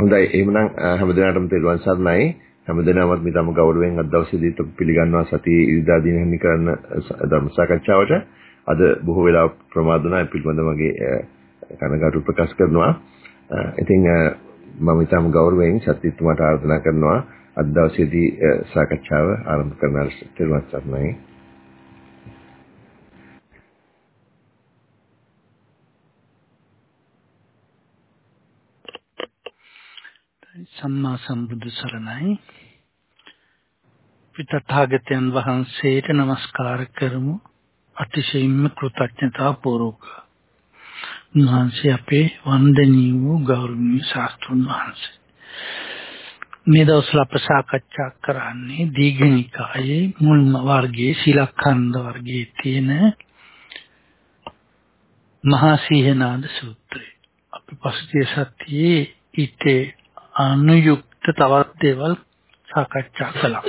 හොඳයි එහෙමනම් හැමදෙනාටම තෙරුවන් සරණයි. හැමදෙනාමත් මේ තම ගෞරවයෙන් අද දවසේදී පිළිගන්නවා සතිය ඉරිදා දිනෙහිමි කරන ධර්ම සාකච්ඡාවට. අද බොහෝ වෙලා ප්‍රමාද වුණා පිළිබඳ මගේ කනගාටු ප්‍රකාශ කරනවා. ඉතින් මම ඊටම ගෞරවයෙන් සත්‍යතුමාට ආරාධනා කරනවා අද දවසේදී සාකච්ඡාව ආරම්භ කරන්න තෙරුවන් සරණයි. සම්මා සම්බුදු සරණයි. පිටතථාගතයන් වහන්සේට নমස්කාර කරමු. අතිශයින්ම කෘතඥතා පූර්වක උන්වහන්සේ අපේ වන්දනීය වූ ගෞරවනීය ශාස්ත්‍රුන් වහන්සේ. මේ දවස්වල අප සාකච්ඡා කරන්නේ දීඝනිකායේ මුල්ම වර්ගයේ සීලඛණ්ඩ වර්ගයේ තියෙන මහා සීහනාද සූත්‍රය. අපි පසුගිය සතියේ ඊටේ අනුයුක්ත තවත් දේවල් සාකච්ඡා කළා.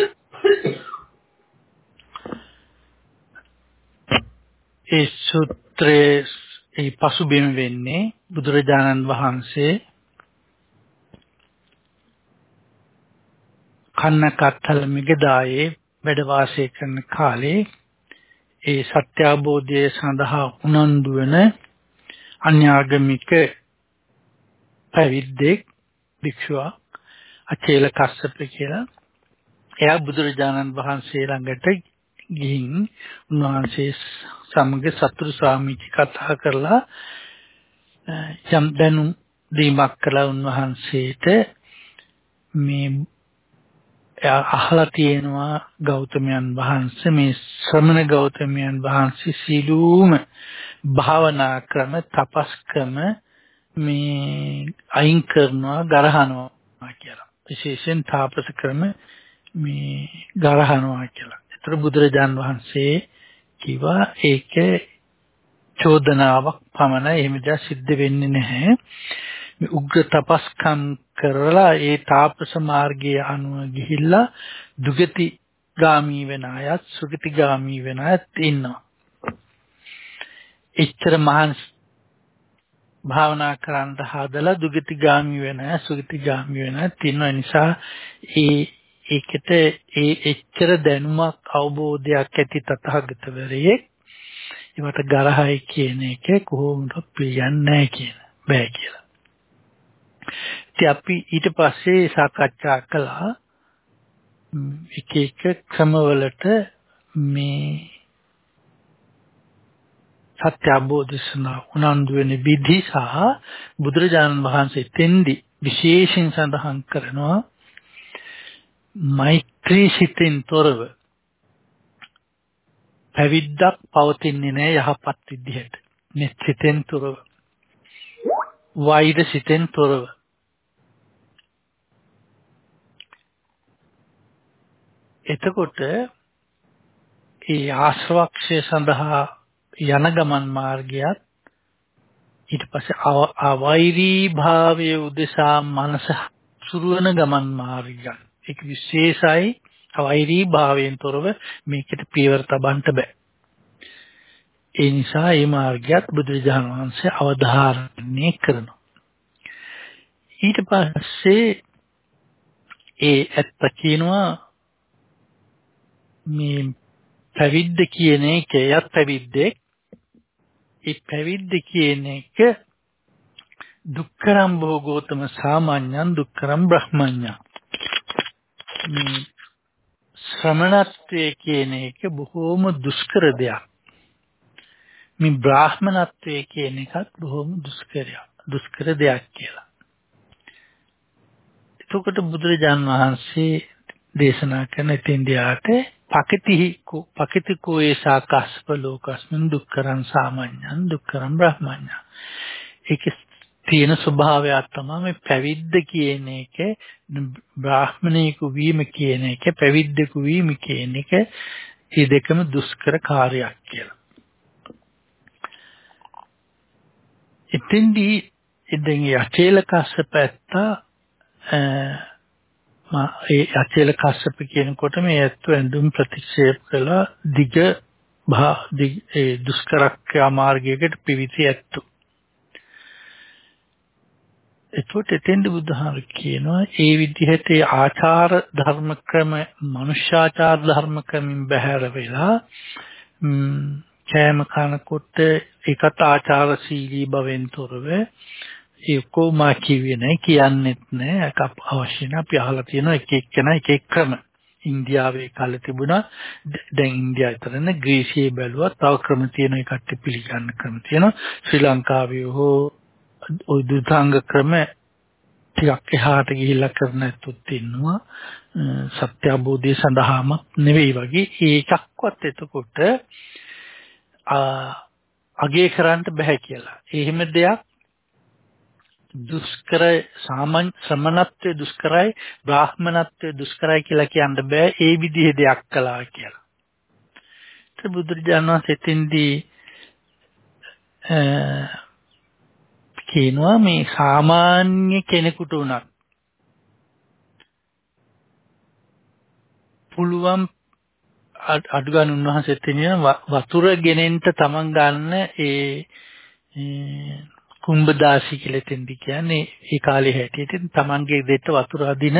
ඒ සූත්‍රයේ ඒ පසුබිම වෙන්නේ බුදුරජාණන් වහන්සේ කන්නකත්තල මිගදායේ වැඩ වාසය කරන කාලේ ඒ සත්‍ය අවබෝධය සඳහා උනන්දු වෙන අන්‍යාගමික පැවිද්දෙක් භික්ෂුවක් අචේල කස්සප කියලා. එයා බුදුරජාණන් වහන්සේ ළඟට ගිහින් උන්වහන්සේ සමග සතුරු ස්වාමීන් කතා කරලා යම් දැනුම් දීමක් කළා උන්වහන්සේට. මේ එයා අහලා තියෙනවා ගෞතමයන් වහන්සේ මේ ශ්‍රමණ ගෞතමයන් වහන්සේ සීලූම භාවනා ක්‍රම තපස් ක්‍රම මේ අයින් කරනවා ගරහනවා කියලා. විශේෂයෙන් තාපස ක්‍රම මේ ගරහනවා කියලා. ඒතර බුදුරජාන් වහන්සේ කිව්වා ඒකේ චෝදනාවක් පමණයි එහෙම දෙයක් සිද්ධ වෙන්නේ නැහැ. මේ උග්‍ර තපස්කම් කරලා ඒ තාපස මාර්ගයේ අනුව ගිහිල්ලා දුගති ගාමී වෙන අයත් සුගති ගාමී වෙන අයත් ඉන්නවා. එච්චර මහාන් භාවනා කරන්න හදලා දුගතිගාමි වෙන සුගතිගාමි වෙන තියෙන නිසා ඒ ඒකට ඒ එච්චර දැනුමක් අවබෝධයක් ඇති තථාගතවරයෙක් ඒවට ගරහයි කියන එක කොහොමද පිළියන්නේ කියන බෑ කියලා. ඉතින් අපි ඊට පස්සේ සාකච්ඡා කළා එක එක ක්‍රමවලට මේ සත්‍ය අවබෝධ උනන්දු වෙන විදි සහ බුදුරජාණන් වහන්සේ තෙන්දි විශේෂයෙන් සඳහන් කරනවා මෛත්‍රී සිතින් තොරව පැවිද්දක් පවතින්නේ නැහැ යහපත් විදිහට. මේ සිතෙන් තොරව වෛර සිතෙන් තොරව එතකොට ඒ ආශ්‍රවක්ෂය සඳහා යන ගමන් මාර්ගයත් ඊට පස්සේ අවෛරී භාවයේ උදෙසා මනස සුරුවන ගමන් මාර්ගයක්. ඒක විශේෂයි. අවෛරී භාවයෙන් තොරව මේකට පියවර තබන්න බෑ. ඒ නිසා මේ මාර්ගයත් බුදුරජාණන් වහන්සේ අවධාරණය කරනවා. ඊට පස්සේ ඒ ඇත්ත කියනවා මේ පැවිද්ද කියන එක යත් පැවිද්දෙක් ඒ පැවිද්ද කියන එක දුක්කරම් භෝගෝතම සාමාන්‍යං දුක්කරම් බ්‍රහ්මඤ්ඤා. මේ ශ්‍රමණත්වයේ කියන එක බොහෝම දුෂ්කර දෙයක්. මේ බ්‍රාහ්මණත්වයේ කියන එකත් බොහෝම දුෂ්කරයක් දුෂ්කර දෙයක් කියලා. එතකොට බුදුරජාන් වහන්සේ දේශනා කරන ඉතින්දියාට පකිතිහිකෝ පකිතිකෝ ඒසා කස්ප ලෝකස්මින් දුක්කරං සාමාන්‍යං දුක්කරං බ්‍රහ්මඤ්ඤා ඒක තියෙන ස්වභාවයක් තමයි මේ පැවිද්ද කියන එක බ්‍රාහ්මණයෙකු වීම කියන එක පැවිද්දෙකු වීම කියන එක මේ දෙකම දුෂ්කර කාර්යයක් කියලා. එතෙන්දී ඉතින් යචේල කස්සප ඇත්තා ඒ අචේල කස්සප කියනකොට මේ ඇත්ත ඇඳුම් ප්‍රතික්ෂේප කළා දිග භා ඒ දුෂ්කරක්‍රියා මාර්ගයකට පිවිසි ඇත්තු. එතකොට එතෙන්ද බුදුහාර කියනවා ඒ විදිහට ආචාර ධර්ම ක්‍රම මනුෂ්‍යාචාර ධර්ම ක්‍රමින් බැහැර වෙලා කෑම කනකොට ඒකත් ආචාරශීලී බවෙන් තොරව ඒකෝ මා කිව්වේ නැහැ කියන්නෙත් නැහැ ඒක අවශ්‍ය නැහැ අපි අහලා තියෙනවා එක එක්කෙනා එක එක ක්‍රම ඉන්දියාවේ කල තිබුණා. දැන් ඉන්දියාව විතරනේ ග්‍රීසියේ බැලුවා තව ක්‍රම තියෙන එකට පිළිගන්න ක්‍රම තියෙනවා. ශ්‍රී ලංකාවේ හෝ ওই දුතාංග ක්‍රම ටිකක් එහාට ගිහිල්ලා කරන ඇත්තොත් ඉන්නවා. සත්‍ය අවබෝධය සඳහාම නෙවෙයි වගේ. ඒකක්වත් එතකොට අගේ කරන්න බෑ කියලා. එහෙම දෙයක් දුෂ්කර සාමාන්‍ය ශ්‍රමණත්වයේ දුෂ්කරයි බ්‍රාහ්මණත්වයේ දුෂ්කරයි කියලා කියන්න බෑ ඒ විදිහේ දෙයක් කළා කියලා. ඒ බුදුරජාණන් වහන්සේ තින්දී කියනවා මේ සාමාන්‍ය කෙනෙකුට උනත් පුළුවන් අඩු ගන්න උන්වහන්සේ තියෙන වතුර ගෙනෙන්න තමන් ගන්න ඒ කුම්බදාසි කියලා තෙන්දි කියන්නේ ඒ කාලේ හැටියට තමන්ගේ දෙට වතුර අදින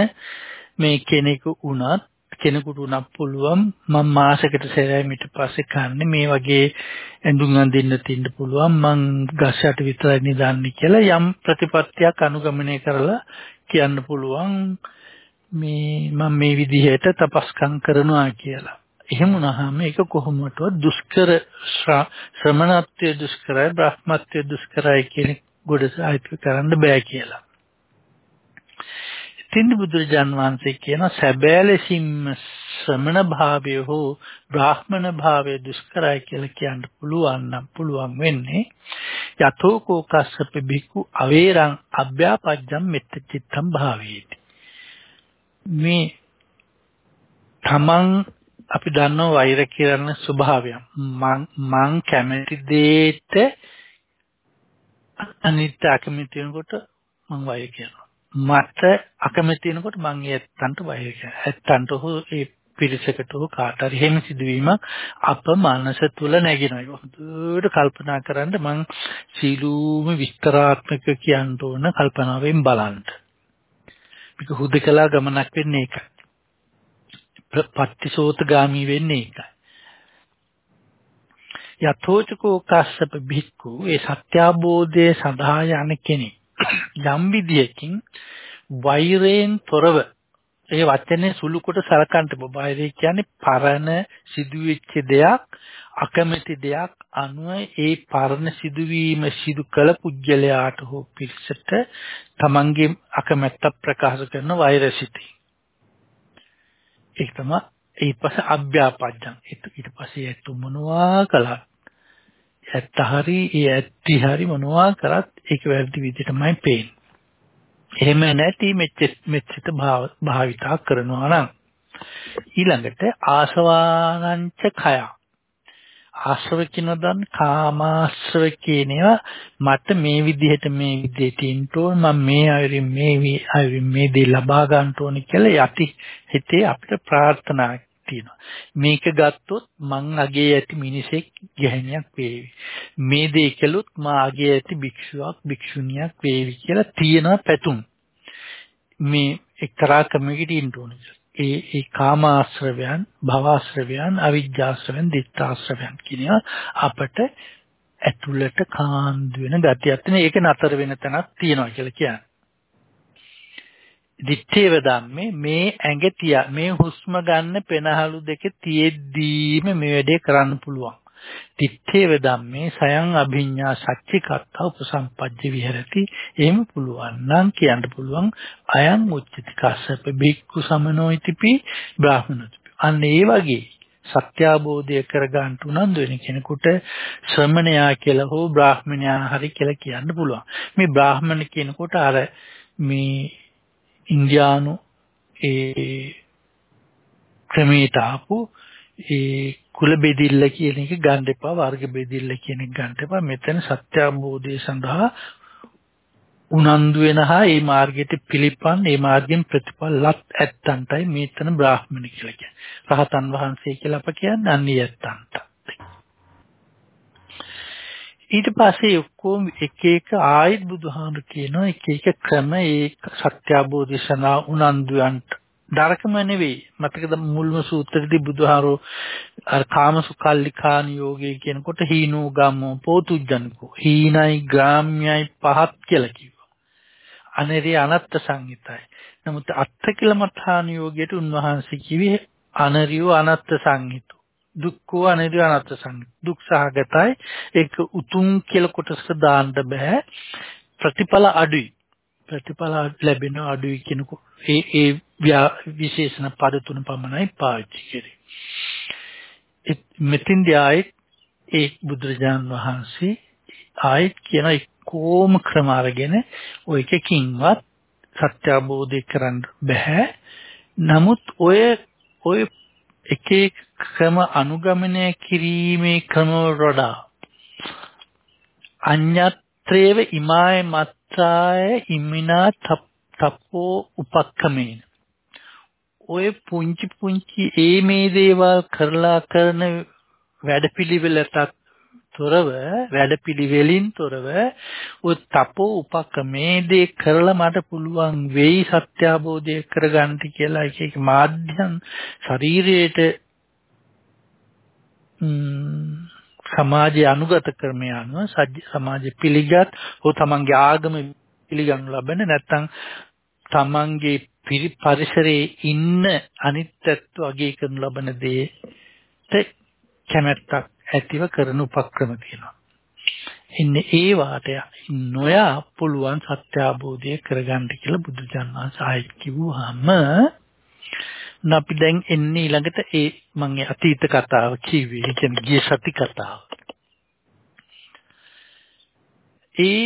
මේ කෙනෙකු උනත් කෙනෙකුට උනත් පුළුවන් මම මාසෙකට සැරයක් ඊට පස්සේ කන්නේ මේ වගේ ඇඳුම් අඳින්න තින්න පුළුවන් මං ගස් යට විතරයි නිදාන්නේ කියලා යම් ප්‍රතිපත්තියක් අනුගමනය කරලා කියන්න පුළුවන් මේ මම මේ විදිහට තපස්කම් කරනවා කියලා. එහෙම වුණාම ඒක කොහොමදවත් දුෂ්කර ශ්‍රමණත්වයේ දුෂ්කරයි බ්‍රහ්මත්වයේ දුෂ්කරයි කියන ගොඩ සාහිත්‍ය කරන්න බෑ කියලා. තින්න බුදුරජාන් වහන්සේ කියන සැබෑ ලෙසින්ම ශ්‍රමණ භාවය හෝ බ්‍රාහ්මණ භාවය දුෂ්කරයි කියලා කියන්න පුළුවන් නම් පුළුවන් වෙන්නේ යතෝ කෝකස්සප බිකු අවේරං අභ්‍යාපජ්ජම් මෙත්ත චිත්තම් භාවේති මේ තමන් අපි දන්නව වෛර කරන ස්වභාවය මං මං කැමති දෙයට අනිත් අකමැති වෙනකොට මං වෛර කරනවා මට අකමැති වෙනකොට මං ඒත්තන්ට වෛර කරනවා ඇත්තන්ට හෝ ඒ පිරිසකට හෝ කාට හරි එහෙම සිදුවීමක් අප මනස තුල නැගෙනවා. ඒක හොඳට කල්පනා කරන්න මං සීලූම විස්තරාත්මක කියන්න ඕන කල්පනාවෙන් බලන්න. මේක හුදකලා ගමනක් වෙන්නේ ඒකයි. පත්තිසෝතගාමි වෙන්නේ ඒකයි. යතෝචකෝ කස්සප භික්ඛු ඒ සත්‍යාබෝධය සඳහා යන කෙනෙක්. යම් විදියකින් වෛරයෙන් තොරව ඒ වචනේ සුළු කොට සලකන්ට වෛරය කියන්නේ පරණ සිදුවෙච්ච දෙයක් අකමැති දෙයක් අනුව ඒ පරණ සිදුවීම සිදු කළ පුජ්‍යලයාට හෝ පිරිසට තමන්ගේ අකමැත්ත ප්‍රකාශ කරන වෛරසිතී ඒක තමයි ඊට පස්සේ අභ්‍යාපජ්ජං. ඊට පස්සේ ඇත්තු මොනවා කළත් ඇත්ත හරි ඒ ඇත්ටි හරි මොනවා කරත් ඒක වැරදි විදිහටමයි පේන්නේ. එහෙම නැති මෙච්චිත භාවිතා කරනවා නම් ඊළඟට ආසවානංච කය. ආශ්‍රව කියනදන් කාමාශ්‍රව කියනවා මට මේ විදිහට මේ විදිහට ඉන්න ඕන මම මේ අයරින් මේ අයරින් මේ දේ ලබා ගන්න ඕන කියලා යටි හිතේ අපිට ප්‍රාර්ථනා තියෙනවා. මේක ගත්තොත් මං අගේ ඇති මිනිසෙක් ගැහණියක් වේවි. මේ දේ කළොත් මා අගේ ඇති භික්ෂුවක් භික්ෂුණියක් වේවි කියලා තියෙනවා පැතුම්. මේ එක්තරා කමකට ඉන්න ඕන ඒ ඒ කාමාශ්‍රවයන් භවආශ්‍රවයන් අවිජ්ජාශ්‍රවයන් දිත්තාශ්‍රවයන් කියනවා අපට ඇතුළට කාන්දු වෙන ගතියක් තියෙන ඒක නතර වෙන තැනක් තියෙනවා කියලා කියන්නේ. දිත්තේව ධම්මේ මේ ඇඟ තියා මේ හුස්ම ගන්න පෙනහළු දෙක තියෙද්දීම මේ වැඩේ කරන්න පුළුවන්. තිත්තේව ධම්මේ සයන් අභිඤ්ඤා සච්චිකත්ත උපසම්පජ්ජ විහෙරති. එහෙම පුළුවන් නම් කියන්න පුළුවන් අයං උච්චති කස්සප බික්කු සමනෝ ඉතිපි බ්‍රාහ්මණති අන්න ඒ වගේ සත්‍ය අවබෝධය කරගන්න උනන්දු වෙන කෙනෙකුට ශ්‍රමණයා කියලා හෝ බ්‍රාහ්මණයා හරි කියලා කියන්න පුළුවන්. මේ බ්‍රාහ්මණ කියනකොට අර මේ ඉන්දියානු ඒ ක්‍රමයට ආපු ඒ කුල බෙදිල්ල කියන එක ගන්න එපා වර්ග බෙදිල්ල කියන එක ගන්න එපා මෙතන සත්‍ය අවබෝධය සඳහා උනන්දු වෙන හා මේ මාර්ගයට පිළිපන් මේ මාර්ගයෙන් ප්‍රතිඵල ලත් ඇත්තන්ටයි මේතන බ්‍රාහ්මණ කියලා කියන්නේ. රහතන් වහන්සේ කියලා අප කියන්නේ අන්නේ ඇත්තන්ට. ඊට පස්සේ ඔක්කොම එක එක ආයෙත් බුදුහාමුදුරු කියනවා එක එක ක්‍රම ඒ සත්‍ය අවබෝධය සඳහා උනන්දුයන්ට දරකම නෙවෙයි. මතකද මුල්ම සූත්‍රයේදී බුදුහාරෝ අර කාමසුකල්ලිකාන යෝගය කියනකොට හීනෝ ගම්මෝ පෝතුජ්ජන්කෝ. හීනයි ග්‍රාම්‍යයි පහත් කියලා කිව්වා. අනේරිය අනත්ත් සංහිතයි. නමුත් අත්තිකිලමඨාන යෝගයට උන්වහන්සේ කිව්වේ අනරියෝ අනත්ත් සංහිතෝ. දුක්ඛෝ අනිත්‍ය අනාත්ම සංඥා දුක් සහගතයි. ඒක උතුම් කියලා කොටස දාන්න බෑ. ප්‍රතිඵල අඩුයි. ප්‍රතිඵල ලැබෙන අඩුයි කියනකොට ඒ ඒ විශේෂණ පද තුන පමණයි පාවිච්චි කරේ. මෙතින්දී ආයෙත් ඒ බුදුරජාන් වහන්සේ ආයෙත් කියන කොම ක්‍රම අරගෙන ඔය එකකින්වත් සත්‍ය අවබෝධය කරන්න බෑ නමුත් ඔය ඔය එක එක ක්‍රම අනුගමනය කිරීමේ ක්‍රමවලට වඩා අඤ්ඤත්‍රේව ඉමාය මත්තාය ඉමිනා තප්පෝ උපක්කමේන ඔය පුංචි පුංචි ඒ මේ දේවල් කරලා කරන වැඩපිළිවෙලටත් තොරව වැඩපිළිවෙලින් තොරව ඔය තපෝ උපක්‍රමේ දේ කරලා මට පුළුවන් වෙයි සත්‍ය අවබෝධය කරගන්න කියලා එක එක මාධ්‍යම් ශරීරයට සමාජයේ අනුගත ක්‍රමය අනුව සමාජ පිළිගත් හෝ තමන්ගේ ආගම පිළිගනු ලබන නැත්නම් තමන්ගේ පරිසරයේ ඉන්න අනිත්‍යත්ව අගය කරනු ලබන දේට කැමැත්තක් ඇතිව කරන උපක්‍රම තියෙනවා. ඉන්නේ ඒ වාට නොයා පුළුවන් සත්‍ය අවබෝධය කරගන්න කියලා බුදුජානක සායි කිව්වහම අපි දැන් එන්නේ ඊළඟට ඒ මම අතීත කතාව කිව්වේ. ඒ කියන්නේ ගිය සති කතාව. ඒ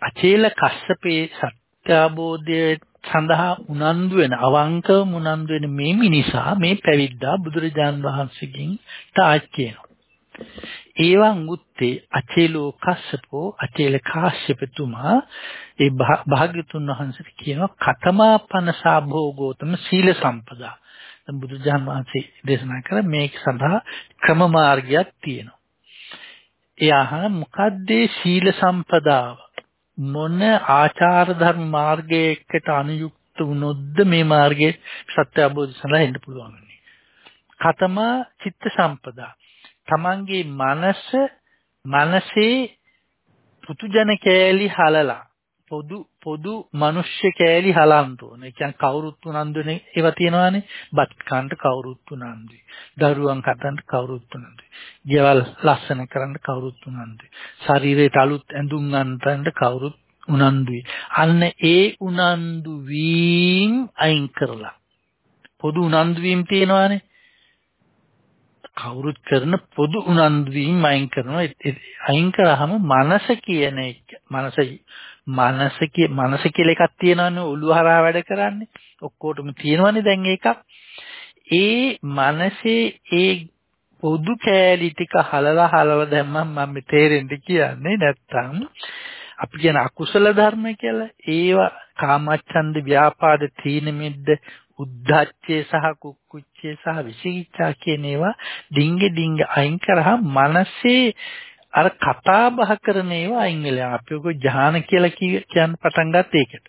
අචේල කස්සපේ සත්‍ය අවබෝධය සඳහා උනන්දු වෙන අවංකව උනන්දු වෙන මේ මිනිසා මේ පැවිද්දා බුදුරජාන් වහන්සේගෙන් තාච් කියනවා. ඒවං උත්තේ අචේලෝ කස්සපෝ අචේල කාශ්‍යපතුමා ඒ භාග්‍යතුන් වහන්සේට කියනවා කතමාපනසා භෝගෝතම සීල සම්පදා. දැන් බුදුජාන් වහන්සේ දේශනා කර මේක සඳහා ක්‍රම මාර්ගයක් තියෙනවා. ඒ අහන මොකද්ද සීල සම්පදාව? මොන ආචාර ධර්ම මාර්ගයකට අනුයුක්ත වුණොත්ද මේ මාර්ගයේ සත්‍ය අවබෝධ සඳහා එන්න පුළුවන්. කතමා චිත්ත සම්පදා තමන්ගේ මනස මනසේ පුතුජන කෑලි හලලා පොදු පොදු මිනිස්සු කෑලි හලන්න ඕන. ඒ කියන්නේ කවුරුත් උනන්දුනේ ඒවා තියෙනවානේ. බත් කන්න කවුරුත් උනන්දුයි. දරුවන් කතන්න කවුරුත් උනන්දුයි. ගෙවල් ලස්සන කරන්න කවුරුත් උනන්දුයි. ශරීරයට අලුත් ඇඳුම් අන්තන්න කවුරුත් උනන්දුයි. අන්න ඒ උනන්දු වීම අයින් කරලා පොදු උනන්දු වීම තියෙනවානේ. කවුරුත් කරන පොදු උනන්දු වීම අයින් කරනවා. අයින් කරාම මනස කියන එක මනස මනස කිය මනස කියලා එකක් තියෙනවනේ ඔළුව හරහා වැඩ කරන්නේ. ඔක්කොටම තියෙනවනේ දැන් ඒකක්. ඒ මනසේ ඒ පොදු කෑලි ටික හලලා හලලා දැම්මම මම තේරෙන්න කියන්නේ නැත්තම් අපි කියන අකුසල ධර්ම කියලා ඒවා කාමච්ඡන්ද ව්‍යාපාද තීන මිද්ද උද්ධච්චය සහ කුක්කුච්චය සහ විචිකිච්ඡා කියන ඒවා ඩිංගෙ ඩිංගෙ අයින් කරාම මනසේ අර කතා බහ කරන ඒවා අයින් වෙලා අපි ඔක ජහාන කියලා කියන්න පටන් ගත්ත ඒකට.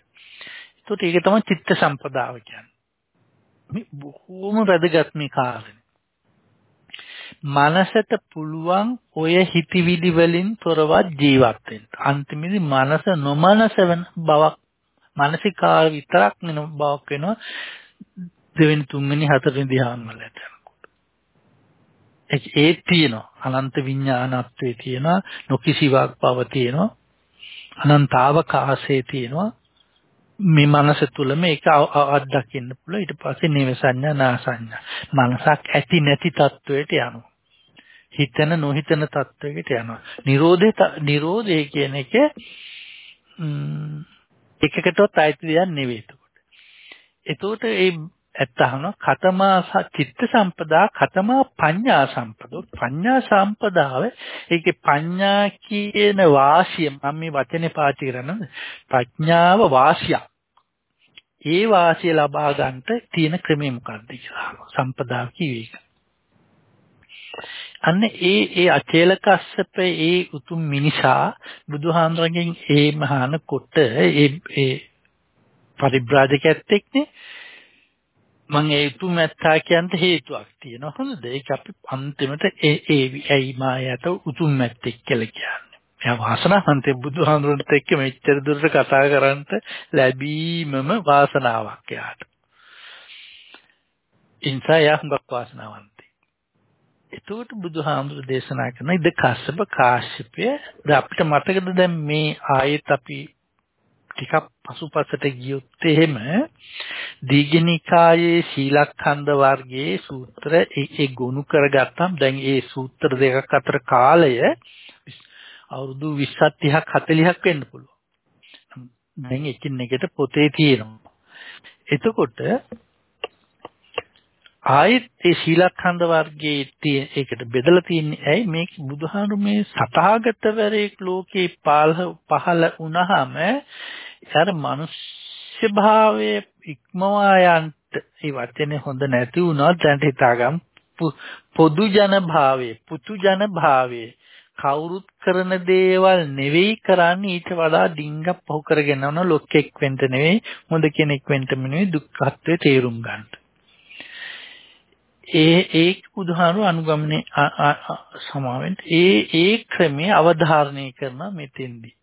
ඒකට ඒක තමයි චිත්ත සම්පදාව කියන්නේ. මේ බොහෝම වැදගත් මේ කාරණේ. මනසට පුළුවන් ඔය හිතවිලි වලින් තොරව ජීවත් වෙන්න. අන්තිමේදී මනස නොමනස වෙන බවක් මානසිකාර විතරක් වෙන බවක් වෙනවා දෙවෙනි තුන්වෙනි හතරවෙනි ධ්‍යාන වල යනකොට. ඒ තියෙනවා. අනන්ත විඥානත්වයේ තියෙනවා. නොකිසිවක් බව තියෙනවා. අනන්තාවකාශයේ තියෙනවා. මේ මනස තුල මේක අත්දකින්න පුළුවන්. ඊට පස්සේ නේව සංඥා නා සංඥා. මනසක් ඇති නැති තත්වයට යනවා. හිතන නොහිතන තත්වයකට යනවා. නිරෝධය නිරෝධය කියන එක එකකටවත් අයිති දෙයක් නෙවෙයි. එතකොට ඒ ඇත්තහන කතමා චිත්ත සම්පදා කතමා පඤ්ඤා සම්පදෝ. පඤ්ඤා සම්පදාව ඒකේ පඤ්ඤා කියන වාසිය මම මේ වචනේ පාවිච්චි කරන්නේ ප්‍රඥාව වාසිය. ඒ වාසිය ලබා ගන්නට තියෙන ක්‍රමය මොකක්ද කියලා සම්පදා කියවේ අන්න ඒ ඒ අචේල කස්සප ඒ උතුම් මිනිසා බුදුහාමරගෙන් ඒ මහාන කොට ඒ ඒ පරිබ්‍රාජකයත් එක්නේ මම ඒ උතුම් ඇත්තා කියන්න හේතුවක් තියෙනවා. හොඳද? ඒක අපි අන්තිමට ඒ ඒ ඇයි මායට උතුම් ඇත්තෙක් කියලා කියන්නේ? එයා වාසනාවන්තේ බුදුහාමුදුරන්ට එක්ක මෙච්චර දුරට කතා කරන්ට ලැබීමම වාසනාවක් එයාට. ඉන්සා එයා හුඟක් වාසනාවන්තයි එතකොට බුදුහාමුදුර දේශනා කරන ඉද කස්සප කාශ්‍යපය අපිට මතකද දැන් මේ ආයෙත් අපි ටිකක් පසුපසට ගියොත් එහෙම දීඝනිකායේ සීලඛණ්ඩ වර්ගයේ සූත්‍ර ඒ ගොනු කරගත්තම් දැන් ඒ සූත්‍ර දෙකක් අතර කාලය අවුරුදු 20ක් 30ක් 40ක් වෙන්න පුළුවන්. දැන් එකින් එකට පොතේ තියෙනවා. එතකොට ආයෙත් ඒ ශීලඛණ්ඩ වර්ගයේ තියෙන ඒකට බෙදලා තියන්නේ ඇයි මේක බුදුහාරු මේ සතහාගතවරේක් ලෝකේ පහළ වුණාම අර මිනිස්්‍ය භාවයේ ඉක්මවා යන්ට ඒ වචනේ හොඳ නැති වුණා දැන් හිතාගම් පොදු ජන භාවයේ පුතු ජන භාවයේ කවුරුත් කරන දේවල් නෙවෙයි කරන්නේ ඊට වඩා ඩිංගක් පහු කරගෙන යන ලොක්ෙක් වෙන්න නෙවෙයි හොඳ කෙනෙක් වෙන්න නෙවෙයි දුක්ඛත්වයේ තේරුම් ගන්නට. ඒ ඒ බුදුහාරු අනුගමනේ සමාවෙන් ඒ ඒ ක්‍රමයේ අවධාරණය කරන මෙතෙන්දී.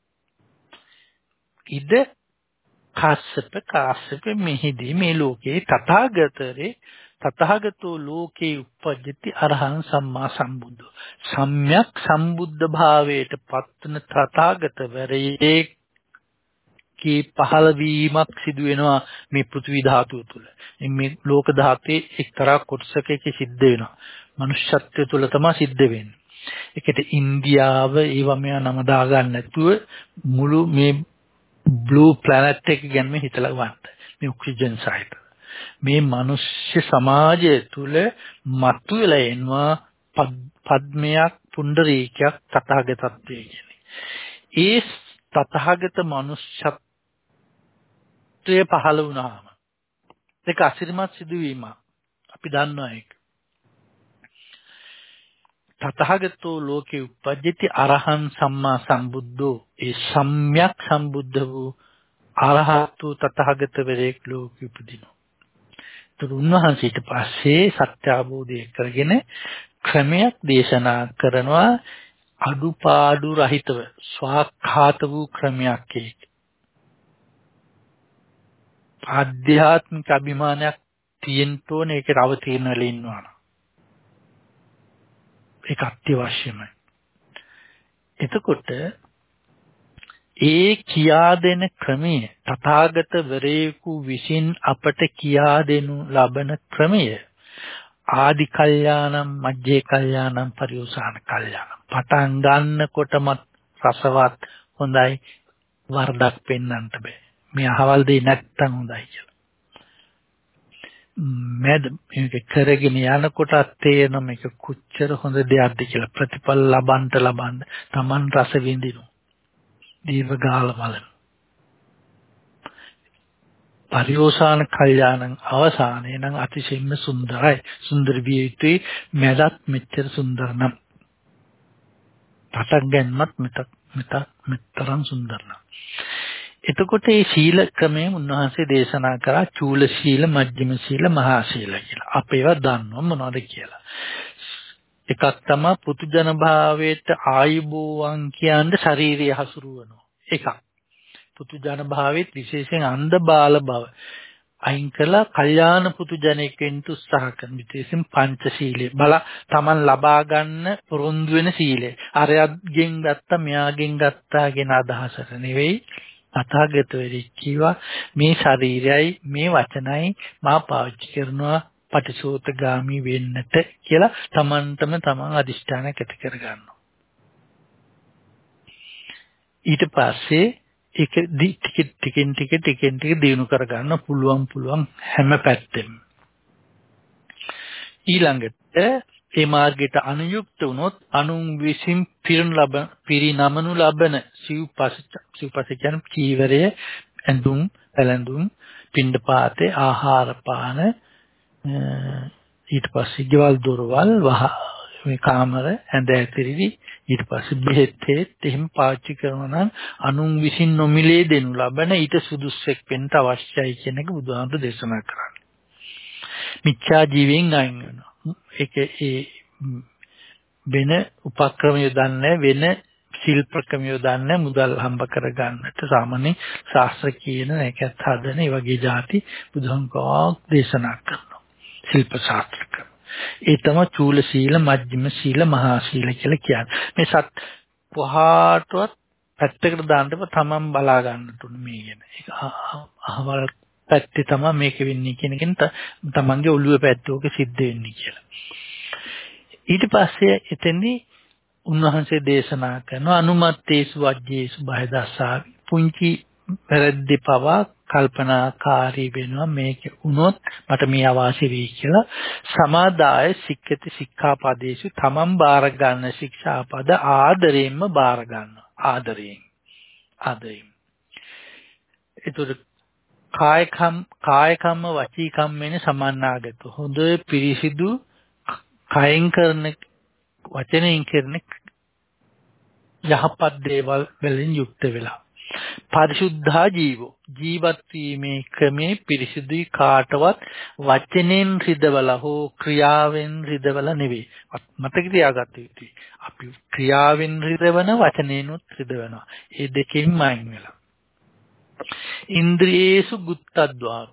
ඉද කාශ්‍යප කාශ්‍යප මෙහිදී මේ ලෝකේ තථාගතරේ තථාගතෝ ලෝකේ උපජ්ජති අරහං සම්මා සම්බුද්ධ සම්්‍යක් සම්බුද්ධ භාවයට පත්වන තථාගතවරයේ කී පහළ වීමක් සිදු වෙනවා මේ පෘථිවි ධාතුව තුළ. මේ ලෝක ධාතයේ එක්තරා කොටසක සිද්ධ වෙනවා. මනුෂ්‍යත්වය තුළ තමයි සිද්ධ වෙන්නේ. ඒකට ඉන්දියාව ඒවම නම දාගන්න නැතුව මුළු මේ බ්ලූ ප්ලැනට් එක ගැන හිතලා ගන්න. මේ ඔක්සිජන් සහිත. මේ මිනිස්්‍ය සමාජය තුළ මතුවලා එනවා පද්මයක් පුණ්ඩරීකයක් තථාගතත්වයේ කියන්නේ. ඒ තථාගත මනුෂ්‍යත්වය පහළ වුණාම ඒක අසිරිමත් සිදුවීමක්. අපි දන්නවා ඒක. තථාගතෝ ලෝකේ උපජ්ජති අරහං සම්මා සම්බුද්ධෝ ඒ සම්්‍යක් සම්බුද්ධ වූ අරහතු තථාගතවරයෙක් ලෝකෙ උපදිනවා. ඒතර උන්වහන්සේ ඊට පස්සේ සත්‍ය අවබෝධය කරගෙන ක්‍රමයක් දේශනා කරනවා අඩුපාඩු රහිතව ස්වාක්ඛාත වූ ක්‍රමයක් ඒක. ආධ්‍යාත්මික අභිමානයක් තියෙන්න ඕනේ ඒකට අවතීර්ණ වෙලා ඉන්නවා. ඒක අත්‍යවශ්‍යමයි. එතකොට ඒ කියා දෙන ක්‍රමය තථාගත වරේකු විසින් අපට කියා දෙනු ලබන ක්‍රමය ආදි කල්යාණම් මජ්ජේ කල්යාණම් පරිෝසాన කල්යාණම්. පටන් ගන්නකොටම රසවත් හොඳයි වරදක් පෙන්වන්නට බෑ. මේ අහවල් දෙය නැත්තම් හොඳයි කියලා. මැද මේක කරගෙන යනකොට තේරෙන මේක කොච්චර හොඳ දෙයක්ද කියලා ප්‍රතිඵල ලබන්න ලබන්න Taman රස විඳිනවා දීර්ඝකාල බලන. පරිෝසాన කල්යාණං අවසානයේ නම් අතිශයින්ම සුන්දරයි. සුන්දර විය යුතුයි මැදත් මෙච්චර සුන්දර නම්. පටන් ගැනීමත් මෙතක් මෙතක් මෙතරම් සුන්දර නම්. එතකොට මේ සීල ක්‍රමයෙන් උන්වහන්සේ දේශනා කරා චූල සීල, මජ්ක්‍ධිම සීල, මහා සීල කියලා. අපේව දන්නව මොනවද කියලා. එකක් තමයි පුදුජන භාවයට ආයුබෝවන් කියන්නේ ශාරීරිය හසුරුවනවා. එකක්. පුදුජන භාවයේ විශේෂයෙන් අන්ධ බාල බව අයින් කළා කල්යාණ පුදුජනෙක් වෙන්න උත්සාහ කරන විශේෂයෙන් පංචශීලයේ බල Taman ලබා ගන්න පොරොන්දු වෙන සීලය. අරයන්ගෙන් ගත්තා මෙයාගෙන් ගත්තා කියන අදහසට නෙවෙයි අතහගත වෙරි කිව්වා මේ ශරීරයයි මේ වචනයි මා පාවිච්චි කරනවා පටිසෝතගාමි වෙන්නට කියලා තමන්ටම තමන් අදිෂ්ඨානයක් ඇති කරගන්නවා. ඊට පස්සේ ඒක ටික ටිකෙන් ටික ටිකෙන් ටික දිනු කරගන්න පුළුවන් පුළුවන් හැම පැත්තෙම. ඊළඟට ඒ මාර්ගයට අනුයුක්ත වුණොත් අනුන් විසින් පිරින ලබන පිරිනමනු ලබන සිව්පස සිව්පස කියන චීවරය ඇඳුම් පැළඳුම් පින්ඩපාතේ ආහාර පාන ඊට පස්සේ ගෙවල් දොරවල් වහ මේ කාමර ඇඳ ඇතිරිලි ඊට පස්සේ බෙහෙත් හේත් එහෙම පාවිච්චි කරනවා නම් අනුන් විසින් නොමිලේ දෙනු ලබන ඊට සුදුස්සෙක් වෙන්න අවශ්‍යයි කියන එක බුදුහාමුදුරු දේශනා කරන්නේ. මිච්ඡා ජීවයෙන් අයින් වෙනවා. ඒක ඒ වෙන උපක්‍රම යොදන්නේ වෙන ශිල්පක්‍රම යොදන්නේ මුදල් හම්බ කරගන්නට සාමාන්‍ය ශාස්ත්‍ර කියන එකත් හදන ඒ වගේ જાති බුදුහාමුදුරුවෝ දේශනා කරනවා. ශිල්ප ශාස්ත්‍ර කරනවා. ඒ තමයි චූල සීල, මජ්ක්‍ධිම සීල, මහා සීල කියලා කියන්නේ. මේ සත් පහටවත් පැත්තකට දාන්න තමන් බලා ගන්නට උනේ මේ ගැන. ඒක අහවල් පැත්තේ තමයි මේක වෙන්නේ කියන එකෙන් තමන්ගේ ඔළුවේ පැත්තෝක සිද්ධ වෙන්නේ කියලා. ඊට පස්සේ එතෙන්දී උන්වහන්සේ දේශනා කරන අනුමත්තේසු වජ්ජේසු බය දසාවි පුංචි වැරද්දේ පවා කල්පනාකාරී වෙනවා. මේක වුණොත් මට මේ අවාසි වෙයි කියලා. සමාදාය සික්කති සික්ඛාපදේසු තමන් බාර ගන්න ශික්ෂාපද ආදරයෙන්ම බාර ගන්නවා. ආදරයෙන්. ආදරයෙන්. ඒතර කායකම් කායකම්ම වචීකම් වෙන සමන්නාගත. හොඳ පිරිසිදු කයෙන් කරන වචනයෙන් කරන යහපත් දේවල් වලින් යුක්ත වෙලා. පරිශුද්ධා ජීවෝ. ජීවත් වීමේ ක්‍රමේ පිරිසිදුයි කාටවත් වචනෙන් රිදවලා හෝ ක්‍රියාවෙන් රිදවලා නෙවෙයි. මතක තියාගන්න යුතුයි. අපි ක්‍රියාවෙන් රිදවන වචනේනොත් රිදවනවා. ඒ දෙකෙන්ම අයින් වෙලා. ඉන්ද්‍රියේසු ගුත්තද්වාර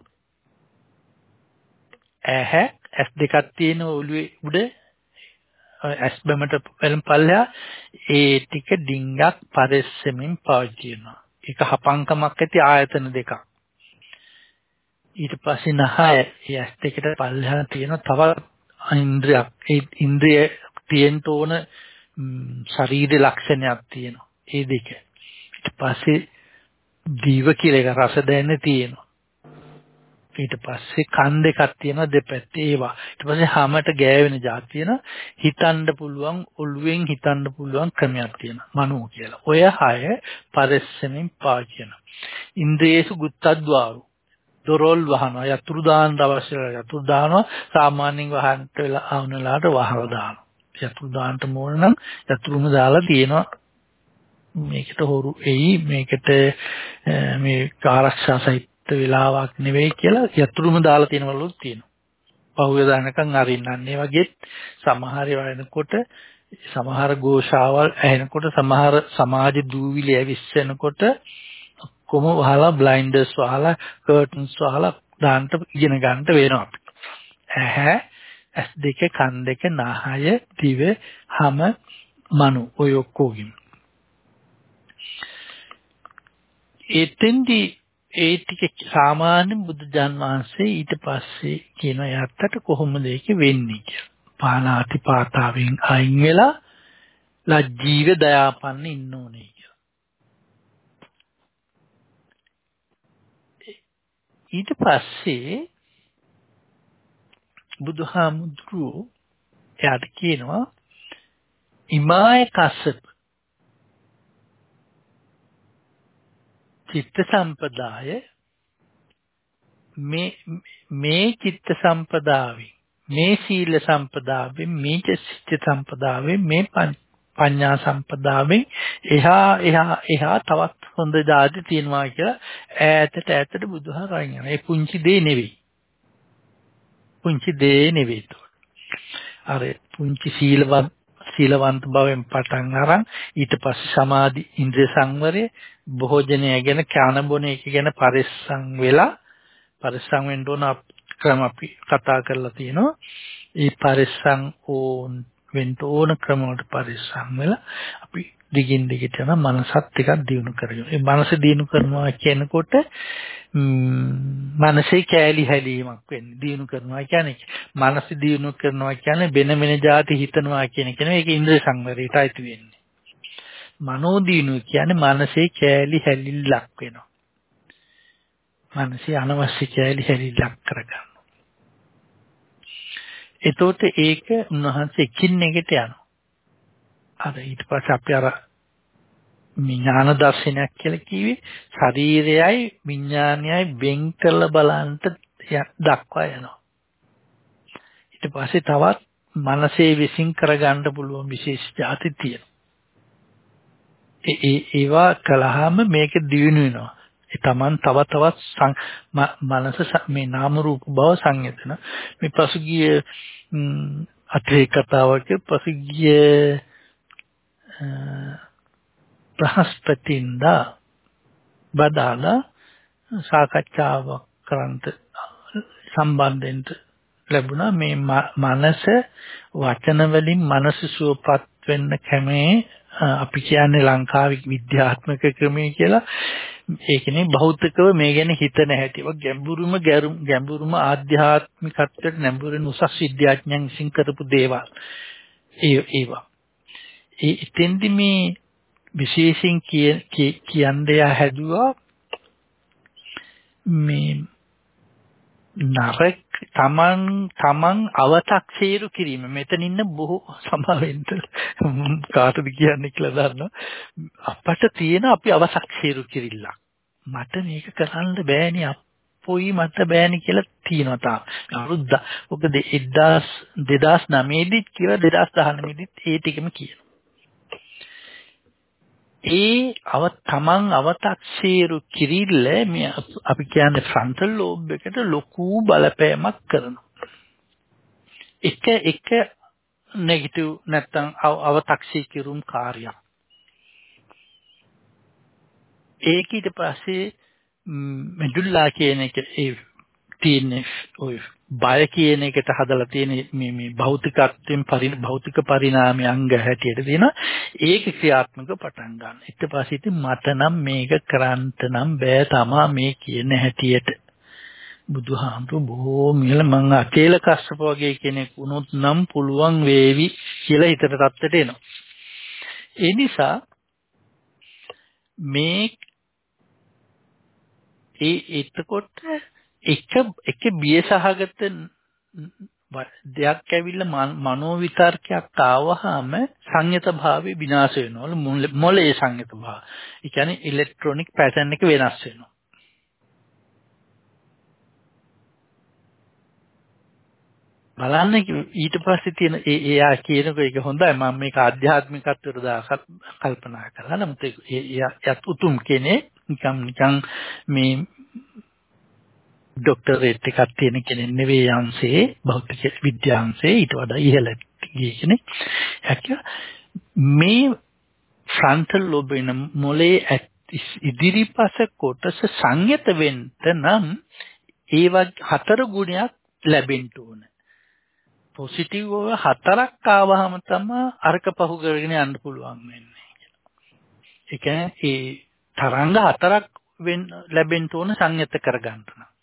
ඇහැ ඇස් දෙකක් තියෙන ඔළුවේ උඩ ඇස් බැමට පෙරම් පල්ලෙහා ඒ ටික ඩිංගක් පරිස්සමින් පාවිච්චි කරනවා. ඒක හපංකමක් ඇති ආයතන දෙකක්. ඊට පස්සේ නහය ඒ ඇස් දෙකට පල්ලෙහා තියෙන තව ඉන්ද්‍රියක්. ඒ ඉන්ද්‍රිය තියෙන්න ඕන ශරීර ලක්ෂණයක් තියෙනවා. ඒ දෙක. ඊට පස්සේ දීව කියලා එක රස දැනෙන්න තියෙනවා. ඊට පස්සේ කන් දෙකක් තියෙනවා දෙපැත්තේ ඒවා. ඊට පස්සේ හැමට ගෑවෙන જાති තියෙනවා. හිතන්න පුළුවන් ඔළුවෙන් හිතන්න පුළුවන් ක්‍රමයක් තියෙනවා. මනෝ කියලා. ඔය හය පරිස්සමින් පාවිච්චි කරනවා. ඉන්ද්‍රියේසු ගුත්තද්වාරු. දොරල් වහනවා. යතුරු දාන්න අවශ්‍ය යතුරු දානවා. සාමාන්‍යයෙන් වහන්නට වෙලා ආවන වෙලාවට වහලා දානවා. යතුරු දාන්න ඕන නම් යතුරුම දාලා තියෙනවා. මේකට හොරු එයි මේකට මේ ආරක්ෂා සහිත වෙලාවක් නෙවෙයි කියලා යතුරුම දාලා තියෙනවලුත් තියෙනවා. පහුවේ දානකම් අරින්නන්නේ වගේත් සමහර වෙනකොට සමහර ഘോഷාවල් ඇහෙනකොට සමහර සමාජ දූවිලි ඇවිස්සෙනකොට කොම වහලා බ්ලයින්ඩර්ස් වහලා කර්ටන්ස් වහලා දාන්න ඉගෙන ගන්නට වෙනවා අපිට. ඇහැ ඇස් දෙක කන් දෙක නාහය දිව හම මනු ඔය ඔක්කොගින්. එතෙන්දී ඒ ටික සාමාන්‍ය බුදුජාන් වහන්සේ ඊට පස්සේ කියන යත්තට කොහොමද ඒක වෙන්නේ කියලා. පානාති පාතාවෙන් අයින් වෙලා ලජ්ජීව දයාපන්න ඉන්න ඕනේ කියලා. ඊට පස්සේ බුදුහාමුදුරුවෝ එයාට කියනවා ඉමාය කස්සප චිත්ත සම්පදාය මේ මේ චිත්ත සම්පදාවෙන් මේ සීල සම්පදාවෙන් මේ චිත්ත සම්පදාවෙන් මේ පඤ්ඤා සම්පදාවෙන් එහා එහා එහා තවත් හොඳ જાති තියෙනවා කියලා ඈතට ඈතට බුදුහාරයන් යනවා. ඒ පුංචි දේ නෙවෙයි. පුංචි දේ නෙවෙයි. අර පුංචි සීලවත් සීලවන්ත බවෙන් පටන් අරන් ඊට පස්සේ සමාධි ඉන්ද්‍රිය සංවරය භෝජනය ගැන කන බොන එක ගැන පරිස්සම් වෙලා පරිස්සම් වෙන්න ඕන ක්‍රම අපි කතා කරලා තියෙනවා ඒ පරිස්සම් ඕන් වෙන්න ඕන ක්‍රම වලට පරිස්සම් වෙලා අපි දිගින් දිගට යන මනසත් ටිකක් දියුණු කරගන්න. ඒ මනස දියුණු කරනවා කියනකොට මනසේ කෑලි හැලීමක් වෙන්නේ. දියුණු කරනවා කියන්නේ මනස දියුණු කරනවා කියන්නේ වෙන වෙන જાති හිතනවා කියන එක නෙවෙයි ඒක ඉන්ද්‍රිය සංවරයට අයිති වෙන්නේ. මනෝ දියුණුව කියන්නේ මනසේ කෑලි හැලිල්ලක් වෙනවා. මනසේ අනවශ්‍ය කෑලි හැලිල්ලක් කරගන්නවා. එතකොට ඒක උන්වහන්සේ එකින් එකට යනවා. අර ඊට පස්සේ අපි අර විඥාන දර්ශනයක් කියලා කිව්වේ ශරීරයයි විඥානයයි වෙන් කරලා බලන්න දක්වා යනවා. ඊට පස්සේ තවත් මනසේ විසින් කරගන්න පුළුවන් විශේෂ જાති තියෙනවා. ඒ ඒවා කළාම මේක දියුණු වෙනවා. ඒ Taman තව තවත් මනස මේ නාම රූප බව සංයතන මේ පසුගිය අටේ කතාවක පසුගිය බ්‍රහස්පතින්දා බදාලා සාකච්ඡාවක් කරන්ට සම්බන්ධෙන් ලැබුණා මේ මනස වචන වලින් මනස සුවපත් වෙන්න කැමේ අපි කියන්නේ ලංකාවේ විද්‍යාත්මක ක්‍රමය කියලා ඒකනේ භෞතිකව මේ ගැන හිතන හැටි. ඒක ගැඹුරුම ගැඹුරුම ආධ්‍යාත්මිකත්වයට නැඹුරුන උසස් විද්‍යාඥයන් විසින් කරපු දේවල්. ඒ ඒවා. ඒ එතෙන්දි මේ විශේෂයෙන් කියන්නේ හැදුවා මේ නරක තමන් තමන් අව탁සීරු කිරීම. මෙතන ඉන්න බොහෝ සමාවෙන්ට කාටද කියන්නේ කියලා දන්නවා. අපට තියෙන අපි අව탁සීරු කිරිල්ලක්. මට මේක කරන්න බෑනේ අපොයි මට බෑනේ කියලා තියෙනවා තාම. අවුරුද්ද ඔක 2009 දිත් කියලා 2019 දිත් ඒ ටිකම කියනවා. ඒ අව තමන් අව탁සීරු කිරිල්ල මේ අපි කියන්නේ ෆ්‍රන්ටල් ලෝබ් එකට ලොකු බලපෑමක් කරනවා. එක එක නෙගටිව් නැත්තම් අව탁සීකිරුම් කාර්යයක්. ඒක ඊට පස්සේ මෙඩුල්ලා කියන එක ඒ තියෙන ඔය බය කියන එකට හදලා තියෙන මේ මේ භෞතිකත්වයෙන් පරි භෞතික පරිණාමය අංග හැටියට දෙන ඒක ක්‍රියාත්මක පටන් ගන්න. ඊට පස්සේ ඉතින් මට නම් මේක කරන්නට නම් බෑ තමා මේ කියන හැටියට. බුදුහාමුදුරු බොහෝම ඉහළ මං අකේල කස්සප වගේ කෙනෙක් වුණොත් නම් පුළුවන් වේවි කියලා හිතට තත්ත්වයට එනවා. ඒ නිසා මේ ඒ එතකොට එක එක බිය සහගත දෙයක් ඇවිල්ලා මනෝ විතර්කයක් ආවහම සංයත භාවය විනාශ වෙනවා. මොලේ සංයත භාවය. ඒ කියන්නේ ඉලෙක්ට්‍රොනික පැටර්න් එක වෙනස් වෙනවා. බලන්න ඊට පස්සේ තියෙන ඒ එයා කියනක ඒක හොඳයි මම මේක ආධ්‍යාත්මිකත්වයට දාලා කල්පනා කරලා නමුත් ඒ එයාත් උතුම් කෙනෙක් නිකම් නිකම් මේ ડોක්ටරේට් එකක් තියෙන කෙනෙක් නෙවෙයි අංශේ භෞතික විද්‍යාංශේ ඊට වඩා ඉහළ ගිය කෙනෙක්. මේ ෆ්‍රන්ටල් ලොබ් වෙන මොලේ ඉදිරිපස කොටස සංයත වෙන්න නම් ඒ හතර ගුණයක් ලැබෙන්න ඕන. පොසිටිව් හතරක් ආවහම තමයි අරක පහු කරගෙන යන්න පුළුවන් වෙන්නේ. ඒ කියන්නේ ඒ තරංග හතරක් වෙන්න ලැබෙන්න ඕන සංයත කරගන්න.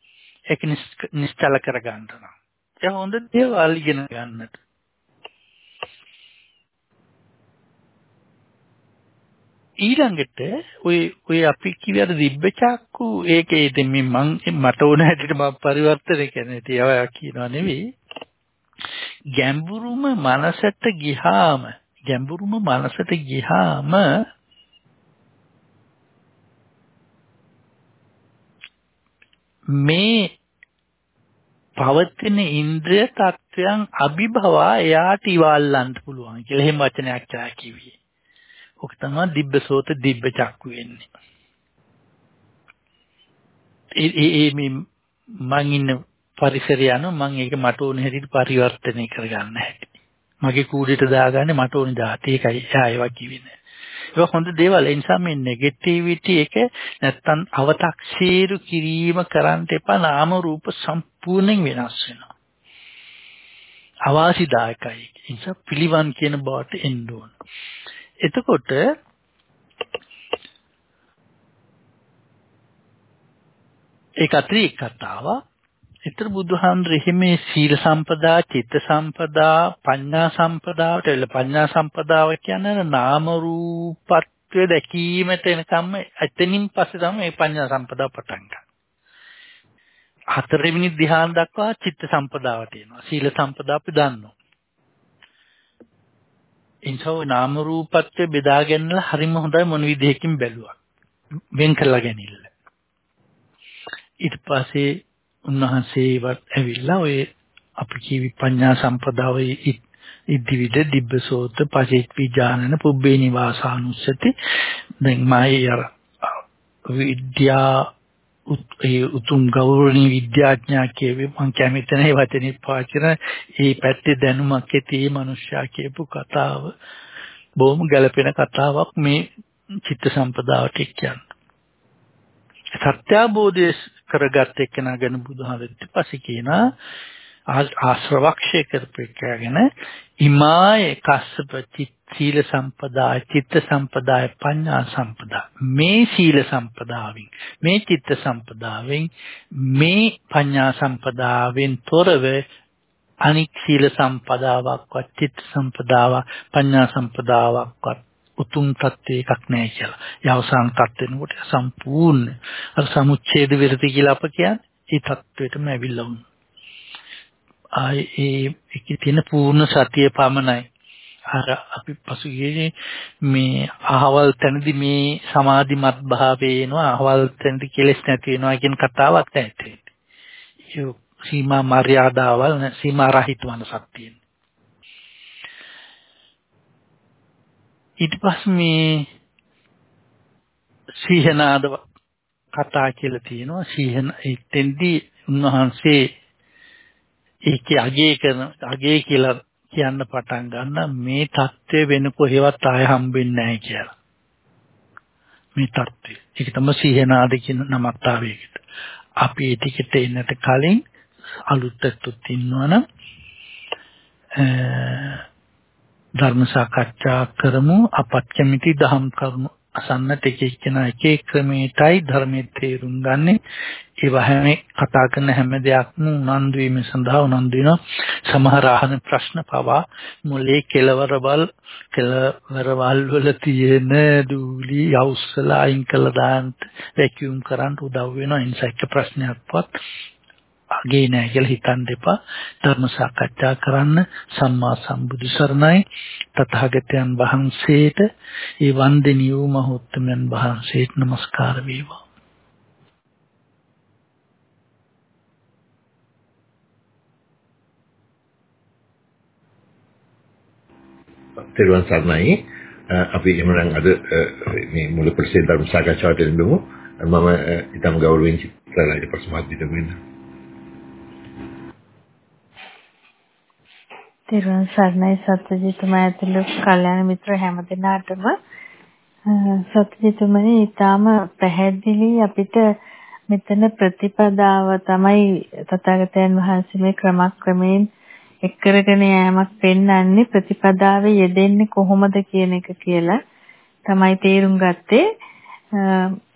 ඒක නිශ්චල කර ගන්න නම්. ඒ හොඳ දේවල් ඉගෙන ගන්නට. ඊළඟට ඔය ඔය අපි කිව්වද දිබ්බ චක්කු ඒකේ ඉතින් මේ මං මට ඕන හැටියට මම පරිවර්තනය කරන්නේ තියවා කියනවා නෙවෙයි ගැඹුරුම මනසට ගිහාම ගැඹුරුම මනසට ගිහාම මේ පවතින ඉන්ද්‍රිය තත්වයන් අභිභවා එයාට ඉවල්ලන්න පුළුවන් කියලා එහෙම වචනයක් චා කිව්වේ. ඔක තමයි දිබ්බසෝත දිබ්බ චක්කු වෙන්නේ. ඒ ඒ මේ මං ඉන්න පරිසරය යනවා මං ඒක මට ඕන හැටියට පරිවර්තනය කරගන්න හැටි. මගේ කූඩේට දාගන්නේ මට ඕන જાති ඒකයි ආයෙවා කිව්වේ ඒක හොඳ දේවල්. ඒ නිසා මේ නෙගටිවිටි එක නැත්තම් අව탁සීරු කිරීම කරන්න එපා. නාම රූප සම්පූර්ණයෙන් වෙනස් වෙනවා. අවාසිදායකයි. ඒ නිසා පිළිවන් කියන බවට එන්න ඕන. එතකොට ඒක අත්‍රි කතාවක් ඒතර බුදුහාමුදුර එහෙමේ සීල සම්පදා, චිත්ත සම්පදා, පඤ්ඤා සම්පදාවට එළ පඤ්ඤා සම්පදාව කියන්නේ නාම රූපත්වය දැකීමට එනකම් එතනින් පස්සේ තමයි මේ පඤ්ඤා සම්පදාව පටන් ගන්න. හතරවෙනි ධ්‍යාන දක්වා චිත්ත සම්පදාව තියෙනවා. සීල සම්පදා අපි දන්නවා. එනිසා නාම රූපත්වය බෙදා ගැනීම හරිම හොඳයි මොන විදිහකින් බැලුවා. වෙන් කරලා ගැනීම. ඊට පස්සේ උන්වහන්සේවත් ඇවිල්ලා ඔය අපි කියවි පඤ්ඤා සම්පදාවේ ඉදිවිද දිබ්බසෝත පටිච්චවිජානන පුබ්බේ නිවාසානුස්සති. දැන් මායේ අර විද්‍යා ඒ උතුම් ගෞරවණීය විද්‍යාඥයා කියවේ මම කැමති නැහැ වචනේ පාවිච්චි කරන. ඒ පැත්තේ දැනුමක් ඇති මේ මිනිස්සයා කියපු කතාව. බොහොම ගැළපෙන කතාවක් මේ චිත්ත සම්පදාවට කියන්නේ. සත්‍ය අවබෝධය කරගත් එක්කෙනා ගැන බුදුහාමුදුරුවෝ පස්සේ කියනවා ආශ්‍රවක්ෂය කරපේකගෙන ඉමාය කස්සප සීල සම්පදාය චිත්ත සම්පදාය පඤ්ඤා සම්පදා මේ සීල සම්පදාවෙන් මේ චිත්ත සම්පදාවෙන් මේ පඤ්ඤා සම්පදාවෙන් තොරව අනික් සීල සම්පදාවක්වත් චිත්ත සම්පදාවක් පඤ්ඤා සම්පදාවක්වත් උතුම් තත්ත්වය එකක් නැහැ කියලා. ඒ අවසාන තත්ත්වෙනකොට සම්පූර්ණ අර සමුච්ඡේද විරති කියලා අප කියන්නේ ඒ තත්ත්වෙටම ඇවිල්ලා වුණා. ආයේ ඒ එකේ තියෙන පූර්ණ සතිය පමණයි. අර අපි පසුගියේ මේ අහවල් තැනදී මේ සමාධිමත් භාවයේ එනවා අහවල් තැනදී කෙලෙස් නැති වෙනවා කියන කතාවක් නැහැ. ඒ සීමා මර්යාදාවල් සීමා රහිත වන සත්‍යයෙන්. ඊට පස්සේ මේ සීහනාද කතා කියලා තියෙනවා සීහන එතෙන්දී උන්වහන්සේ ඒකේ අගේ කරන අගේ කියලා කියන්න පටන් ගන්න මේ தත්ත්වය වෙන කොහෙවත් ආය හම්බෙන්නේ නැහැ කියලා. මේ தත්ත්වය. ඒක තමයි සීහනාද කියන නමක් ආවේකට. අපි ඒ ටිකට එන්නට කලින් අලුත් ඇත්තොත් ඉන්නවනම් ධර්ම සාකච්ඡා කරමු. අපත් කැමිති දහම් කරුණු අසන්නට එක එක්කෙනා එක එක ක්‍රමයටයි ධර්මයේ තේරුම් ගන්නෙ. ඒ වහමේ කතා කරන හැම දෙයක්ම උනන්දු වීම සඳහා උනන්දු වෙනවා. සමහර අහන ප්‍රශ්න පවා මුලේ කෙලවරවල් කෙලවරවල් වල තියෙන දූලි අවුස්සලා අයින් කළා දාන්න වැකියුම් කරන්න උදව් වෙනවා. ඉන්සයික් ප්‍රශ්නයක්වත් අගේ නෑ කියලා හිතන්න එපා. ධර්ම සාකච්ඡා කරන්න සම්මා සම්බුදු සරණයි. තථාගතයන් වහන්සේට ඒ වන්දනීය වූ මහෝත්තමයන් වහන්සේට নমස්කාර වේවා. තෙරුවන් සරණයි. අපි එහෙමනම් අද මේ මුල කොටසේ ධර්ම සාකච්ඡාවට එන්නමු මම ඊටම ගෞරවයෙන් චිත්‍රලයිට ප්‍රශ්න දෙන්න තිරුවන් සරණයි සත්‍යජිතුමා ඇතුළු කල්යාණ මිත්‍ර හැමදෙනාටම සත්‍යජිතුමනි ඊටාම පැහැදිලි අපිට මෙතන ප්‍රතිපදාව තමයි තථාගතයන් වහන්සේ මේ ක්‍රමක්‍රමයෙන් එක් කරගෙන යෑමක් පෙන්වන්නේ ප්‍රතිපදාවේ යෙදෙන්නේ කොහොමද කියන එක කියලා තමයි තේරුම් ගත්තේ.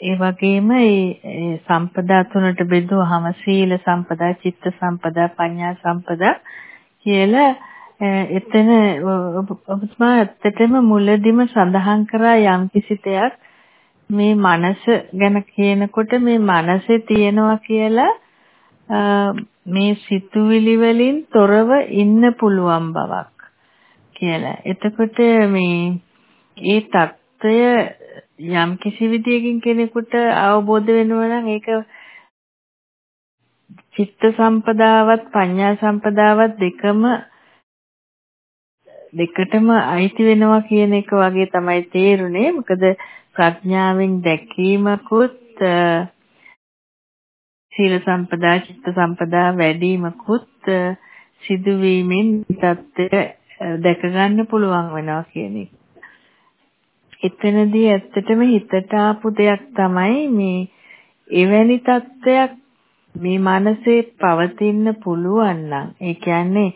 ඒ වගේම මේ සම්පදා තුනට බෙදුවහම සීල සම්පදා චිත්ත සම්පදා පඤ්ඤා සම්පදා කියලා එතන ඔබතුමා ඇත්තටම මුලදිම සඳහන් කරා යම් කිසි දෙයක් මේ මනස ගැන කියනකොට මේ මනසේ තියෙනවා කියලා මේ සිතුවිලි වලින් තොරව ඉන්න පුළුවන් බවක් කියලා. එතකොට මේ ඒ తত্ত্বය යම් කිසි විදියකින් කෙනෙකුට අවබෝධ වෙනවා නම් ඒක චිත්ත සම්පදාවත් පඤ්ඤා සම්පදාවත් දෙකම දෙකටම අයිති වෙනවා කියන එක වගේ තමයි තේරුනේ. මොකද ප්‍රඥාවෙන් දැකීමකුත් සීල සම්පදා චිත්ත සම්පදා වැඩිමකුත් සිදුවීමෙන් தත්ත්වය දැක ගන්න පුළුවන් වෙනවා කියන එක. එතනදී ඇත්තටම හිතට ආපු දෙයක් තමයි මේ එවැනි தත්ත්වයක් මේ මනසේ පවතින්න පුළුවන් නම් ඒ කියන්නේ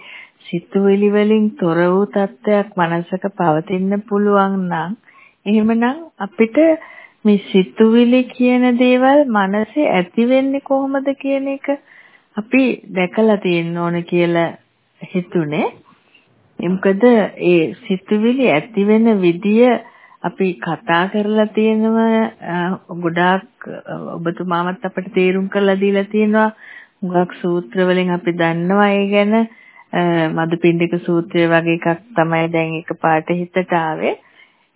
සිතුවිලි වලින් තොර වූ තත්ත්වයක් මනසක පවතින්න පුළුවන් නම් එහෙමනම් අපිට මේ සිතුවිලි කියන දේවල් මනසේ ඇති වෙන්නේ කොහොමද කියන එක අපි දැකලා තියෙන්න ඕන කියලා හිතුනේ. මොකද ඒ සිතුවිලි ඇති වෙන විදිය අපි කතා කරලා තියෙනවා ගොඩාක් ඔබතුමාමත් අපිට තේරුම් කරලා දීලා තියෙනවා. හුඟක් සූත්‍ර වලින් අපි දන්නවා ඒ ගැන මදුපිණ්ඩික සූත්‍රය වගේ එකක් තමයි දැන් එකපාරට හිතට ආවේ.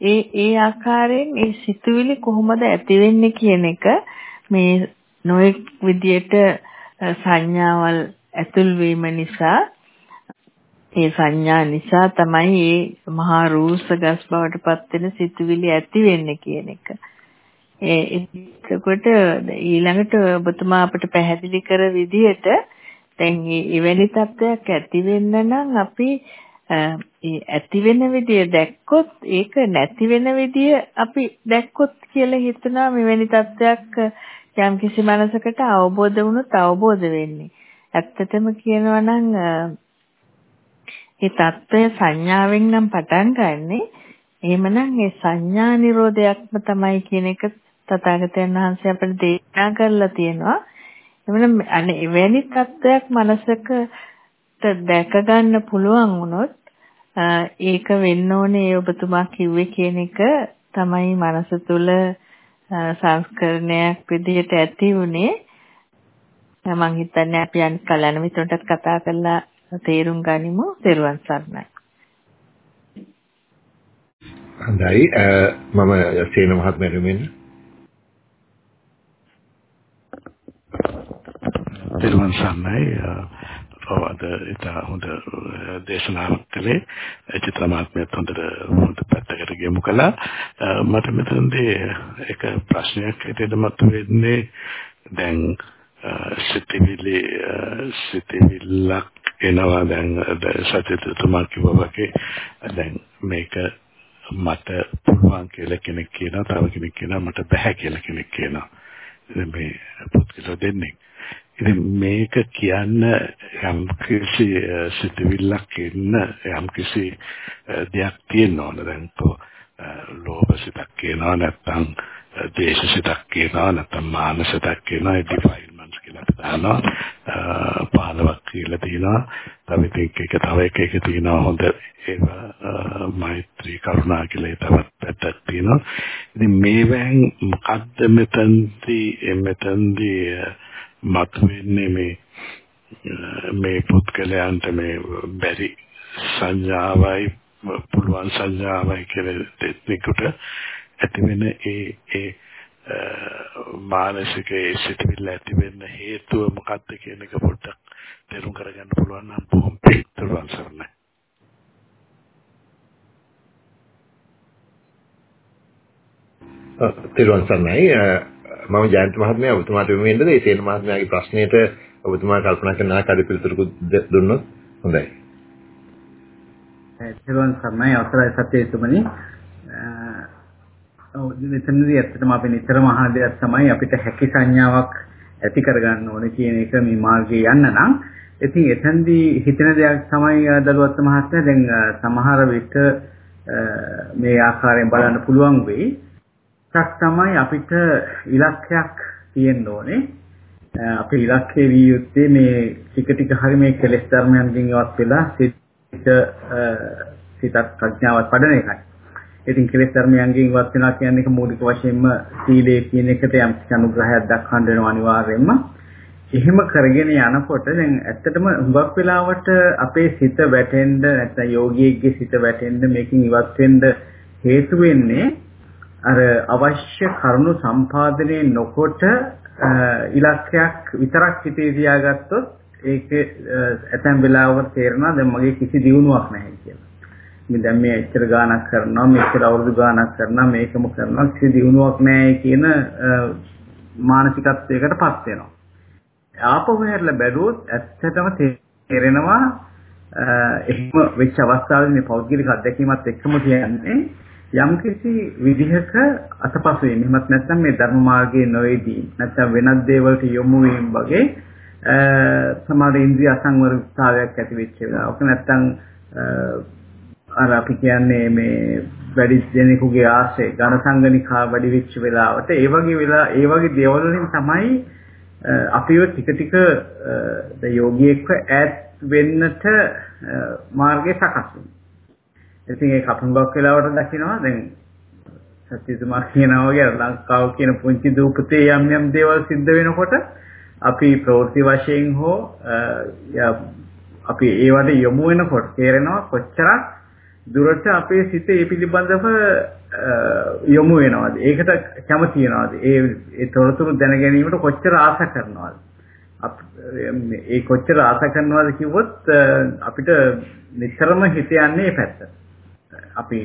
ඒ ඒ ආකාරයෙන් ඒ සිතුවිලි කොහොමද ඇති වෙන්නේ කියන එක මේ නොඑක් විදියට සංඥාවල් ඇතුල් වීම නිසා ඒ සංඥා නිසා තමයි මේ මහා රූස ගස් බවට පත් වෙන සිතුවිලි ඇති වෙන්නේ කියන එක. ඒ එතකොට ඊළඟට ඔබතුමා අපිට පැහැදිලි කර විදිහට දැන් ඉවෙනි තත්ත්වයක් ඇති වෙන්න නම් අපි ඇති වෙන විදිය දැක්කොත් ඒක නැති වෙන විදිය අපි දැක්කොත් කියලා හිතනවා මෙවැනි තත්ත්වයක් යම් කිසි මනසකට අවබෝධ වුණොත් අවබෝධ වෙන්නේ. ඇත්තටම කියනවා නම් ඒ தত্ত্বය සංඥාවෙන් නම් පටන් ගන්නෙ. එහෙමනම් ඒ සංඥා නිරෝධයක්ම තමයි කියන එක තථාගතයන් වහන්සේ අපිට දේශනා කරලා තියෙනවා. එවනම් අනේ එවැනි තත්වයක් මනසක දැක ගන්න පුළුවන් වුණොත් ඒක වෙන්න ඕනේ ඔබතුමා කිව්වේ කියන එක තමයි මනස තුල සංස්කරණයක් විදිහට ඇති වුණේ. මම හිතන්නේ අපි අනිත් කලන මිත්‍රන්ටත් කතා කරලා තේරුම් ගනිමු. තෙරුවන් සරණයි. හොඳයි. මම සේන මහත්මයාට මෙන්න තෙරුවන් සරණයි ඔවද ඒක හොඳ eh, දේශනාවක් කළේ. චිත්‍ර මහත්මයාත් හොඳට හොඳ පැත්තකට ගෙමු කළා. Eh, මට මෙතනදී එක ප්‍රශ්නයක් හිතෙන්න මතුවෙන්නේ දැන් eh, සිතිවිලි සිතිවිල්ලක් එනවා. දැන් සත්‍යතුමා කිව්වා වගේ. දැන් මේක මට පුළුවන් කියලා කෙනෙක් කියනවා තව කෙනෙක් කියනවා මට බෑ කියලා කෙනෙක් කියනවා. මේ පුත්කල දෙන්නේ. ඉතින් මේක කියන්න යම් කිසි සිතිවිල්ලක් එන්න යම් කිසි දෙයක් තියෙනවනේ දැන්? කො ලෝභ සිතක් කියනවා නැත්නම් දේශ සිතක් කියනවා නැත්නම් මාන සිතක් කියනවා ඒ ඩිෆයින් කියලා දානවා පහලවක් කියලා තියෙනවා තව එක එක තව එක එක තියෙනවා හොඳ ඒවා මෛත්‍රී කරුණා කියලා තවත් පැත්තක් තියෙනවා. ඉතින් මේවෙන් මොකද්ද මෙතනදී මෙතනදී මතුවෙන්නේ මේ මේ පුත්කලයන්ට මේ බැරි සංඥාවයි පුළුවන් සංඥාවයි කියලා දෙන්නෙකුට ඇති වෙන ඒ ඒ මානසික සිතවිල්ල ඇති වෙන්න හේතුව මොකක්ද කියන එක පොඩ්ඩක් තේරුම් කරගන්න පුළුවන් නම් බොහොම පිටුරුවන් සරණයි. තේරුවන් සරණයි මම ජයන්ත මහත්මයා ඔබතුමාට වෙන්නද ඒ සේන මහත්මයාගේ ප්‍රශ්නයට ඔබතුමා කල්පනා කරන ආකාරයට පිළිතුරු දුන්නොත් හොඳයි. තේරුවන් සරණයි අවසරයි සත්‍යතුමනි මෙතනදී ඇත්තටම අපි නිතරම අහන දෙයක් තමයි අපිට හැකි සංඥාවක් ඇති කරගන්න ඕනේ කියන එක මේ මාර්ගයේ යන්න නම් ඉතින් එතෙන්දී හිතෙන දෙයක් තමයි දලුවත් මහත්මයා දැන් සමහර විට මේ ආකාරයෙන් බලන්න පුළුවන් වෙයි. එකක් තමයි අපිට ඉලක්කයක් තියෙන්න ඕනේ. අපේ ඉලක්කය විය යුත්තේ මේ ටික ටික හරි මේ කෙලෙස් ධර්මයන්ගෙන් ඉවත් වෙලා සිත සිතක් ප්‍රඥාවත් පඩන එකයි. ඉතින් කෙලෙස් ධර්මයන්ගෙන් ඉවත් වෙනවා කියන්නේ ඒක මූලික වශයෙන්ම සීලය කියන එකට යම් අනුග්‍රහයක් දක්වන්න වෙනවා අනිවාර්යයෙන්ම. එහෙම කරගෙන යනකොට දැන් ඇත්තටම හුඟක් වෙලාවට අපේ සිත වැටෙන්න නැත්නම් යෝගියෙක්ගේ සිත වැටෙන්න මේකෙන් ඉවත් වෙන්න හේතු වෙන්නේ අර අවශ්‍ය කරුණු සම්පාදනය නොකොට ඉලක්කයක් විතරක් හිතේ තියාගත්තොත් ඒක ඇතැම් වෙලාවකට තේරෙනවා දැන් මගේ කිසි දියුණුවක් නැහැ කියලා. මේ දැන් මේ එච්චර ගාණක් කරනවා මෙච්චර අවුරුදු ගාණක් කරනවා මේකම කරනවා කිසි දියුණුවක් නැහැ කියන මානසිකත්වයකටපත් වෙනවා. ආපහු හැරලා බැලුවොත් ඇත්තටම තේරෙනවා එහෙම වෙච්ච අවස්ථාවේදී මේ පෞද්ගලික අත්දැකීමත් එක්කම කියන්නේ යම්කිසි විදිහක අතපසු වීම. එහෙමත් නැත්නම් මේ ධර්ම මාර්ගයේ නොවේදී නැත්නම් වෙනත් දේවල්ට යොමු වීම වගේ සමාධි ඉන්ද්‍රිය අසංවරතාවයක් ඇති වෙච්ච වෙලාවක නැත්නම් අර අපි කියන්නේ මේ වැඩි දෙනෙකුගේ ආශ්‍රය ඝනසංගනිකා වැඩි වෙච්ච වෙලාවට ඒ වගේ වෙලා ඒ වගේ දේවල් වලින් තමයි අපිව ටික ටික ද යෝගියෙක්ව ඈත් වෙන්නට මාර්ගය සකස් වෙනවා. ඉතින් ඒක අපුංගක් වෙලාවට දකිනවා දැන් සත්‍යතුමා කියනවා වගේ ලංකාව කියන පුංචි දූපතේ යම් යම් දේවල් සිද්ධ වෙනකොට අපි ප්‍රවෘත්ති වශයෙන් හෝ අපි ඒවට යොමු වෙනකොට තේරෙනවා කොච්චරක් දුරට අපේ සිත ඒ පිළිබඳව යොමු වෙනවද? ඒකට කැමති වෙනවද? ඒ ඒ තොරතුරු දැන ගැනීමට කොච්චර ආස කරනවද? ඒ කොච්චර ආස කරනවද කිව්වොත් අපිට නිතරම හිත යන්නේ මේ පැත්ත. අපි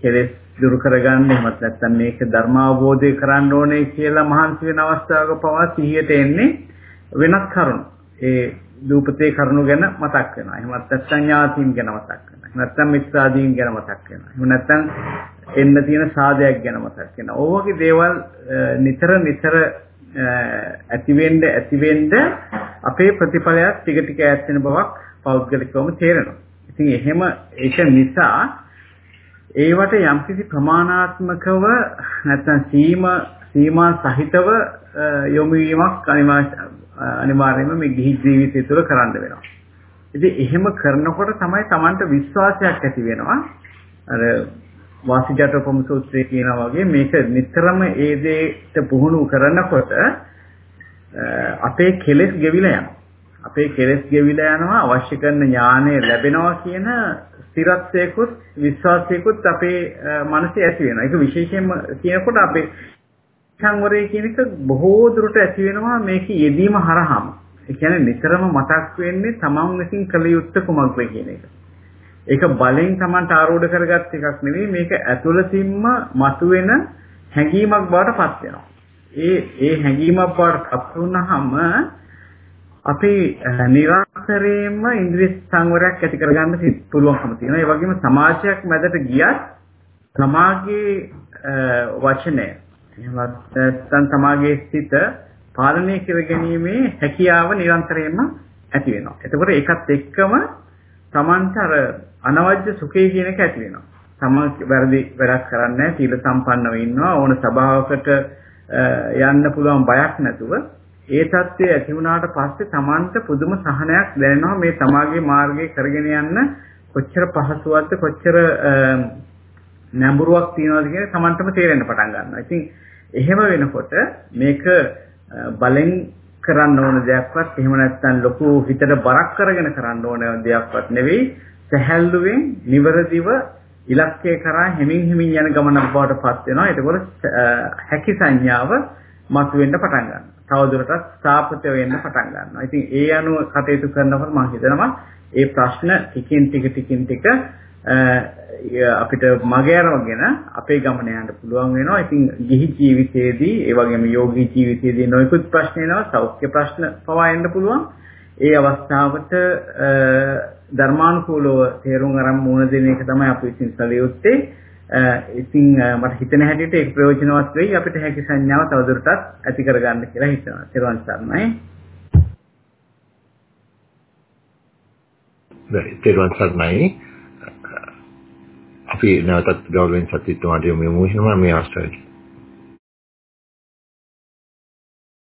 කෙලෙස් දුරු කරගන්න එහෙමත් නැත්නම් මේක ධර්මාවබෝධය කරන්න ඕනේ කියලා මහන්සි වෙන අවස්ථාවක පවා සිහියට එන්නේ වෙනත් කරුණු. ඒ දූපතේ කරුණු ගැන මතක් වෙනවා. එහෙමත් නැත්නම් ඥාතීන් ගැන මතක් වෙනවා. නැත්නම් මිත්‍රාදීන් ගැන මතක් වෙනවා. එහෙම නැත්නම් එන්න තියෙන සාදයක් ගැන මතක් වෙනවා. ඕවගේ දේවල් නිතර නිතර ඇතිවෙන්න ඇතිවෙන්න අපේ ප්‍රතිඵලයක් ටික ටික ඈත් වෙන බවක් පෞද්ගලිකවම තේරෙනවා. ඉතින් එහෙම ඒක නිසා ඒවට යම්කිසි ප්‍රමාණාත්මකව නැත්නම් සීමා සීමා සහිතව යොමු වීමක් අනිවාර්යයෙන්ම මේ ගිහි ජීවිතය තුළ කරන්න වෙනවා. ඉතින් එහෙම කරනකොට තමයි Tamanට විශ්වාසයක් ඇති වෙනවා. අර වාසිජාතෝපම සූත්‍රයේ කියනවා වගේ මේක නිතරම ඒ දෙයට පුහුණු කරනකොට අපේ කෙලෙස් ගෙවිලා යනවා. අපේ කෙලෙස් ගෙවිලා යනවා අවශ්‍ය කරන ඥානය ලැබෙනවා කියන ස්ථිරත්වයකුත් විශ්වාසයකුත් අපේ මනසේ ඇති වෙනවා. ඒක විශේෂයෙන්ම කියනකොට අපේ සංවරය කියන එක බොහෝ දුරට ඇති වෙනවා මේක යෙදීම හරහාම. ඒ කියන්නේ නිතරම මතක් වෙන්නේ තමන් විසින් කළ යුත්තේ කුමක්ද කියන එක. ඒක බලෙන් තමන්ට ආරෝඪ කරගත් එකක් නෙවෙයි මේක ඇතුළතින්ම මතුවෙන හැඟීමක් බවට පත් වෙනවා. ඒ ඒ හැඟීමක් බවට පත් වුනහම අපි නිරන්තරයෙන්ම ඉන්ද්‍රිය සංවරයක් ඇති කරගන්න පුළුවන්කම තියෙනවා. ඒ වගේම සමාජයක් මැදට ගියත් සමාජයේ වචනය එහෙමත් නැත්නම් සමාජයේ සිට පාලනය කර ගැනීමේ හැකියාව නිරන්තරයෙන්ම ඇති වෙනවා. එතකොට ඒකත් එක්කම Tamanට අර අනවජ්‍ය සුඛය කියන එක ඇති වෙනවා. තමන් වැරදි වැඩක් කරන්නේ සීල සම්පන්නව ඉන්නවා ඕන සභාවකට යන්න පුළුවන් බයක් නැතුව ඒ தත්ත්වය ඇති වුණාට පස්සේ Tamanට පුදුම සහනයක් දැනෙනවා මේ තමාගේ මාර්ගය කරගෙන යන්න කොච්චර පහසුවක්ද කොච්චර නැඹුරුවක් තියනවද කියන Tamanටම තේරෙන්න පටන් ගන්නවා. ඉතින් එහෙම වෙනකොට මේක බලෙන් කරන්න ඕන දෙයක්වත් එහෙම නැත්නම් ලොකු හිතට බරක් කරගෙන කරන්න ඕන දෙයක්වත් නෙවෙයි සැහැල්ලුවෙන් නිවරදිව ඉලක්කය කරා හැමින් හැමින් යන ගමනක් බවට පත් වෙනවා. එතකොට හැකි සංඥාව මතුවෙන්න පටන් ගන්නවා. තවදුරටත් ස්ථාපිත වෙන්න පටන් ගන්නවා. ඉතින් ඒ අනුව කටයුතු කරනකොට මම හිතනවා ඒ ප්‍රශ්න ටිකින් ටික ටිකින් ටික අපිට මගහැරවගෙන අපේ ගමන යන්න පුළුවන් වෙනවා. ඉතින් ගිහි ජීවිතයේදී ඒ වගේම යෝගී ජීවිතයේදී නොයෙකුත් ප්‍රශ්න එනවා. සෞඛ්‍ය ප්‍රශ්න පවා එන්න පුළුවන්. ඒ අවස්ථාවට ධර්මානුකූලව තේරුම් අරන් මුණ දෙන එක තමයි අපි විසින් කළ යුත්තේ. ඉතින් මට හිතෙන හැටියට ඒක ප්‍රයෝජනවත් වෙයි අපිට හැකි සංඥාව තවදුරටත් ඇති කරගන්න කියලා හිතනවා. ත්‍රිවන් සරණයි. දැන් ත්‍රිවන් සරණයි. අපි නැවතත් ගෞරවයෙන් සත්‍යත්වයට යොමු වෙනවා මේ අවස්ථාවේදී.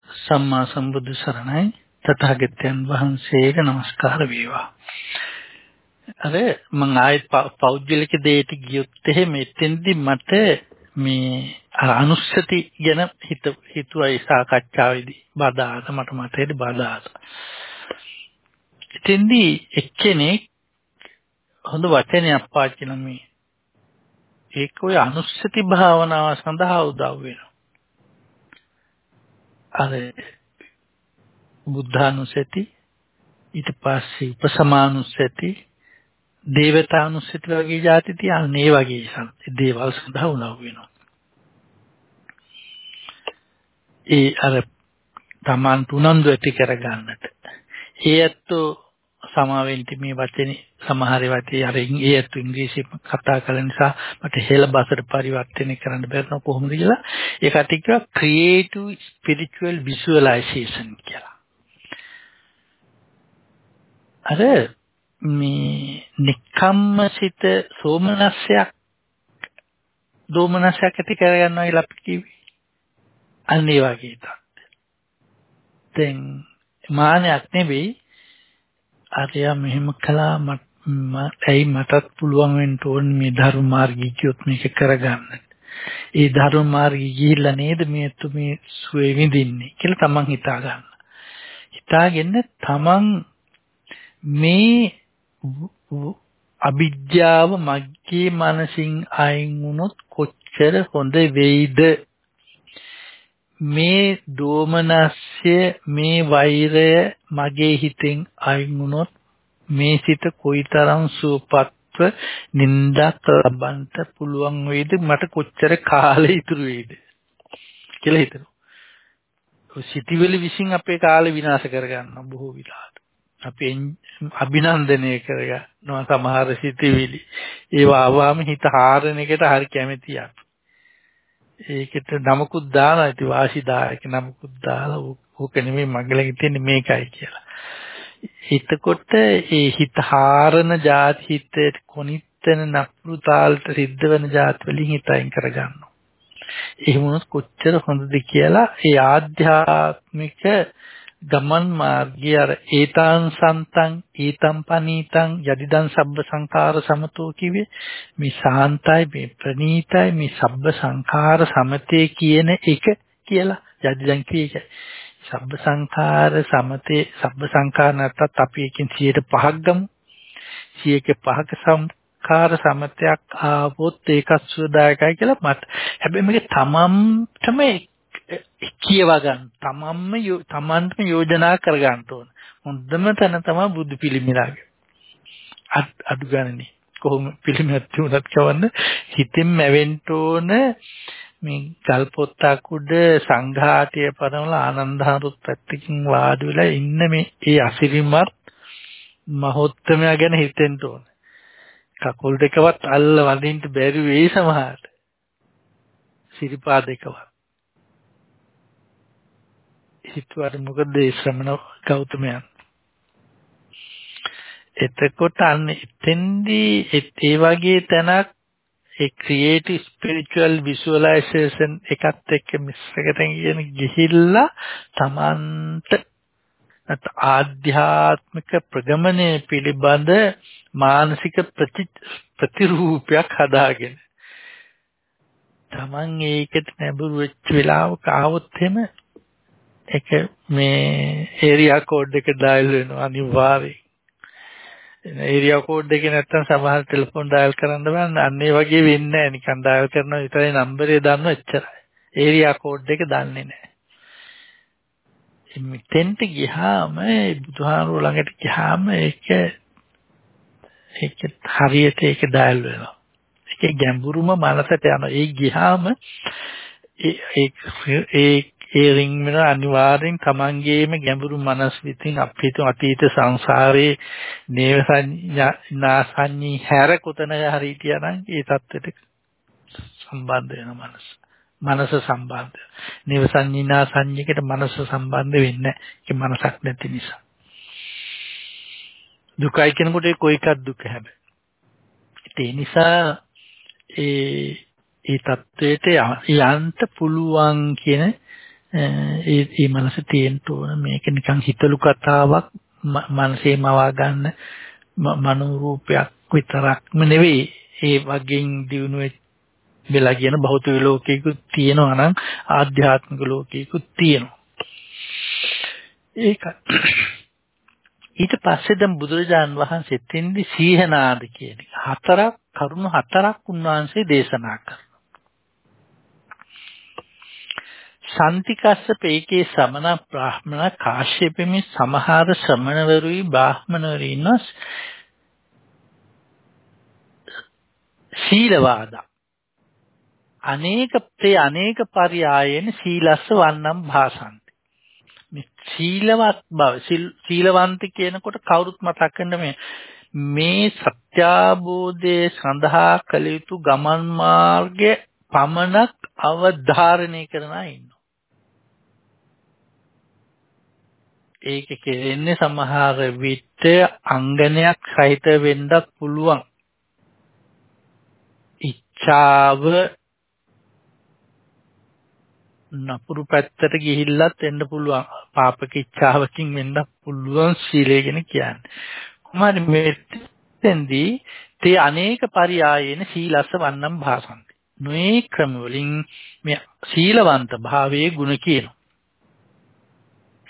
සම්මා සම්බුදු සරණයි තථාගතයන් වහන්සේට নমස්කාර වේවා. අර මම ආයෙත් පෞද්ගලික දෙයට ගියොත් එහෙම එතෙන්දි මට මේ අනුස්සති ගැන හිත හිතුවා ඒ සාකච්ඡාවේදී බදාත මට මතකෙද බදාත. එතෙන්දි එක්කෙනෙක් හොඳ වචනයක් පාවිච්චි කරන මේ ඒක ඔය අනුස්සති භාවනාව සඳහා උදව් වෙනවා. අර බුද්ධානුස්සති ඊට පස්සේ උපසමානුස්සති දේවතානුස්සති වගේ જાති තියන මේ වගේ දේවල් සඳහා උනව් වෙනවා. ඒ අර Taman තුනන්දු ඇති කරගන්නට. ඒ ඇත්තෝ සමාවෙන්ටි මේ වචනේ සමහර වටේ අර ඒ ඇත්තෝ ඉංග්‍රීසි කතා කරන නිසා මට හෙළ බසට පරිවර්තනය කරන්න බැරි කොහොමද කියලා ඒකට කියනවා creative spiritual visualization කියලා. අර මේ නික්කම්මසිත සෝමනස්සයක් දෝමනසයක් ඇති කරගන්නවා කියලා අපි කිව්වේ. අන්න ඒ වගේ තත්ත්වය. දැන් මානයක් නෙවෙයි අරයා මෙහෙම කළා මට ඇයි මටත් පුළුවන් වෙන්න ඕන මේ ධර්ම මාර්ගය කියොත් මේක කරගන්න. ඒ ධර්ම මාර්ගය ගිහිල්ලා නේද මේ තුමේ සුවේ විඳින්නේ කියලා තමන් හිතා ගන්න. හිතාගෙන තමන් මේ අවිද්‍යාව මග්ගේ මනසින් අයින් වුණොත් කොච්චර හොඳ වෙයිද මේ දෝමනස්ය මේ වෛරය මගේ හිතෙන් අයින් වුණොත් මේ සිත කොයිතරම් සූපත්ව නින්දක් ලබන්ට පුළුවන් වේද මට කොච්චර කාලෙ ඉතුරු වේද කියලා හිතනවා. සිටිවිලි විසින් අපේ කාලේ විනාශ කරගන්නවා බොහෝ විලාට. අපි අභිනන්දනය කරගන්නවා සමහර සිටිවිලි. ඒවා ආවම හිත හාරන එකට හරි කැමැති අපි. ඒකට නමකුත් දානවා ඉතින් වාසිදායක නමකුත් දාලා ඕක නෙමෙයි මගලගේ තියෙන්නේ මේකයි කියලා. එතකොට ඒ හිත හාරන જાති හිතේ කොනිත්තන නපුරු තාලට සිද්ධ වෙන જાති වලින් හිත අයින් කරගන්නවා. එහෙම වුණොත් කොච්චර හොඳද කියලා ඒ ආධ්‍යාත්මික ගමන් මාර්ගය අර ඒතාන් සන්තං ඊතම් පනීතං යදිදං සබ්බ සංඛාර සමතෝ කිව්වේ මේ සාන්තයි මේ ප්‍රනීතයි මේ සබ්බ සංඛාර සමතේ කියන එක කියලා යදිදං කියේ සබ්බ සංඛාර සමතේ සබ්බ සංඛාර නැත්තත් අපි එකෙන් 105ක් ගමු. 100ක 5ක සංඛාර සමතයක් ආවොත් ඒකත් සුවදායකයි කියලා මට. හැබැයි මේක තමන්ටම කියවා ගන්න තමන්ම තමන්ටම යෝජනා කර ගන්න ඕන. හොඳම තැන තමයි බුදු පිළිමිලාගේ. අඩු ගන්නනේ කොහොම පිළිමයක් තුනක් කවන්න හිතෙන් මැවෙන්න ඕන මේ ගල් පොත්තක් උඩ සංඝාටය පරමල ආනන්දහරුත් පැත්තකින් වාඩි වෙලා ඉන්න මේ ඒ අසිරිමත් මහෝත්තමයා ගැන හිතෙන්න ඕන. කකුල් දෙකවත් අල්ල වදින්න බැරි වෙයි සමහරට. සිරිපා දෙකවත්. හිතුවට මොකද ඒ ශ්‍රමණ ගෞතමයන්. එතකොට අන්න එතෙන්දී ඒ වගේ තැනක් ඒ ක්‍රියේටිව් ස්පිරිචුවල් විසුවලයිසේෂන් එකත් එක්ක මිශ්‍රකට කියන ගිහිල්ලා තමන්ට නැත් ආධ්‍යාත්මික ප්‍රගමනය පිළිබඳ මානසික ප්‍රතිරූපයක් හදාගෙන. තමන් ඒකට නැඹුරු වෙච්ච වෙලාවක ආවොත් එහෙම ඒක මේ ඒරියා කෝඩ් එක ඩයල් වෙනවා අනිවාර්යයෙන් ඒරියා කෝඩ් එකේ නැත්තම් සමහර ටෙලිෆෝන් ඩයල් කරන්න බෑ අන්න ඒ වගේ වෙන්නේ නැහැ නිකන් ඩයල් කරනවා විතරයි නම්බරේ දන්නව එච්චරයි. ඒරියා කෝඩ් එක දන්නේ නැහැ මෙතෙන්ට ගියාම බුදුහාමුදුරුවෝ ළඟට ගියාම ඒක ඒක හරියට ඒක ඩයල් වෙනවා. ඒකේ ගැඹුරුම මනසට යනවා. ඒ ගියාම ඒ ඒ රින් වෙන අනිවාර්යෙන් තමන්ගේම ගැඹුරු මනස් විතින් අපිට අතීත සංසාරයේ නේව සංඥාසඤ්ඤී හැර කොතන හරි හිටියානම් ඒ தත්වෙට සම්බන්ධ වෙන මනස. මනස සම්බන්ධ. නේව සංඥා සංඥයකට මනස සම්බන්ධ වෙන්නේ නැහැ. මනසක් නැති නිසා. දුකයි කියනකොට ඒ කොයිකක් දුක හැබැයි. ඒ නිසා ඒ ඒ தത്വයට යන්න පුළුවන් කියන ඒ ඒ මනස තියෙන්න ඕන. මේක නිකන් හිතලු කතාවක් මනසේ මවා ගන්න මනෝරූපයක් විතරක්ම නෙවෙයි. ඒ වගේන් දිනු වෙලා කියන භෞතික ලෝකයකුත් තියෙනවා නම් ආධ්‍යාත්මික ලෝකයකුත් තියෙනවා. ඒක ඊට පස්සේ දැන් බුදුරජාන් වහන්සේ තෙන්දි සීහනාද කියන හතරක් කරුණු හතරක් උන්වහන්සේ දේශනා කරනවා සන්තිකස්ස පේකේ සමන බ්‍රාහ්මණ කාශ්‍යපෙමි සමහර ශ්‍රමණවරුයි බ්‍රාහ්මණවරු ඉන්නස් සීලවාද. අනේක ප්‍රේ අනේක පරියායන සීලස්ස වන්නම් භාසන්ති. මේ සීලවත් බව සීලවන්ත කියනකොට කවුරුත් මතක් කරන්න මේ මේ සත්‍යාබෝධයේ සඳහා කළ යුතු ගමන් මාර්ගයේ පමණක් අවධාරණය කරන අය ඒක කෙරෙන්නේ සමහර විට අංගනයක් සහිත වෙන්නත් පුළුවන්. ඉච්ඡාව නපුරු පැත්තට ගිහිල්ලත් එන්න පුළුවන්. පාපක ඉච්ඡාවකින් වෙන්න පුළුවන් සීලය ගැන කියන්නේ. කොහොමද මෙතෙන්දී තේ අනේක පරියායේන සීලස්ස වන්නම් භාසන්ති. නොයේ ක්‍රම වලින් මේ සීලවන්ත භාවයේ ಗುಣ කියනවා.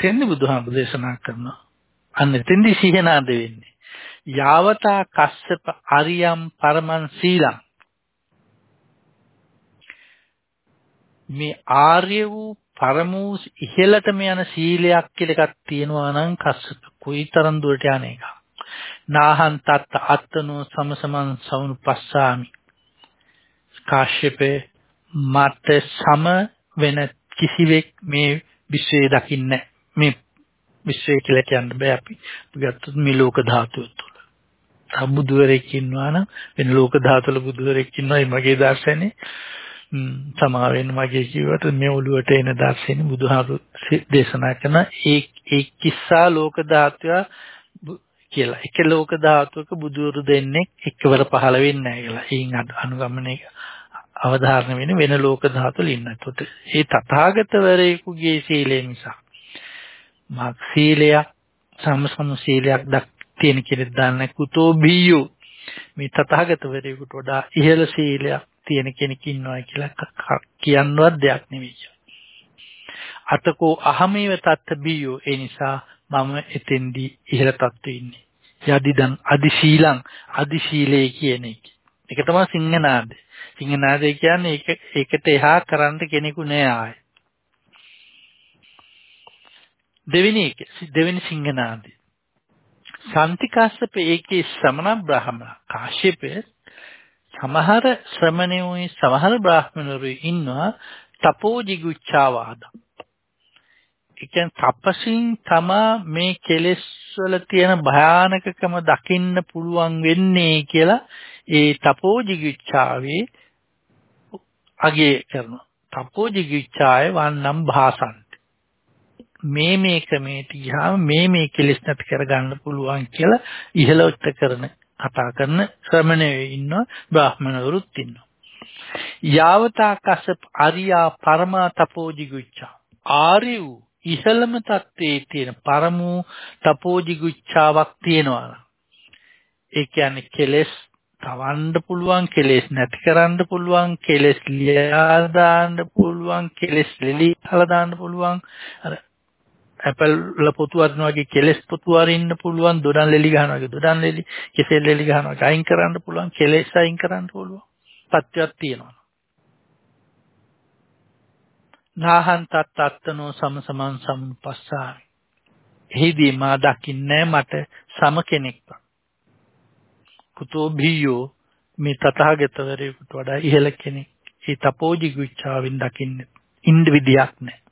තෙන්දි බුදුහාමුදුර දේශනා කරනවා. අන්න තෙන්දි සිහනාද වෙන්නේ. යාවතා කස්සප අරියම් පරමං සීලං මේ ආර්ය වූ පරමූ ඉහළටම යන සීලයක් කියලා එකක් තියෙනවා නම් කස්සප කොයිතරම් දුරට යන එක. නාහං තත්ත අත්තනෝ සමසමං සමුපස්සාමි. කාශ්‍යපේ මට සම වෙන කිසිවෙක් මේ විශ්වයේ දකින්නේ මේ විශ්වය කියලා කියන්න බෑ අපි. අපි ගත්තොත් මේ ලෝක ධාතුව තුළ. බුදුවරෙක් ඉන්නවා නම් වෙන ලෝක ධාතුවල බුදුවරෙක් ඉන්නවා මගේ දර්ශනේ සමා වෙන්න මගේ ජීවිත මේ ඔළුවට එන දර්ශනේ බුදුහාරු දේශනා කරන ඒ ඒ කිස්සා ලෝක ධාතුව කියලා. එක ලෝක ධාතුවක බුදුවරු දෙන්නේ එකවර පහළ වෙන්නේ නැහැ කියලා. එයින් අනුගමනය අවධාරණය වෙන වෙන ලෝක ධාතුවල ඉන්න. ඒත් ඒ තථාගතවරයෙකුගේ සීලය නිසා මාක් සීලයක් සම්සම සීලයක් දක් තියෙන කෙනෙක් දන්නේ කුතෝ බියු මේ තථාගතවරයෙකුට වඩා ඉහළ සීලයක් තියෙන කෙනෙක් ඉන්නවා කියලා කියන්නවත් දෙයක් නෙවෙයි. අතකෝ අහමේව තත්ත බියෝ ඒ නිසා මම එතෙන්දී ඉහළ තත්ත්වෙ ඉන්නේ. යදිදන් අදිශීලං අදිශීලයේ කියන එක. ඒක තමයි සිංහනාදය. සිංහනාදය කියන්නේ ඒක ඒකට එහා කරන්න කෙනෙකු නෑ ආයේ. දෙවෙනි එක දෙවෙනි සිංහනාදය. සම්තිකාස්සප ඒකේ ශ්‍රමණ බ්‍රාහ්මණ කාශ්‍යපය සමහර ශ්‍රමණයෝයි සමහර බ්‍රාහ්මණවරු ඉන්නවා තපෝජිගුච්ඡාවාද. ඒ කියන්නේ තපසින් තමා මේ කෙලෙස් වල තියෙන භයානකකම දකින්න පුළුවන් වෙන්නේ කියලා ඒ තපෝජිගුච්ඡාවේ අගේ කරනවා. තපෝජිගුච්ඡාය වන්නම් භාසන්ති. මේ මේ ක්‍රමයට ගියාම මේ මේ කෙලෙස් නැති කරගන්න පුළුවන් කියලා ඉහළට කරන කතා කරන ශ්‍රමණයෝ ඉන්නවා බ්‍රාහ්මණවරුත් ඉන්නවා. යාවතා කසප අරියා පරමා තපෝජිගුච්ඡා ආර්ය වූ ඉහළම තත්ත්වයේ තියෙන පරමූ තපෝජිගුච්ඡාවක් තියෙනවා. ඒ කියන්නේ කෙලෙස් තවන්න පුළුවන් කෙලෙස් නැති කරන්න පුළුවන් කෙලෙස් ලියා දාන්න පුළුවන් කෙලෙස් ලෙලි හලා දාන්න පුළුවන් අර ඇපල් වල පොතු අරින වගේ කෙලස් පොතු අරින්න පුළුවන් දොඩන් ලෙලි ගහනවා වගේ. දොඩන් ලෙලි කෙසෙල් ලෙලි ගහනවා වගේ. අයින් කරන්න පුළුවන් කෙලස් අයින් කරන්න පුළුවන්. තත්ත්වයක් තියෙනවා. නාහං තත්තනෝ සම සමන් සම්පස්සාමි. එහිදී මා දකින්නේ මට සම කෙනෙක්ව කුතෝ භීයෝ මේ තථාගතවරයෙකුට වඩා ඉහළ කෙනෙක්. ඒ තපෝජි ගුච්ඡාවෙන් දකින්නේ. ඉන්ද විදියක් නැහැ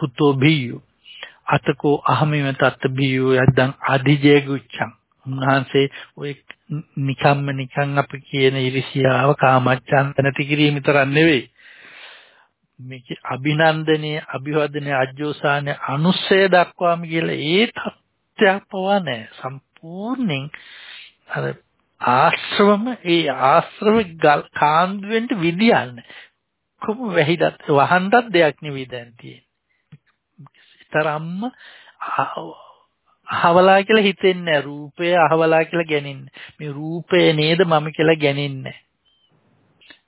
කුතෝ බියු අතකෝ අහමිම තත් බියු යද්දන් අධිජේ ගුච්ඡං. උන්වහන්සේ ඔය නිකම්ම නිකන් අපි කියන ඉරිසියාව කාමච්ඡන්ත නැති කිරීම විතරක් නෙවෙයි. මේක අභිනන්දනයේ අභිවදනයේ අජ්ජෝසානේ අනුස්සය දක්වාම කියලා ඒ තත්ත්වයක් පවා නැහැ සම්පූර්ණයෙන් අර ආශ්‍රවම ඒ ආශ්‍රව කාන්දුවෙන්ට විදියන්නේ කොහොම වැහිදත් වහන්දත් දෙයක් නෙවෙයි දැන් තියෙන්නේ. තරම්ම අහවලා කියලා හිතෙන්නේ රූපය අහවලා කියලා ගැනින්නේ. මේ රූපය නේද මම කියලා ගැනින්නේ.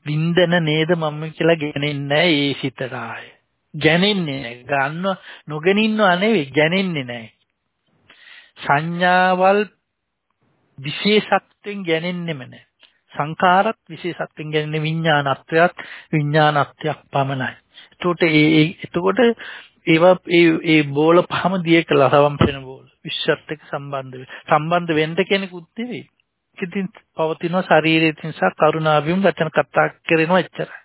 වින්දන නේද මම කියලා ගැනින්නේ ඒ සිතට ආය. ගැනින්නේ ගන්න නොගැනින්නව නෙවෙයි ගැනින්නේ නැහැ. සංඥාවල් විශේෂත්වෙන් ගැනෙන්නෙම නැහැ. සංකාරත් විශේෂත්වෙන් ගැනෙන විඥානත්වයක් විඥානත්වයක් පමණයි. එතකොට ඒ එතකොට ඒවා ඒ ඒ බෝල පහම දිය කළා. සවම්පෙන බෝල. විශ්වත් එක්ක සම්බන්ධ වෙ සම්බන්ධ වෙන්න කෙනෙකුත් නෙවෙයි. ඉතින් පවතින ශරීරයේ නිසා කරුණාවෙන් වචන කතා කරනවා එච්චරයි.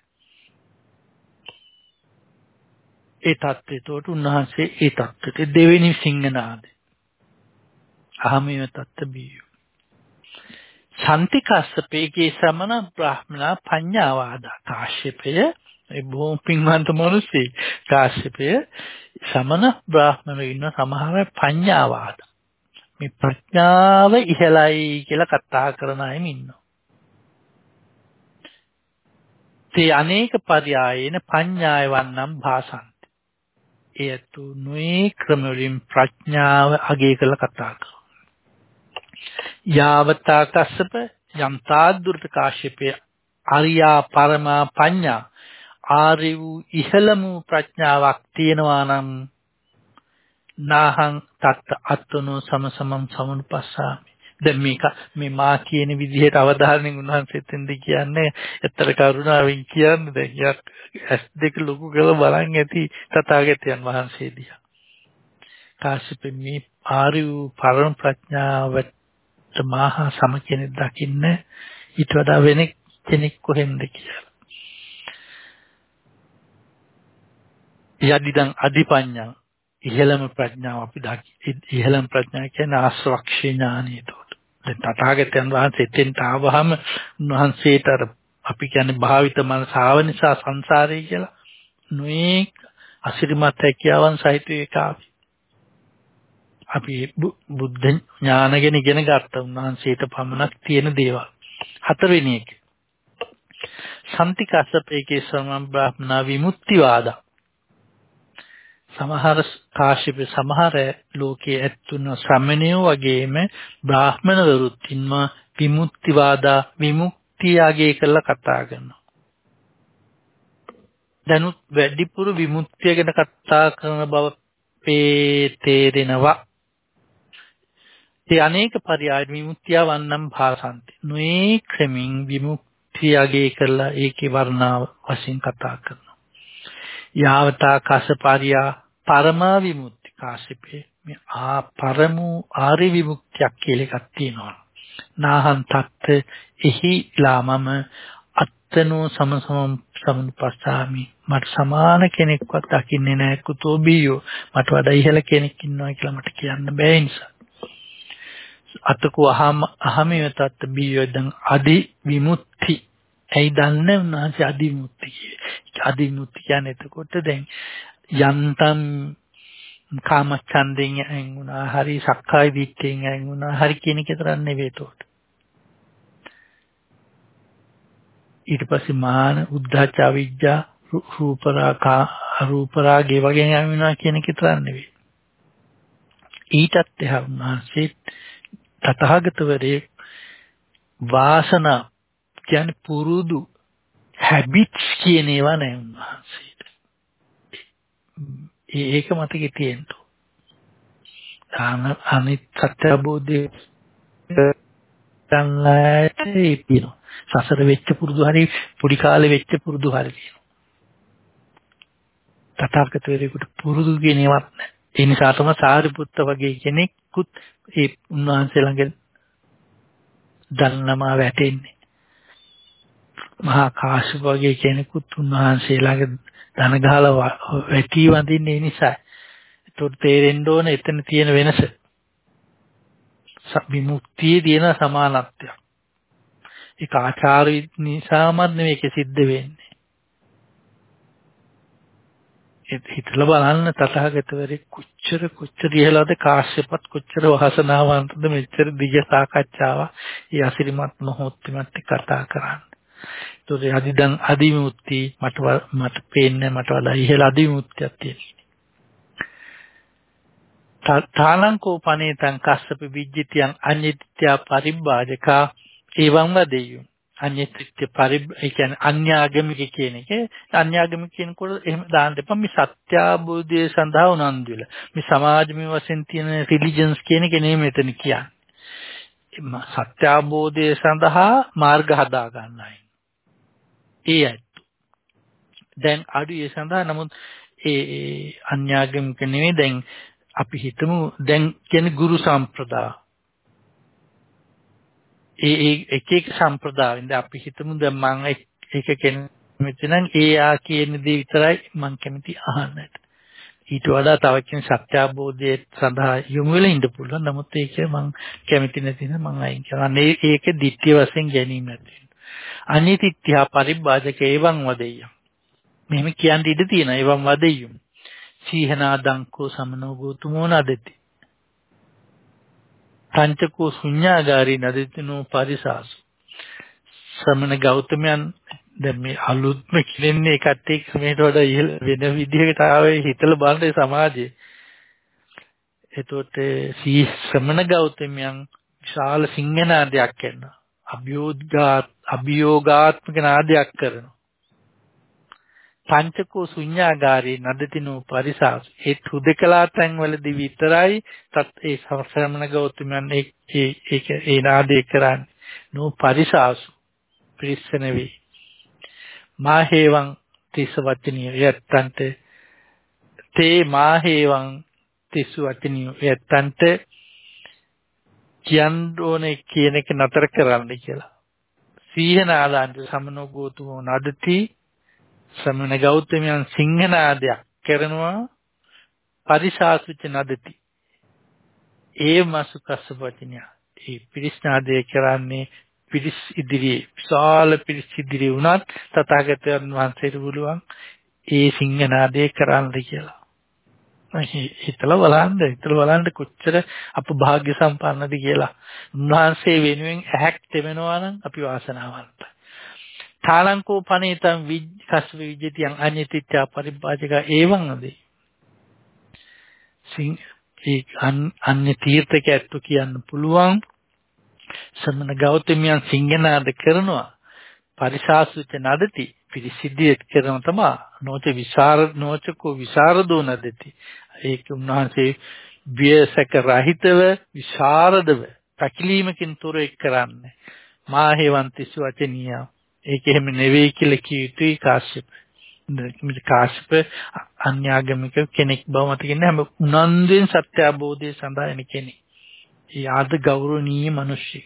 ඒ தත්ත්වයට උන්වහන්සේ ඒ தත්ත්වයට දෙවෙනි සිංහනාදේ. අහමිව තත්ත බියු. සම්තිකස්සපේකේ සමන බ්‍රාහ්මනා පඤ්ඤාවාදා කාශ්‍යපය ඒ බොහොම පින්වන්ත මිනිස්සෙක් කාශ්‍යපය සමන බ්‍රාහ්මණයෝ ඉන්න සමහර පඤ්ඤාවාද මේ ප්‍රඥාව ඉහළයි කියලා කතා කරන අයම ඉන්නවා. තේ අනේක පරයයන පඤ්ඤාය වන්නම් භාසන්ති. ඒතු නොයේ ක්‍රම වලින් ප්‍රඥාව අගය කරලා කතා කරනවා. යාවතා තස්සප යම් තාද්දුරත කාශ්‍යපේ අරියා පරමා පඤ්ඤා ආර්ය වූ ඉහළම ප්‍රඥාවක් තියෙනවා නම් නාහං තත් අත්තුනු සමසමම් සමුපස්සාමි දැන් මේක මේ මා කියන විදිහට අවධානයෙන් උන්වහන්සේ එතෙන්ද කියන්නේ ඇත්තට කරුණාවෙන් කියන්නේ දැන් ඇස් දෙක ලොකු කරලා බලන් ඇති තථාගතයන් වහන්සේ දිහා. කාශ්‍යප මේ ආරි වූ පරම ප්‍රඥාවට මහා සම කෙනෙක් දකින්න ඊට වඩා වෙන කෙනෙක් කොහෙන්ද කියලා. යදිදං අධිපඤ්ඤං ඉහළම ප්‍රඥාව අපි දකි ඉහළම ප්‍රඥාව කියන්නේ ආශ්‍රක්ෂේ ඥානිය උඩ. දැන් තථාගතයන් වහන්සේ එතෙන්ට ආවහම උන්වහන්සේට අර අපි කියන්නේ භාවිත මනසාව නිසා සංසාරේ කියලා නොඑක අසිරිමත් හැකියාවන් සහිත ඒකාවි. අපි බුද්ධ ඥාන ගැන ඉගෙන ගත්ත උන්වහන්සේට පමණක් තියෙන දේවල්. හතරවෙනි එක. සම්තිකස්සපේකේ සමම් බ්‍රාහ්මනා විමුක්තිවාදා සමහර කාශ්‍යප සමහර ලෝකයේ ඇත්තුන ශ්‍රමණයෝ වගේම බ්‍රාහ්මණවරුත් ඉන්නවා විමුක්තිවාදා විමුක්තියගේ කරලා කතා කරනවා. දැනුත් වැඩිපුර විමුක්තිය ගැන කතා කරන බව තේරෙනවා. ඒ අනේක පරයය විමුක්තිය වන්නම් භාසන්ති. නොඒ ක්‍රමින් විමුක්තියගේ කරලා ඒකේ වර්ණාව වශයෙන් කතා කරනවා. යාවතා කසපරියා පරමා විමුක්ති. කාශ්‍යපේ මේ ආ පරමු ආරි විමුක්තියක් කියලා එකක් තියෙනවා. නාහං තත්ත එහි ලාමම අත්තනෝ සමසමම් සමුපස්සාමි. මට සමාන කෙනෙක්වත් දකින්නේ නැහැ කුතෝ බියෝ. මට වඩා ඉහළ කෙනෙක් ඉන්නවා කියලා මට කියන්න බෑ නිසා. අතකෝ අහම අහමෙව තත්ත බියෝ දැන් අදි විමුක්ති. ඇයි දන්නේ උන්වහන්සේ අදි විමුක්ති කියේ අදි විමුක්ති කියන්නේ එතකොට දැන් යන්තම් කාමච්ඡන්දෙන් අයින් වුණා හරි සක්කාය දිට්ඨියෙන් අයින් වුණා හරි කියන එක තරම් නෙවෙයි උඩට ඊට පස්සේ මාන උද්ධච්ච අවිජ්ජා රූපරාකා රූපරාගේ වගේ යම් වෙනවා කියන එක තරම් නෙවෙයි. ඊටත් එහා උන්වහන්සේ තථාගතවරේ වාසනා කියන්නේ පුරුදු හැබිට්ස් කියන ඒවා නෑ උන්වහන්සේට ඒක මතකේ තියෙන්න ඕන. අනිත් සත්‍ය අවබෝධය ගන්නට ඉතිනෝ සසර වෙච්ච පුරුදු හරි පොඩි කාලේ වෙච්ච පුරුදු හරි තියෙනවා. තථාගතවරයෙකුට පුරුදු කියන ඒවත් නැහැ. ඒ නිසා තමයි සාරිපුත්ත වගේ කෙනෙකුත් ඒ උන්වහන්සේ ළඟ දන්නමා වැටෙන්නේ මහා කාශ්‍යප වගේ කෙනෙකුත් උන්වහන්සේ ළඟ ධන ගහලා වැටි වඳින්නේ ඒ නිසා. ඒතකොට තේරෙන්න ඕන එතන තියෙන වෙනස. විමුක්තියේ තියෙන සමානත්වයක්. ඒක ආචාර නිසාමත් නෙවෙයි ඒක සිද්ධ වෙන්නේ. ඒ හිතලා බලන්න තථාගතවරේ කොච්චර කොච්චර ඉහළද කාශ්‍යපත් කොච්චර වාසනාවන්තද මෙච්චර දිග සාකච්ඡාවක් ඒ අසිරිමත් මොහොත්ෙමත් කතා කරන්නේ. ඒතකොට අදිදන් අදිමුක්ති මට මට පේන්නේ මට වඩා ඉහළ අදිමුක්තියක් තියෙනවා. තාලංකෝ පනේතං කස්සප විජ්ජිතියං අඤ්ඤිත්‍ය පරිබ්බාජකා එවං වදෙය්‍යු. අඤ්ඤිත්‍ය පරිබ් ඒ කියන්නේ අන්‍යාගමික කියන එක අන්‍යාගමික කියනකොට එහෙම දාන්න එපා මේ සත්‍යාබෝධය සඳහා උනන්දු වෙලා. මේ සමාජමය වශයෙන් තියෙන රිලිජන්ස් කියන එක නෙමෙයි මෙතන කියන්නේ. සත්‍යාබෝධය සඳහා මාර්ග හදා ගන්නයි. ඒ ඇත්තු. දැන් අඩු ඒ සඳහා නමුත් ඒ අන්‍යාගමික නෙවෙයි දැන් අපි හිතමු දැන් කියන්නේ ගුරු සම්ප්‍රදාය. ඒ ඒ එක එක සම්ප්‍රදායින්ද අපි හිතමු දැන් මම එක කෙනෙක් නම් ඒ ආ කියන දේ විතරයි මම කැමති අහන්නට. ඊට වඩා තව කෙනෙක් සත්‍ය අවබෝධය සඳහා යොමු වෙලා ඉන්න පුළුවන්. නමුත් ඒක මම කැමති නැති නිසා මම අයින් කරනවා. ඒක දිට්ඨිය වශයෙන් ගැනීම නැති. අනිතිත්‍යා පරිබ්බාජක එවං වදෙය්‍ය. මෙහෙම කියන්න ඉඩ තියෙන එවං වදෙය්‍යු. සීහනාදංකෝ සමනෝ ගෝතුමෝ නදති. පංචකෝ ශුඤ්ඤාගාරී නදිතනෝ පරිසාසු. ශ්‍රමණ ගෞතමයන් දැන් මේ අලුත්ම කියන්නේ එකත් එක්ක මේට වඩා ඉහළ වෙන විදිහකට ආවේ හිතලා බලන්න සමාජයේ. එතකොට සී ශ්‍රමණ ගෞතමයන් විශාල සිංහනාදයක් කරනවා. අභියෝගාත් අභියෝගාත්මක නාදයක් කරනවා. පංචකෝ ශුඤ්ඤාගාරේ නදතිනෝ පරිසාසු. ඒ හුදකලා තැන් වලදී විතරයි තත් ඒ ශ්‍රමණ ගෞතමයන් ඒ ඒක ඒ නාදේ කරන්නේ. නෝ පරිසාසු. පිරිස්සනෙවි මා හේවං තිස්ස වචනිය යත්තන්ට. තේ මා හේවං තිස්ස වචනිය යත්තන්ට. කියන්න ඕනේ කියන එක නතර කරන්න කියලා. සීහනාදාන්ට සමනෝ ගෝතුමෝ නදති සමන ගෞතමයන් සිංහනාදයක් කරනවා පරිශාසුච නදති ඒ මසු කස්සපතිනිය ඒ පිරිස්නාදය කරන්නේ පිරිස් ඉදිරියේ විශාල පිරිස් ඉදිරියේ වුණත් තථාගතයන් වහන්සේට පුළුවන් ඒ සිංහනාදය කරන්න කියලා. හිතලා බලන්න හිතලා බලන්න කොච්චර අප වාග්ය සම්පන්නද කියලා. උන්වහන්සේ වෙනුවෙන් ඇහැක් තෙමෙනවා නම් අපි වාසනාවන්තයි. තාලංකෝ පනේතං විජ්ජස් විජ්ජතියං අඤ්ඤතිත්‍යා පරිභාජක ඒවං අදේ. සිං ඒ අන්‍ය තීර්ථක ඇත්තු කියන්න පුළුවන් සමන ගෞතමයන් සිංහනාද කරනවා පරිශාසුච නදති පිරිසිද්ධිය කරන තමා නොච විසර නොචකෝ විසරදෝ නදති ඒක උන්වහන්සේ වියසක රහිතව විසරදව පැකිලීමකින් තොර එක් කරන්නේ මා හේවන්තිස් වචනීය ඒක එහෙම නෙවෙයි කියලා කිය යුතුයි කාශ්‍යප කාශ්‍යප අන්‍යාගමික කෙනෙක් බව මත කියන්නේ හැම උනන්දුවෙන් සත්‍ය අවබෝධය සඳහා එන කෙනෙක්. ඒ ආද ගෞරවනීය මිනිස්සෙක්.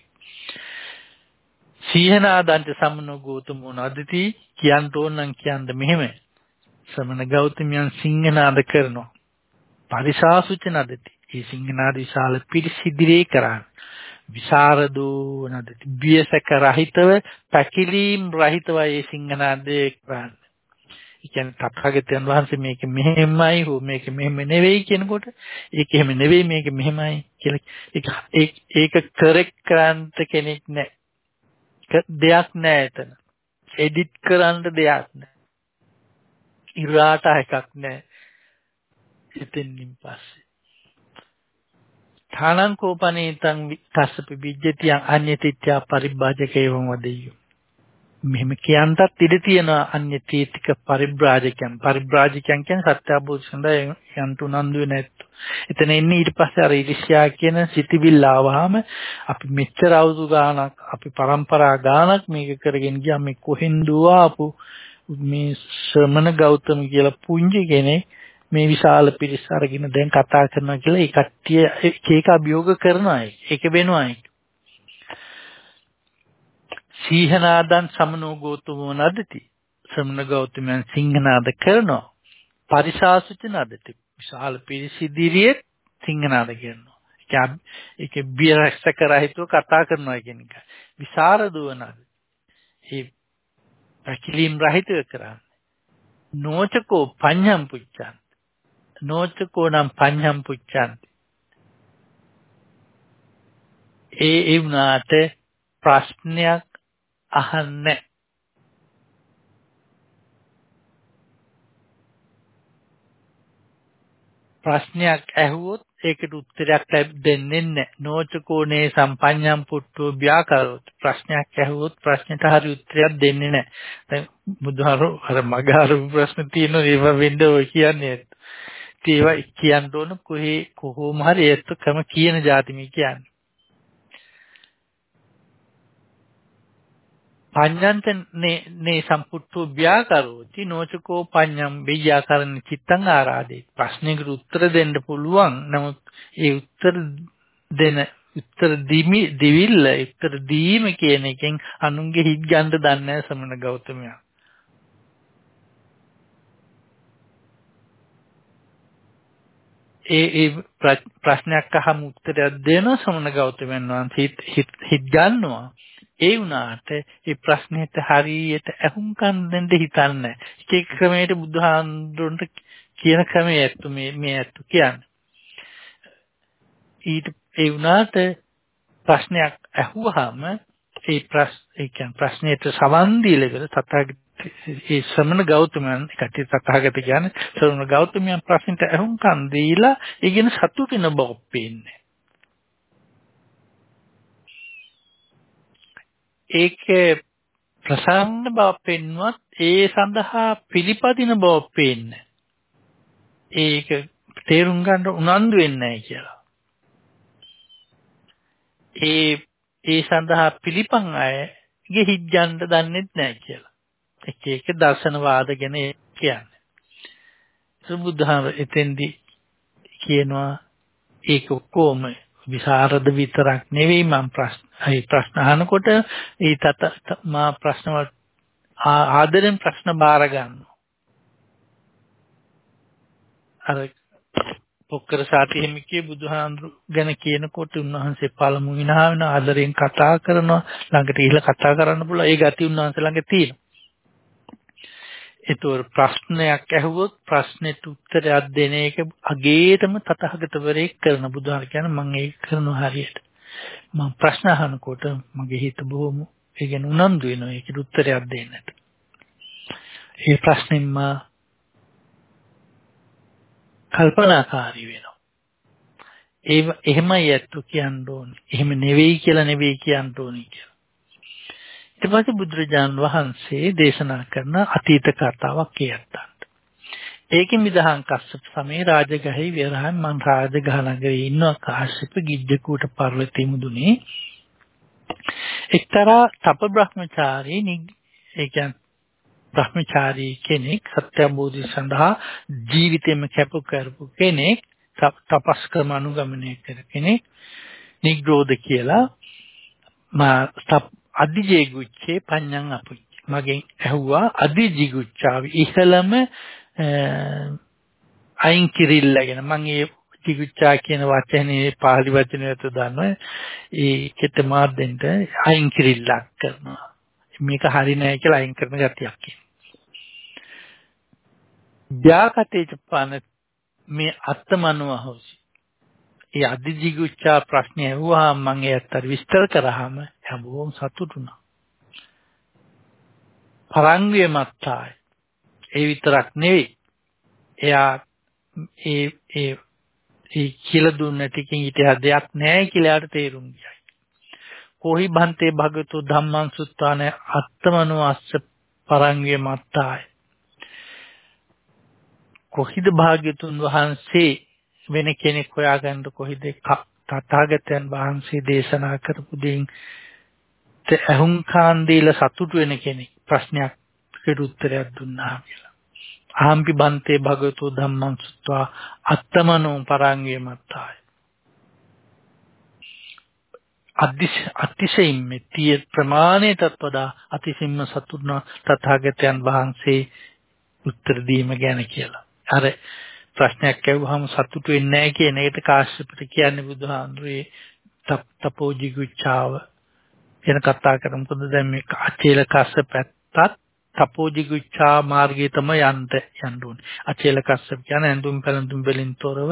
සීහනාදන්ත සමනෝ ගෞතමෝ නදති කියන්න ඕන නම් කියන්න මෙහෙම. සමන ගෞතමයන් සිංහනාද කරනවා. පරිසාසුච නදති. ඒ සිංහනාද විශාල පිරිසිදිරේ කරන්නේ. විසරදෝ නදති. බියසක රහිතව පැකිලීම් රහිතව ඒ සිංහනාදේ කරන්නේ. ඒ කියන්නේ තථාගතයන් වහන්සේ මේක මෙහෙමයි හෝ මේක මෙහෙම නෙවෙයි කියනකොට ඒක එහෙම නෙවෙයි මේක මෙහෙමයි කියලා ඒක ඒක කරෙක්ට් කරන්න කෙනෙක් නැහැ. දෙයක් නැහැ එතන. එඩිට් කරන්න දෙයක් නැහැ. ඉරාට එකක් නැහැ. එතනින් පස්සේ ථානං කෝපනේතං තස්සපි විජ්ජතියං අඤ්ඤතිත්‍යා පරිභාජකේවං වදෙය්‍යෝ මෙහෙම කියන්ටත් ඉඩ තියෙනවා අන්‍ය තීතික පරිබ්‍රාජකයන්. පරිබ්‍රාජකයන් කියන්නේ සත්‍ය අවබෝධ සඳහා යන්ට උනන්දු නැත්තු. එතන එන්නේ ඊට පස්සේ අර ඉරිෂ්‍යා කියන සිටිවිල්ල ආවහම අපි මෙච්චර අවුරුදු ගාණක් අපි પરම්පරා ගාණක් මේක කරගෙන ගියා මේ කොහෙන්ද ආපු මේ ශ්‍රමණ ගෞතම කියලා පුංචි කෙනෙක් මේ විශාල පිරිස අරගෙන දැන් කතා කරනවා කියලා ඒ කට්ටිය එක එක අභියෝග කරනවා. ඒක වෙනවා. ඒක සීහනාදන් සමනෝ ගෝතමෝ නදති. ශ්‍රමණ ගෞතමයන් සිංහනාද කරනවා. පරිශාසුච නදති. විශාල පිරිසිදිරියේ සිංහනාද කරනවා. ඒක බියරක්ෂක රහිතව කතා කරනවා කියන එක. විසරදව නද. ඒ පැකිලීම් රහිතව කරන්නේ. නෝචකෝ පඤ්ඤම් පුච්චන් නෝචකෝ නම් පඤ්ඤම් පුච්චන් ඒ ඒ වුණාට ප්‍රශ්නයක් අහන්නේ ප්‍රශ්නයක් ඇහුවොත් ඒකට උත්තරයක් දෙන්නේ නැහැ. නෝචකෝනේ සම්පඤ්ඤම් පුට්ටෝ ව්‍යාකරොත් ප්‍රශ්නයක් ඇහුවොත් ප්‍රශ්නෙට හරි උත්තරයක් දෙන්නේ නැහැ. දැන් බුදුහාරෝ අර මගහරු ප්‍රශ්න තියෙනවා ඒව වෙන්න ඔය කියන්නේ. ඒවා කියන්න ඕන කොහේ කොහොම හරි ඒත් කම කියන જાති මේ කියන්නේ. පඤ්ඤන්ත නේ සම්පුට්ඨෝ ව්‍යාකරෝති. නොචකෝ පඤ්ඤම් ව්‍යාකරණ චිත්තං ආරාදේ ප්‍රශ්නෙකට උත්තර දෙන්න පුළුවන්. නමුත් ඒ උත්තර දෙන උත්තර දීමි දෙවිල්ල උත්තර දීම කියන එකෙන් අනුන්ගේ හිත් ගන්න දන්නේ සමන ගෞතමයා. ඒ ඒ ප්‍රශ්නයක් අහම උත්තරයක් දෙන සමන ගෞතමයන් වහන්සේ හිත් ගන්නවා. ඒ වුණාට ඒ ප්‍රශ්නෙට හරියට අහුම්කම් දෙන්න හිතන්නේ එක එක ක්‍රමයකට බුදුහාමුදුරන්ට කියන ක්‍රමයේ ඇත්තු මේ මේ ඇත්තු කියන්නේ. ඊට ඒ වුණාට ප්‍රශ්නයක් අහුවාම ඒ ප්‍රශ් ඒ කියන්නේ ප්‍රශ්නෙට සවන් දීලා තථාගත ඒ ශ්‍රමණ ගෞතමයන් කටි තථාගත කියන්නේ ශ්‍රමණ ගෞතමයන් ප්‍රශ්නෙට අහුම්කම් දීලා ඉගෙන සතුටින බව පේන්නේ. ඒකේ ප්‍රසන්න බව පෙන්වත් ඒ සඳහා පිළිපදින බව පේන්නේ. ඒක තේරුම් ගන්න උනන්දු වෙන්නේ නැහැ කියලා. ඒ ඒ සඳහා පිළිපන් අයගේ හිජ්ජන්න දන්නේ නැහැ කියලා. එක එක දර්ශනවාද ගැන කියන්නේ. සුබුද්ධහම එතෙන්දි කියනවා ඒක ඔක්කොම විසරද විතරක් නෙවෙයි මම ප්‍රශ්න ඒ ප්‍රශ්න අහනකොට ඒ තත මා ප්‍රශ්න වලට ආදරෙන් ප්‍රශ්න බාර ගන්නවා. අර පොක්කර සාති හිමිකේ බුදුහාඳුරු ගැන කියනකොට උන්වහන්සේ පළමු විනා වෙන ආදරෙන් කතා කරනවා ළඟට ඉහළ කතා කරන්න පුළුවන් ඒ ගති උන්වහන්සේ ළඟ තියෙනවා. ඒතොර ප්‍රශ්නයක් ඇහුවොත් ප්‍රශ්නෙට උත්තරයක් දෙන එක අගේතම තතහගතවරේ කරන බුදුහාර කියන්නේ මම ඒක කරනවා හරියට. මම ප්‍රශ්න අහනකොට මගේ හිත බොහොම ඒ ගැන උනන්දු වෙනවා ඒකට උත්තරයක් දෙන්නට. ඒ ප්‍රශ්නෙම කල්පනාකාරී වෙනවා. ඒ එහෙමයි ඇත්ත කියන්න ඕනේ. එහෙම නෙවෙයි කියලා නෙවෙයි කියන්න ඕනේ කියලා. ඊට පස්සේ බුදුරජාන් වහන්සේ දේශනා කරන අතීත කතාවක් කියත්තන්ට. ඒකෙන් විදහාන් කස්සප සමේ රාජගහේ විරහන් මං රාජගහ නගරේ ඉන්න කාශ්‍යප ගිජ්ජකූට පර්වතෙ මුදුනේ එක්තරා තප බ්‍රහ්මචාරී ඒ කියන්නේ බ්‍රහ්මචාරී කෙනෙක් සත්‍ය අවබෝධය සඳහා ජීවිතෙම කැප කරපු කෙනෙක් තපස් ක්‍රම අනුගමනය කර කෙනෙක් නිග්‍රෝධ කියලා මා අදිජේ ගුච්චේ පඤ්ඤං අපුච්ච. මගෙන් ඇහුවා අදිජිගුච්චාව ඉහළම අයින් කිරිල්ල ගැන මම ඒ ජිගුච්චා කියන වචනේ පාලි වචනයට දන්නවා ඒකට මාර්දෙන්ට අයින් කිරිල්ලක් කරනවා. මේක හරි නෑ කියලා අයින් කරන ගතියක් කියන ව්‍යාකටේච පන මේ අත්තමනුව හොසි. ඒ අධිජිගුච්ඡා ප්‍රශ්නේ ඇහුවාම මම ඒත් අර විස්තර කරාම හැමෝම සතුටුුණා. පරංගිය මත්තායි. ඒ විතරක් නෙවෙයි. එයා ඒ ඒ ඒ කියලා දුන්න ටිකෙන් ඊට දෙයක් නැහැ කියලා යාට තේරුම් ගියා. කොහි බන්තේ භගතු ධම්මං සුත්තාන අත්තමනෝ අස්ස පරංගිය මත්තායි. කොහිද භාග්‍යතුන් වහන්සේ වෙන කෙනෙක් හොයාගන්න කොහිද තථාගතයන් වහන්සේ දේශනා කරපු දෙයින් අහුම්කාන් දීලා සතුටු වෙන කෙනෙක් ප්‍රශ්නයක් පිට උත්තරයක් දුන්නා කියලා. අහම්පි බන්තේ භගවතු ධම්මං සුත්වා අත්තමනෝ පරංගේ මත්තාය. අතිශයින් මෙතිය ප්‍රමාණයටත් වඩා අතිශයින්ම සතුටුන තථාගතයන් වහන්සේ උත්තර දීම ගැන කියලා. අර ප්‍රශ්නයක් ඇහුවහම සතුටු වෙන්නේ නැහැ කියන එකට කාශ්‍යපට කියන්නේ බුදුහාමුදුරේ තපෝජිගුච්ඡාව කියන කතා කරමු. මොකද දැන් මේ අචේල කස්සපැත්තත් තපෝජිගුච්ඡා මාර්ගයේ තමයි යන්න යන්න ඕනේ. අචේල කස්සප කියන්නේ ඇඳුම් පැළඳුම් වලින් තොරව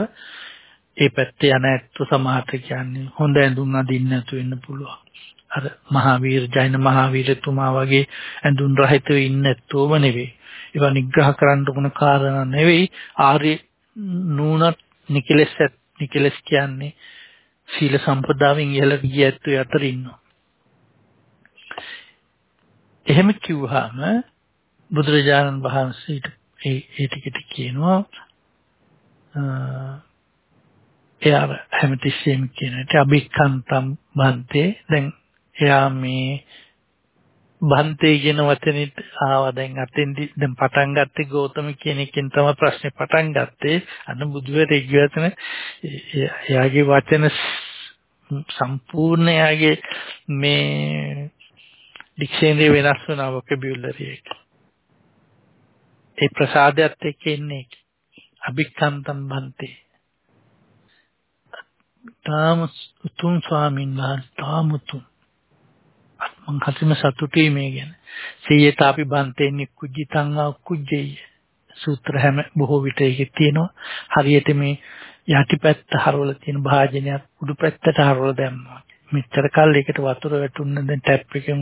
ඒ පැත්තේ යන ඇත්තු සමහරට කියන්නේ හොඳ ඇඳුම් අඳින්න නැතු වෙන්න පුළුවන්. අර මහාවීර ජෛන මහාවීරතුමා වගේ ඇඳුම් රහිතව ඉන්න ඇත්තෝම නෙවෙයි. ඒවා නිග්‍රහ කරන්න උන කාරණා නෙවෙයි ආර්ය නූනත් නිකලස් නිකලස් කියන්නේ සීල සම්පදායෙන් ඉහළට ගිය ඇත්තෝ අතර ඉන්නවා. එහෙම කිව්වහම බුදුරජාණන් වහන්සේට ඒ ඒ ටිකට කියනවා එයා හැමතිස්සෙම කියනට අභික්ඛන්තම් බන්තේ දැන් එයා මේ බන්තේ කියන වචනෙත් ආවා. දැන් අතෙන්දි දැන් පටන් ගත්තේ ගෞතම කියන එකෙන් තමයි ප්‍රශ්නේ පටන් ගත්තේ. අන්න බුදුවරේ කියවතන එයාගේ වචන සම්පූර්ණ එයාගේ මේ ඩික්ෂනරි වෙනස් වෙනවා වොකැබියුලරි එක ඒ ප්‍රසාදයට එක්ක ඉන්නේ අභික්ඛන්තම් බන්තේ. තාම උතුම් ස්වාමීන් වහන්සේ තාම උතුම්. මං හසිම සතුටුයි මේ ගැන. සීයතාපි බන්තේනි කුජිතං වා කුජ්ජේය. සූත්‍ර හැම බොහෝ විට ඒකේ තියෙනවා. හරියට මේ යටිපැත්ත හරවල තියෙන භාජනයක් උඩු පැත්තට හරවලා දැම්මා. මෙච්චර කල් ඒකට වතුර වැටුන්න දැන් ටැප් එකෙන්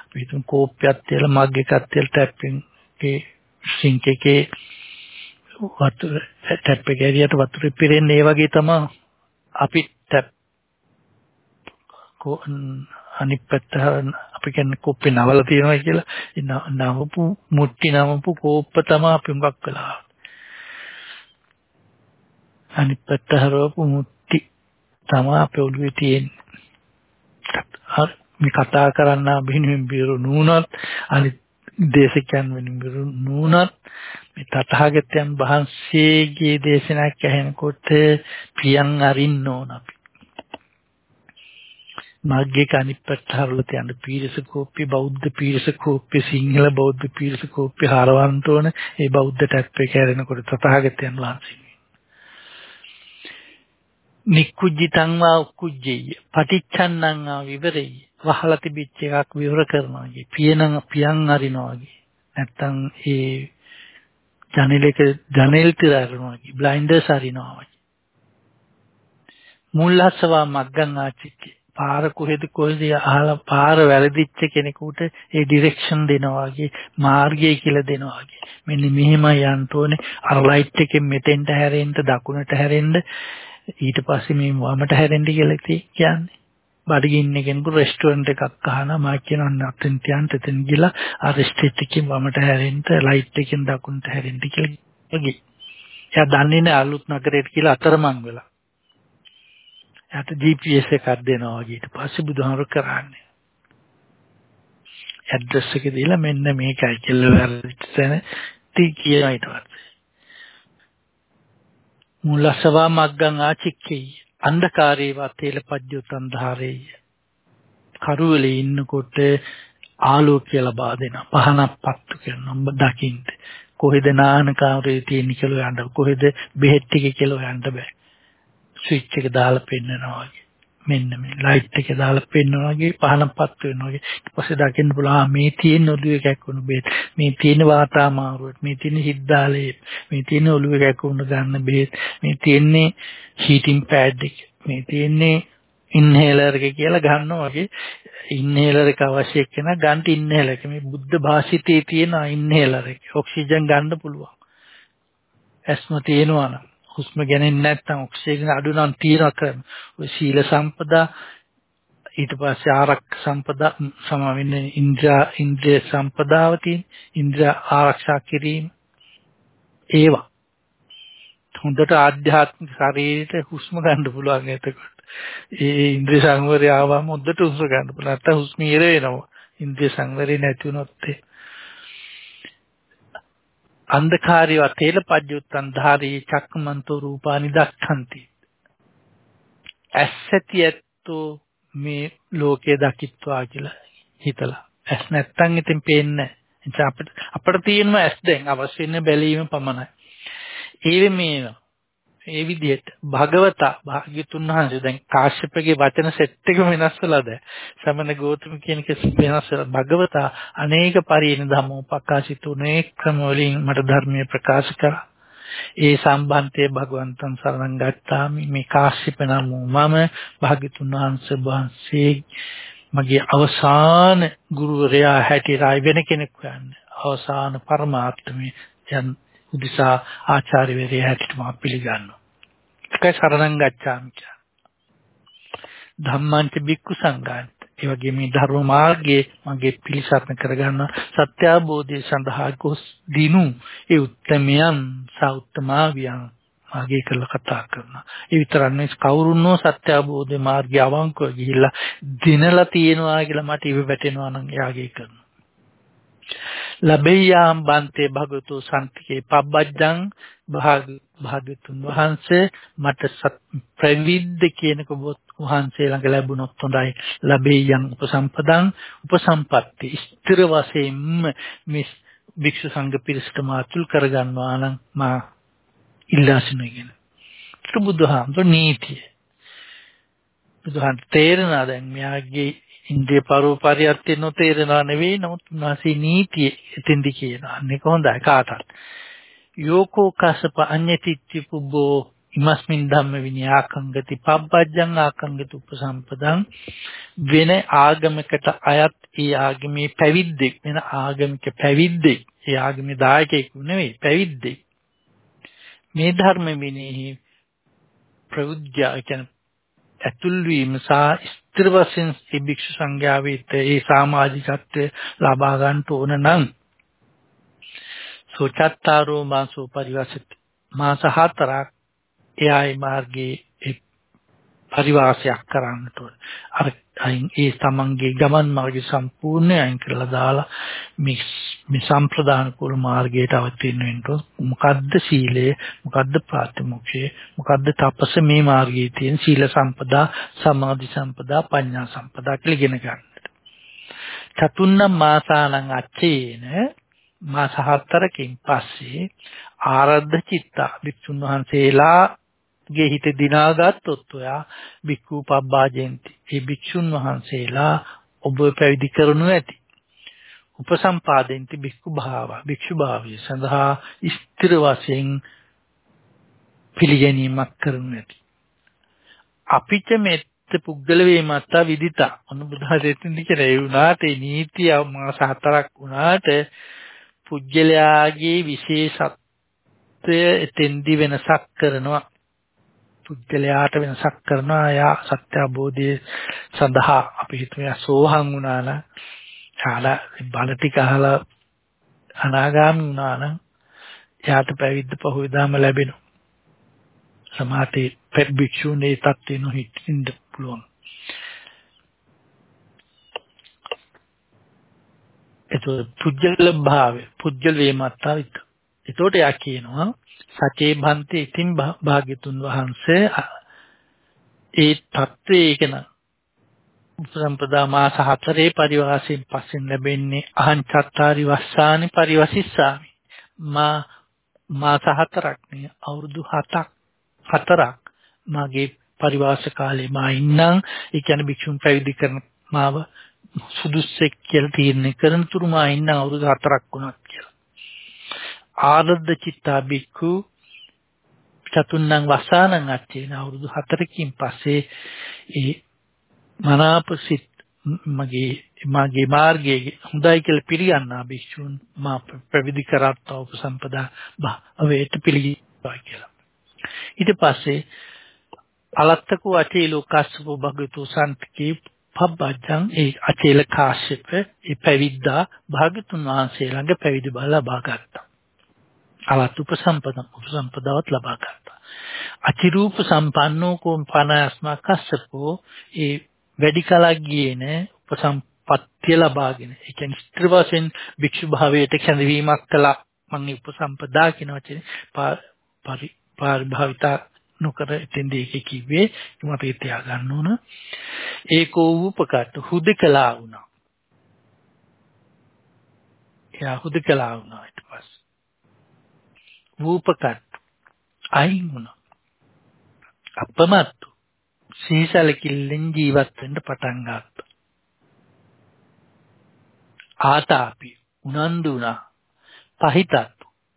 අපි හිතමු කෝප්පයක් තියලා මග් එකක් තියලා ටැප් එකේ සිංක් එකේ වතුර ටැප් එකේ ඇරියට වතුර පිරෙන්නේ ඒ වගේ තමයි අපි ටැප් අනිත් පැත්ත අපි කියන්නේ කොප්පේ නවල තියෙනවා කියලා. නවපු මුට්ටි නවපු කෝප්ප තමයි අපි හුඟක් වෙලා අනිත් පැත්ත හරවපු මුට්ටි තමයි අපේ ඔළුවේ තියෙන්නේ. මේ කතා කරන්න බිනුවෙන් බිරු නුනත් අනිත් දේශකයන් වෙනින් බිරු නුනත් මේ තථාගතයන් වහන්සේගේ දේශනාවක් ඇහෙනකොට පියන් අරින්න ඕන අපි. මාර්ගයේ අනිත් පැත්ත හරලා තියන්න පීරස කෝප්පි බෞද්ධ පීරස කෝප්පි සිංහල බෞද්ධ පීරස කෝප්පි හරවන්න ඕන ඒ බෞද්ධ ටැප් එක හැරෙනකොට තථාගතයන් වහන්සේ. නික්කුජ්ජිතං වා උක්කුජ්ජෙය පටිච්චන්නං ආ විවරෙය වහලා තිබිච්ච එකක් විවර කරනවා වගේ පියනං පියන් අරිනවා වගේ නැත්තම් ඒ ජනෙලක ජනෙල් තිර අරිනවා වගේ බ්ලයින්ඩර්ස් අරිනවා වගේ මුල්ලස්සවා මග්ගං ආචික්කේ පාර කොහෙද කොහෙද අහලා පාර වැරදිච්ච කෙනෙකුට ඒ ඩිරෙක්ෂන් දෙනවා වගේ මාර්ගය කියලා දෙනවා වගේ මෙන්න මෙහෙමයි යන්න ඕනේ අර ලයිට් එකෙන් මෙතෙන්ට හැරෙන්න දකුණට හැරෙන්න ඊට පස්සේ මේ වමට හැරෙන්න කියලා කියන්නේ බඩගින්න කෙනෙකු රෙස්ටුරන්ට් එකක් අහනවා මා කියනවා අතෙන් තියන්න එතෙන් ගිහලා ආ රෙස්ටුරන්ට් එකකින් වමට හැරෙන්න ලයිට් එකෙන් දකුණට හැරෙන්න කියලා වගේ. එයා දන්නේ නැහැ අලුත් නගරයට කියලා අතරමං වෙලා. එයාට GPS එකක් දෙනවා වගේ ඊට පස්සේ බුදුහාමර කරන්නේ. ඇඩ්‍රස් එක දීලා මෙන්න මේකයි කියලා වැරදිච්ච තැන තී කියනවා ඊට පස්සේ. මුලසවා මග්ගං ආචික්කේ අන්ධකාරේ වතේල පජ්ජුතන් ධාරේය. කරුවලේ ඉන්නකොට ආලෝකය ලබා දෙන පහනක් පත්තු කරන ඔබ දකින්න. කොහෙද නානකාරේ තියෙන කියලා යන්න කොහෙද බෙහෙත් ටික කියලා යන්න බෑ. ස්විච් එක දාලා පෙන්නනවා වගේ. මෙන්න මේ ලයිට් එක දාලා පෙන්වනවා වගේ පහනපත් වෙනවා වගේ. ඊට පස්සේ දකින්න පුළුවන් මේ තියෙන ඔළුවේ කැක්කුණු බෙහෙත් මේ තියෙන වාතාමාරුවට මේ තියෙන හිද්දාලේ මේ තියෙන ඔළුවේ කැක්කුණු ගන්න බෙහෙත් මේ තියෙන්නේ හීටින් පෑඩ් එක මේ තියෙන්නේ ඉන්හේලර් එක කියලා ගන්නවා වගේ. ඉන්හේලර් එක අවශ්‍ය එක්කන ගන්න ඉන්හේලර් එක. මේ බුද්ධ භාෂිතයේ තියෙන ඉන්හේලර් එක. ඔක්සිජන් ගන්න පුළුවන්. ඇස්ම තියෙනවා නම්. හුස්ම ගැනෙන්නේ නැත්නම් ඔක්සිජන් අඩු නම් තියන ක්‍රම ඔය සීල සම්පදා ඊට පස්සේ ආරක්ෂ සම්පදා සම වෙන්නේ ඉන්ද්‍රිය ඉන්ද්‍රිය සම්පදාව තියෙන ඉන්ද්‍රිය ආරක්ෂා කිරීම ඒවා. හොඳට ආධ්‍යාත්මික ශරීරයට හුස්ම ගන්න පුළුවන් එතකොට. ඒ ඉන්ද්‍රිය සංවරය ආවම හොඳට හුස්ම ගන්න පුළුවන්. නැත්නම් හුස්ම ඉර වෙනවා. ඉන්ද්‍රිය සංවරය නැති වුණොත් ඒ අන්ධකාරය තේල පජ්ජුත්තන් ධාරී චක්කමන්තෝ රූපානි දක්ඛන්ති. ඇස්සති ඇත්තෝ මේ ලෝකය දකිත්වා කියලා හිතලා. ඇස් නැත්තම් ඉතින් පේන්නේ නැහැ. අපිට අපිට තියෙනවා ඇස් දැන්. අවශ්‍ය වෙන බැලීම පමණයි. ඒ මේ ඒ විදිහට භගවතා භාග්‍යතුන් වහන්සේ දැන් කාශ්‍යපගේ වචන සෙට් එක වෙනස් වෙලා දැන් සමන ගෞතම කියන එක වෙනස් වෙලා භගවතා අනේක පරිණ ධම්මෝ ප්‍රකාශිතුනේ ක්‍රම වලින් මට ධර්මයේ ප්‍රකාශ කරා. ඒ සම්බන්ධයේ භගවන්තන් සරණං ගත්තාමි. මේ කාශ්‍යප නම් මම භාග්‍යතුන් වහන්සේ වහන්සේ මගේ අවසාන ගුරුවරයා හැටියට වෙන කෙනෙක් වන්නේ අවසාන පරමාර්ථමේ යන් උදිසා ආචාර්යවරයා හැටියට මම පිළිගන්නවා. ඒකයි සරණං ගච්ඡාමි කියන්නේ. ධම්මංච බික්කු සංඝාන්ත. ඒ වගේ මේ ධර්ම මාර්ගයේ මගේ පිළිසරණ කරගන්න සත්‍ය අවබෝධය සඳහා ගොස් දිනු ඒ උත්තමයන් සෞත්තමාවියන් මාගේ කියලා කතා කරනවා. ඒ විතරක් නෙවෙයි කවුරුන්නෝ සත්‍ය අවබෝධ මාර්ගය අවංකව ගිහිල්ලා දිනලා තියෙනවා කියලා මට ඉව වැටෙනවා නම් එයාගේ කරනවා. ලබෙය්‍යාම් බන්තේ භගවතු සන්තිකේ පබ්බජ්ජං භාග්‍යතුන් වහන්සේ මට ප්‍රවිද්ද කියන කොබොත් වහන්සේ ළඟ ලැබුණොත් හොඳයි. ලබෙය්‍යං උපසම්පදං උපසම්පatti ස්ථිර වශයෙන්ම මේ භික්ෂු සංඝ පිරිසට මාතුල් කරගන්නවා නම් මා ඉල්ලා සිටිනගෙන බුදුහාමුදුර නීතිය. බුදුහාන් තේරෙනා දැන් මෙයාගේ ඉන්ද්‍රිය පරෝපරියත් නොතේරෙනා නෙවෙයි නමුත් උන්වහන්සේ නීතිය එතෙන්දි කියනවා. අන්නේක හොඳයි කාටත්. යෝකෝ කසප අඤ්ඤතිත්‍ති පුබ්බෝ ඉමස්මින් ධම්ම විනයාකංගති පබ්බජ්ජං ආකංගති උපසම්පදං වෙන ආගමකට අයත් ඒ ආගමේ පැවිද්දෙක් වෙන ආගමික පැවිද්දෙක් ඒ ආගමේ දායකයෙක් නෙවෙයි පැවිද්දෙක් මේ ධර්ම විනයෙහි ප්‍රවුජ්‍ය කියන ඇතුල් වීම සහ ස්ථිර වශයෙන් මේ භික්ෂු සංඝයාවිත ඒ සමාජිකත්වය ලබා ගන්න ඕන නම් සෝචත්තාරෝ මාසෝ පරිවසති මාස හතරක් එයායි මාර්ගයේ පරිවාසයක් කරන්නට ඕන. අර අයින් ඒ තමන්ගේ ගමන් මාර්ගය සම්පූර්ණ අයින් කරලා දාලා මේ මේ සම්ප්‍රදාන කුල මාර්ගයට අවතීර්ණ වෙන්න මොකද්ද සීලය? මොකද්ද ප්‍රාතිමොක්ෂය මොකද්ද තපස? මේ මාර්ගයේ තියෙන සීල සම්පදා සමාධි සම්පදා ප්‍රඥා සම්පදා කියලා ඉගෙන ගන්නට. චතුන්නම් මාසානං අච්චේන මාස හතරකින් පස්සේ ආරද්ධ චිත්තා. වික්ෂුන් වහන්සේලා ගේ හිත දිනාගත්තොත් ඔයා බික්කු පබ්බාජෙන්ති. ඒ භික්ෂුන් වහන්සේලා ඔබ පැවිදි කරනු ඇති. උපසම්පාදෙන්ති බික්කු භාව. භික්ෂු භාවය සඳහා ස්ථිර වශයෙන් පිළිගැනීමක් කරනු ඇති. අපිට මෙත් පුද්ගල වේමත්ත විදිතා. අනු බුදුහාරයෙන් කියලා ඒ වුණාට ඒ නීතිය මාස හතරක් වුණාට පුජ්‍යලයාගේ විශේෂත්වය එතෙන්දි වෙනසක් කරනවා. පුද්ගලයාට වෙනසක් කරනවා. එයා සත්‍ය අවබෝධය සඳහා අපි හිතමු සෝහන් වුණා නම් ශාලා බල ටික අහලා අනාගාමී වුණා නම් එයාට පැවිද්ද පහුවෙදාම ලැබෙනවා. සමාතේ පෙත් භික්ෂුනේ තත්ත්වෙ නොහිටින්න පුළුවන්. එතකොට පුජ්‍යල භාවය පුජ්‍යල වේමත්තා විත එතකොට යා කියනවා සචේ භන්ති ඉතින් භාග්‍යතුන් වහන්සේ ඒ தત્ත්වයේ කියන උපසම්පදා මාස හතරේ පරිවාසයෙන් පස්සෙන් ලැබෙන්නේ අහං චත්තාරි වස්සානි පරිවසිස්සාමි. මා මාස හතරක් නේ අවුරුදු හතක් හතරක් මාගේ පරිවාස කාලේ මා ඉන්නම්. ඒ කියන්නේ භික්ෂුන් පැවිදි කරන මාව සුදුස්සෙක් කියලා තීරණය කරන තුරු මා ඉන්න අවුරුදු හතරක් වුණත් කියලා. ආරද්ධ චිත්තා බික්ඛු චතුන්නම් වසානං අච්චේන අවුරුදු 4කින් පස්සේ ඒ මනාප සිත් මගේ මගේ මාර්ගයේ හොඳයි කියලා පිළිගන්නා භික්ෂුන් මා ප්‍රවිදි කරත් උපසම්පදා භවයට පිළිගන්නවා කියලා. ඊට පස්සේ අලත්තකෝ අචේලෝ කස්සප භගතු සන්තකේ පබ්බජ්ජං ඒ අචේල කාශ්‍යප ඒ පැවිද්දා භාගතුන් වහන්සේ ළඟ පැවිදි බව ලබා ගත්තා. අවත් උපසම්පද උපසම්පදාවත් ලබා ගත්තා. අචිරූප සම්පන්නෝ කෝම් පනස්මා කස්සපෝ ඒ වැඩි කලක් ගියේ නෑ උපසම්පත්තිය ලබාගෙන. ඒ කියන්නේ ස්ත්‍ර වශයෙන් භික්ෂු භාවයට කැඳවීමක් කළා. මම උපසම්පදා කියන වචනේ පරි පරිභාවිතා නොකර එතෙන්දී ඒක කිව්වේ මම අපි තියා ගන්න ඕන. ඒකෝ උපකට හුදකලා වුණා. එයා හුදකලා වුණා ඊට පස්සේ. රූපකත් අයින් වුණා. අපමත්තු සීසලකිල්ලෙන් ජීවත් වෙන්න පටන් ගත්තා. ආතාපි උනන්දු වුණා. පහිතත්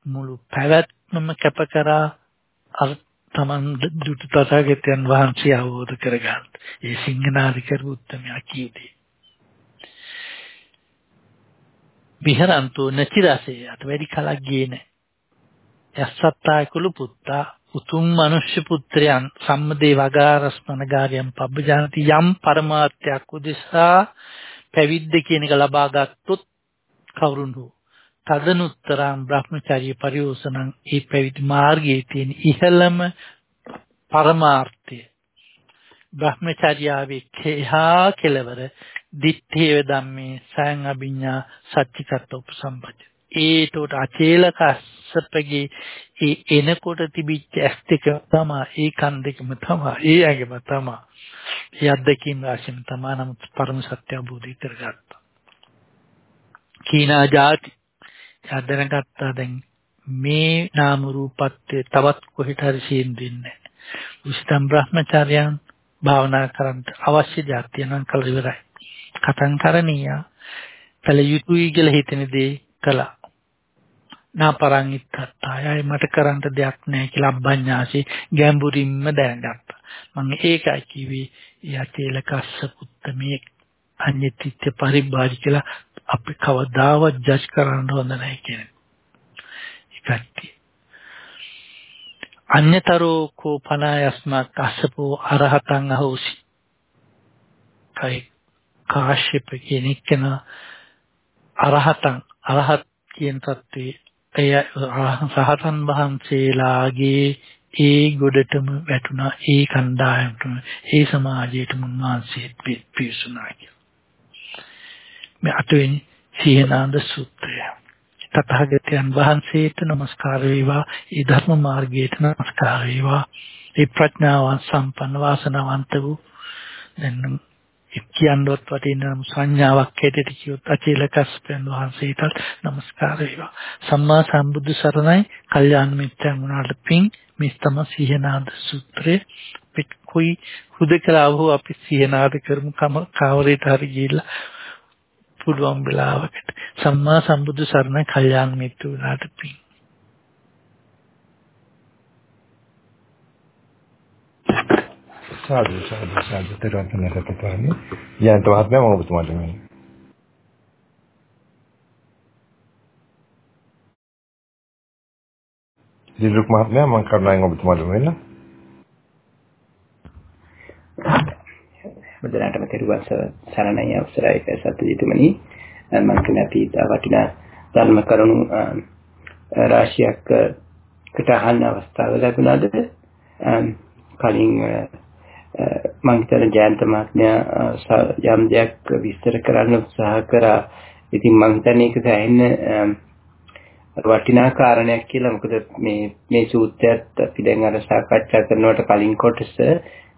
මුළු පැවැත්මම කැප කරා අර තමන් දුටු තථාගතයන් වහන්සේ අවබෝධ කරගන්න. ඒ සිංහනාදි කරු උත්තමයා කීදී. විහරන්තෝ නචිරසේ අත වැඩි කලක් ගියේ නැහැ. යස්සත්තාය කුළු පුත්තා උතුම් මනුෂ්‍ය පුත්‍රයන් සම්මදේ වගාරස්මනගාරියම් පබ්බජානති යම් පරමාර්ථයක් උදෙසා පැවිද්ද කියන එක ලබා ගත්තොත් කවුරුන් හෝ. තදනුත්තරං බ්‍රහ්මචර්ය පරිෝසනං ඒ පැවිදි මාර්ගයේ තියෙන ඉහළම පරමාර්ථය. බ්‍රහ්මචර්යාවේ කේහා කෙලවර දිත්තේ ධම්මේ සයන් අභිඤ්ඤා සච්චිකත්ව උපසම්පජ්ජ. ඒතකොට අචේල කස්සපගේ ඒ එනකොට තිබිච්ච ඇස් දෙක තමයි ඒ කන් දෙකම තමයි ඒ ඇඟම තමයි ඒ අද්දකින් ආශිම තමයි නමුත් පරම සත්‍ය අවබෝධ කරගත්තා කීනා ಜಾති යදනගත්තා දැන් මේ නාම රූපත්වයේ තවත් කොහෙට හරි සීන් දෙන්නේ උසිතම් බ්‍රහ්මචාර්යයන් භාවනා කරන්න අවශ්‍ය જાතිය නම් කල ඉවරයි. කතං කරණීය කල යුතුයි කියලා හිතන දේ කළා. නාපරං ඉත්තත්තායයි මට කරන්න දෙයක් නැහැ කියලා අබ්බඤ්ඤාසි ගැඹුරින්ම දැනගත්තා. මම ඒකයි කිව්වේ යතේල කස්ස පුත්තමේ අඤ්ඤතිත්‍ය පරිබ්බාජි කියලා අපි කවදාවත් ජජ් කරන්න හොඳ නැහැ කියන එකයි. අඤ්‍යතරෝ කෝ පනායස්මා කස්සපෝ අරහතං අහෝසි. එකයි කාශ්‍යප කියන එකන අරහතන් අරහත් කියන தත්ත්වයේ එය රහතන් වහන්සේලාගේ ඒ ගොඩටම වැටුණා ඒ කණ්ඩායමටම ඒ සමාජයටම උන්වහන්සේත් පිවිසුණා කියලා. මේ අටවෙනි සීනාන්ද සූත්‍රය. තථාගතයන් වහන්සේට নমස්කාර වේවා, ඒ ධර්ම මාර්ගයට নমස්කාර වේවා. ඒ ප්‍රඥාවන් සම්පන්න වාසනාවන්ත වූ දැන් කියන්නවත් වටින සංඥාවක් හැටියට කියොත් අචීලකස්පයන් වහන්සේට নমස්කාර වේවා. සම්මා සම්බුදු සරණයි. කල්යාණ මිත්‍රයන් වුණාට පිං මේ තම සිහනාද සූත්‍රය. පිට කුයි හුදකලාව හෝ අපි සිහනාද කරමු කම කාවරේට හරි ගිහිල්ලා පුළුවන් වෙලාවකට. සම්මා සම්බුදු සරණයි. කල්යාණ මිත්‍ර වුණාට පිං සාදු සාදු සාදු තෙරුවන් සරණයි. යන්ත මහත්මයා මම ඔබතුමාට මේ. දිලුක් මහත්මයා මම කරුණාවෙන් ඔබතුමාට මෙන්න. බුදුරණටම තෙරුවන් සරණයි අවසරයි සත්‍යජිතුමනි මම කියන අපි වටිනා ධර්ම කරුණු රාශියක් කට අහන්න අවස්ථාව ලැබුණාද කලින් මම හිතන ජයන්ත මහත්මයා යම් දෙයක් විස්තර කරන්න උත්සාහ කරා. ඉතින් මම හිතන්නේ ඒක සෑහෙන වටිනා කාරණයක් කියලා. මොකද මේ මේ සූත්‍රයත් අපි දැන් අර සාකච්ඡා කරනවට කලින් කොටස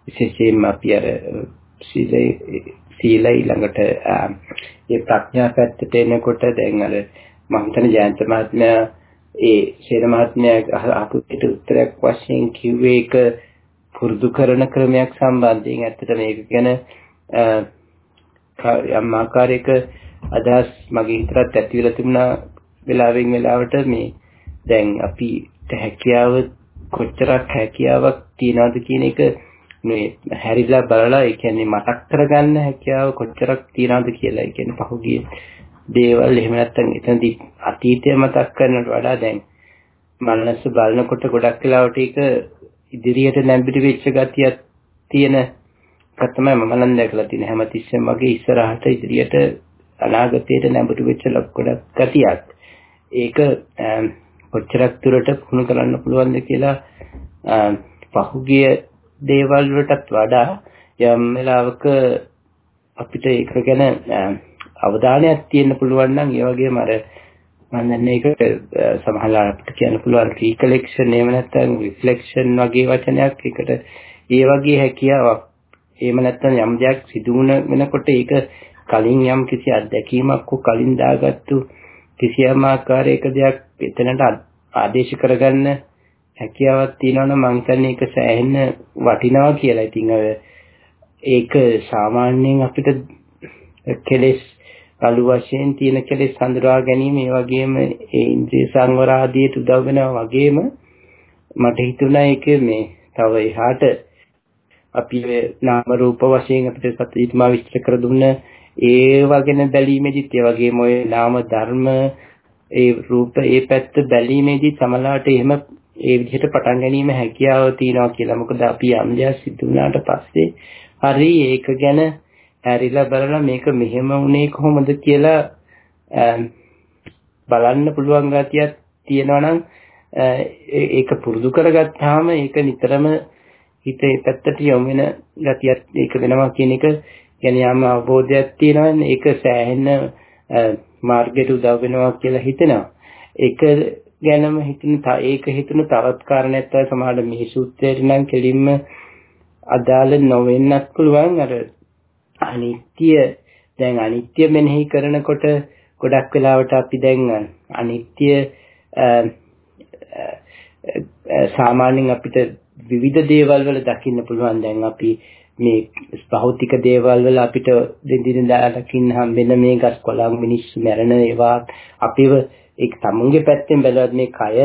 විශේෂයෙන්ම අපි අර සීලයි සීලයි ළඟට ඒ ප්‍රඥා පැත්තට එනකොට දැන් අර මම හිතන ජයන්ත මහත්මයා ඒ සේන මහත්මයා අහපු උත්තරයක් වශයෙන් කිව්වේ ඒක පුරුදු කරන ක්‍රමයක් සම්බන්ධයෙන් ඇත්තට මේක ගැන යම් ආකාරයක අදහස් මගේ හිතට ඇති වෙලා තිබුණා වෙලාවෙන් වෙලාවට මේ දැන් අපිට හැකියාව කොච්චරක් හැකියාවක් තියනවද කියන එක මේ හැරිලා බලලා ඒ කියන්නේ මතක් කරගන්න හැකියාව කොච්චරක් තියනවද කියලා. ඒ කියන්නේ පහුගිය දේවල් එහෙම නැත්නම් එතනදී අතීතය මතක් කරනට වඩා දැන් මනස බලනකොට ගොඩක් වෙලාවට ඒක ඉදිරියට නැඹිරි වෙච්ච ගතියක් තියෙන එක තමයි මම නම් දැකලා තියෙන හැමතිස්සෙම වගේ ඉස්සරහට ඉදිරියට අනාගතයට නැඹුරු වෙච්ච ලොක්කොඩක් ගතියක්. ඒක කොච්චරක් දුරට පුහුණු කරන්න පුළුවන්ද කියලා පහුගිය දේවල් වලටත් වඩා යම් වෙලාවක අපිට ඒක ගැන අවධානයක් තියෙන්න පුළුවන් නම් ඒ වගේම අර මම දන්නේ ඒක සමහරවල් අපිට කියන්න පුළුවන් රීකලෙක්ෂන් එහෙම නැත්නම් රිෆ්ලෙක්ෂන් වගේ වචනයක් ඒකට ඒ වගේ හැකියාවක් එහෙම නැත්නම් යම් දෙයක් සිදු වෙනකොට ඒක කලින් යම් කිසි අත්දැකීමක් හෝ කලින් දාගත්තු කිසියම් ආකාරයක දෙයක් එතනට ආදේශ කරගන්න හැකියාවක් තියෙනවා නම් මම හිතන්නේ ඒක සෑහෙන වටිනවා කියලා. ඉතින් ඒක සාමාන්‍යයෙන් අපිට කෙලෙස් අලු වශයෙන් තියෙන කෙලෙස් හඳුනා ගැනීම ඒ වගේම ඒ ඉන්ද්‍රිය සංවර ආදියට උදව් වෙනවා වගේම මට හිතුණා ඒක මේ තව එහාට අපි නාම රූප වශයෙන් අපිට සත්‍යීත්මා විස්තර කර දුන්න ඒ වගේන බැලීමේදීත් ඒ වගේම ඔය නාම ධර්ම ඒ රූප ඒ පැත්ත බැලීමේදී සමලාට එහෙම ඒ විදිහට පටන් ගැනීම හැකියාව තියෙනවා කියලා. මොකද අපි යම් දෙයක් සිදු වුණාට පස්සේ හරි ඒක ගැන ඇරිලා බලලා මේක මෙහෙම වුණේ කොහොමද කියලා බලන්න පුළුවන් ගතියක් තියෙනවා නම් ඒක පුරුදු කරගත්තාම ඒක නිතරම හිතේ පැත්තට යොමු වෙන ගතියක් ඒක වෙනවා කියන එක කියන්නේ යම් අවබෝධයක් තියෙනවා ඒක සෑහෙන මාර්ගයට උදව් වෙනවා කියලා හිතෙනවා. ඒක ගැනම හිතන ඒක හිතන තවත් කාරණයක් තමයි සමහර මේ සූත්‍රයට නම් කෙලින්ම අදාළ නොවෙන්නත් පුළුවන් අර අනිත්‍ය. දැන් අනිත්‍ය මෙනෙහි කරනකොට ගොඩක් වෙලාවට අපි දැන් අනිත්‍ය සාමාන්‍යයෙන් අපිට විවිධ දේවල් වල දකින්න පුළුවන්. දැන් අපි මේ භෞතික දේවල් වල අපිට දෙදිනදා දකින්න හම්බෙන මේ ගස් කොළන් මිනිස්සු මැරෙන ඒවා අපිව ඒක තමුන්ගේ පැත්තෙන් බැලුවත් මේ කය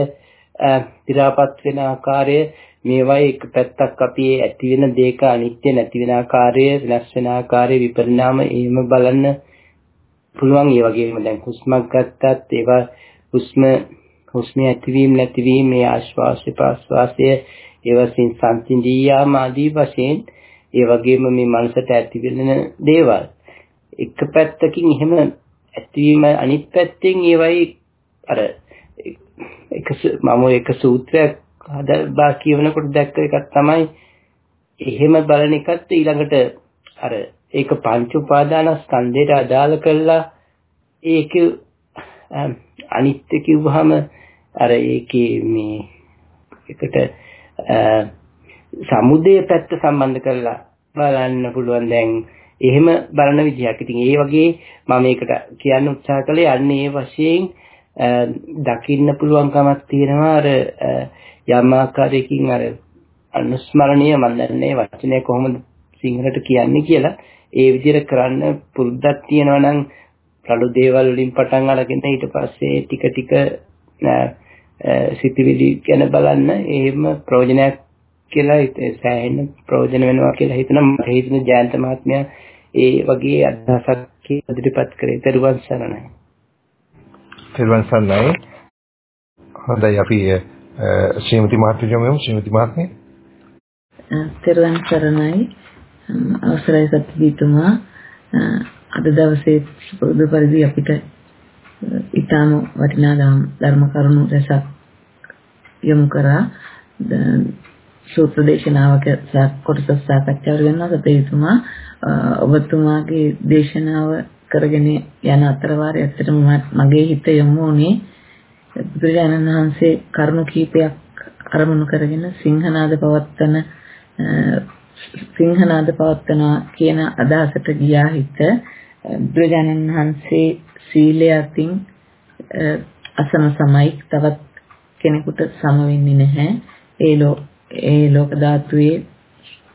දි รา පත් වෙන ආකාරය මේවා එක පැත්තක් අපි ඇති වෙන දේක අනිත්‍ය නැති වෙන ආකාරය වෙනස් වෙන ආකාරය විපරිණාම එහෙම බලන්න පුළුවන්. ඒ වගේම දැන් හුස්මක් ගත්තත් ඒවා හුස්ම හුස්මේ ඇතිවීම නැතිවීම මේ ආශ්වාසය ප්‍රාශ්වාසය ඒවා සංසිඳියාම ආදී වශයෙන් ඒ වගේම මේ මනසට ඇති වෙන දේවල්. එක පැත්තකින් එහෙම ඇතිවීම අනිත් පැත්තෙන් ඒවයි අර එක මම එක සූත්‍රයක් හදලා කියවනකොට දැක්ක එකක් තමයි එහෙම බලන එකත් ඊළඟට අර ඒක පංච උපාදානස්කන්ධයට අදාළ කළා. ඒක අනිත්‍ය කිව්වහම අර ඒකේ මේ එකට සමුදේ පැත්ත සම්බන්ධ කරලා බලන්න පුළුවන්. දැන් එහෙම බලන විදිහක්. ඉතින් ඒ වගේ මම මේකට කියන්න උත්සාහ කළේ අන්න ඒ වශයෙන් දකින්න පුළුවන්කමක් තියෙනවා. අර යම් ආකාරයකින් අර අනුස්මරණීය මම දන්නේ වචනය කොහොමද සිංහලට කියන්නේ කියලා ඒ විදිහට කරන්න පුරුද්දක් තියෙනවා නම් රළු දේවල් වලින් පටන් අරගෙන ඊට පස්සේ ටික ටික සිතිවිලි ගැන බලන්න එහෙම ප්‍රයෝජනයක් කියලා සෑහෙන ප්‍රයෝජන වෙනවා කියලා හිතනවා මට හිතෙන ජයන්ත මහත්මයා ඒ වගේ අදහසක් ඉදිරිපත් කරේ තෙරුවන් සරණයි. තෙරුවන් සරණයි. හොඳයි අපි ශ්‍රීමති මහත්මියම යමු ශ්‍රීමති මහත්මිය. තෙරුවන් සරණයි. අවසරයි සත්‍යදීතුමා අද දවසේ පුරුදු පරිදි අපිට uh, ඊටාම වටිනා ධර්ම කරුණු රසක් යොමු කරා සූත්‍ර දේශනාවක කොටස සාකච්ඡා කරනවා සතේතුමා uh, ඔබතුමාගේ දේශනාව කරගෙන යන අතර වාරයේ ඇත්තටම මගේ හිත යොමු වුණේ බුදුරජාණන් වහන්සේ කරුණු කීපයක් අරමුණු කරගෙන සිංහනාද පවත්තන සිංහනාද පවත්නවා කියන අදහසට ගියා හිත බුදුරජාණන් වහන්සේ සීලය අතින් අසම සමයි තවත් කෙනෙකුට සම වෙන්නේ නැහැ. ඒ ලෝ ඒ ලෝක ධාතුවේ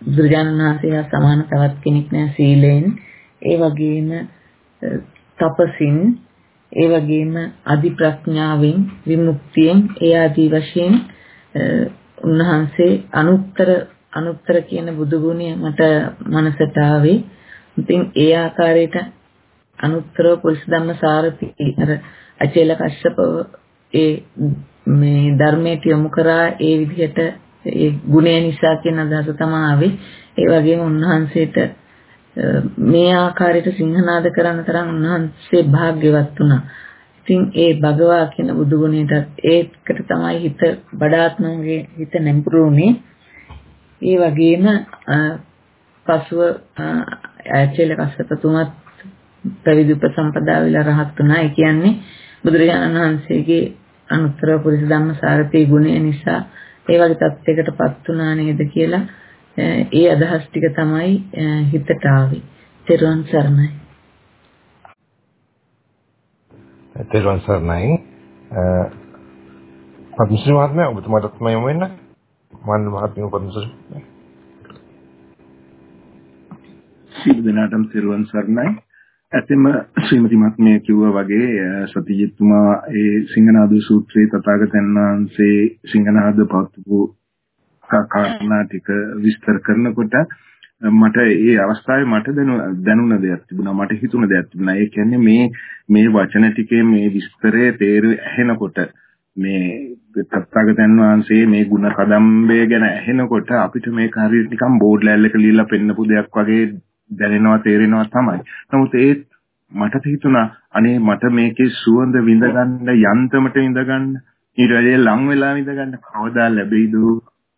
බුදුරජාණන් වහන්සේ හා සමාන තවත් කෙනෙක් නැහැ සීලෙන් ඒ වගේම තපසින් ඒ වගේම අදි ප්‍රඥාවෙන් විමුක්තියෙන් ඒ ආදී වශයෙන් උන්වහන්සේ අනුත්තර අනුත්තර කියන බුදු ගුණය මට මනසට ආවේ. ඉතින් ඒ ආකාරයට අනුත්තරව පුරුෂ ධම්ම සාරති අර අචේල කශ්‍යප ඒ මේ ධර්මයට යොමු කරා ඒ විදිහට ඒ ගුණය නිසා කියන අදහස තමයි ආවේ. ඒ වගේම උන්වහන්සේට මේ ආකාරයට සිංහනාද කරන්න තරම් උන්වහන්සේ වාග්යවත් වුණා. ඉතින් ඒ භගවා කියන බුදු ගුණයට ඒකට තමයි හිත බඩාත්මගේ හිත නැඹුරු වුණේ. ඒ වගේම පසුව ආචාර්ය කස්සපතුමත් පැවිදි උපසම්පදා වෙලා රහත් වුණා. ඒ කියන්නේ බුදුරජාණන් වහන්සේගේ අනුත්තර පුරිස ධම්ම සාරතී ගුණය නිසා ඒ වගේ තත්යකටපත් වුණා නේද කියලා ඒ අදහස් ටික තමයි හිතට ආවේ. තෙරුවන් සරණයි. තෙරුවන් සරණයි. පද්මශ්‍රී මහත්මයා ඔබතුමාටත් මම වෙන්න මන් මහත්මිය පද්මශ්‍රී. සියලු දෙනාටම තෙරුවන් සරණයි. ඇතෙම ශ්‍රීමති මහත්මිය කිව්වා වගේ සතිජිත්තුමා ඒ සිංහනාද සූත්‍රයේ තථාගතයන් වහන්සේ සිංහනාද පවත්වපු කාරණා ටික විස්තර කරනකොට මට ඒ අවස්ථාවේ මට දැනුණ දෙයක් තිබුණා මට හිතුණ දෙයක් තිබුණා ඒ කියන්නේ මේ මේ වචන ටිකේ මේ විස්තරය තේරු ඇහෙනකොට මේ තථාගතයන් වහන්සේ මේ ಗುಣ කදම්බය ගැන ඇහෙනකොට අපිට මේක හරියට නිකන් බෝඩ් ලෑල්ලක ලියලා පෙන්නපු දෙයක් වගේ දැනෙනවා තේරෙනවා තමයි. නමුත් ඒ මට හිතුණා අනේ මට මේකේ සුවඳ විඳ ගන්න යන්තමට විඳ ගන්න ඊට වැඩිය ලං වෙලා විඳ ගන්න කවදා ලැබෙයිද?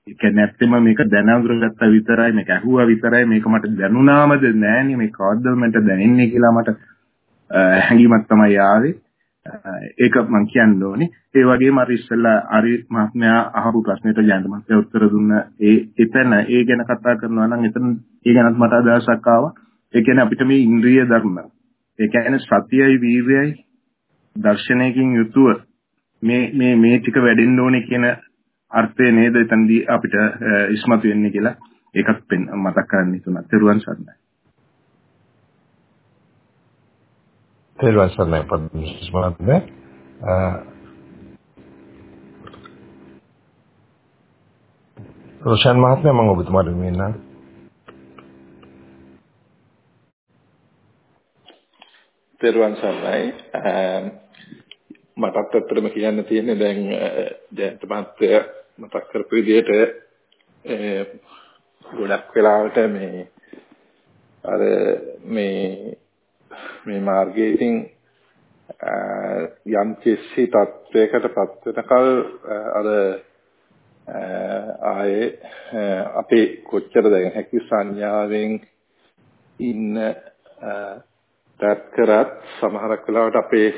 ඒක නැත්තෙම මේක දැනගුරගත්තා විතරයි මේක ඇහුවා විතරයි මේක මට දැනුණාමද නෑනේ මේ කවද්ද මට දැනෙන්නේ කියලා මට හැඟීමක් තමයි ආවේ. ඒක මම කියන්න ඕනේ. ඒ වගේම අර ඉස්සෙල්ලා ආරි මහත්මයා අහපු ප්‍රශ්නෙට ජයන්ත මහත්තයා උත්තර දුන්න ඒ එතන ඒ ගැන කතා කරනවා නම් එතන ඒ ගැනත් මට අදහසක් ආවා. ඒ කියන්නේ අපිට මේ ඉන්ද්‍රිය ධර්ම. ඒ කියන්නේ සතියයි වීර්යයි දර්ශනයකින් යුතුව මේ මේ මේ ටික වැඩෙන්න ඕනේ කියන අර්ථය නේද එතනදී අපිට ඉස්මතු වෙන්නේ කියලා ඒකත් මතක් කරන්න හිතුණා. තෙරුවන් සරණයි. තෙරුවන් සරණයි පද්මස්මරත්නේ රොෂන් මහත්මයා මම ඔබතුමාට මෙන්න තෙරුවන් සරණයි මටත් ඇත්තටම කියන්න තියෙන්නේ දැන් ජයන්ත මහත්තයා මතක් කරපු විදිහට ගොඩක් වෙලාවට මේ අර මේ මේ මාර්ගයේ ඉතින් යම් කිසි තත්වයකටපත් වෙනකල් අර ආයේ අපේ කොච්චර දැන් හැකි සංඥාවෙන් ඉන්න ටැප් කරත් සමහරක් වෙලාවට අපේ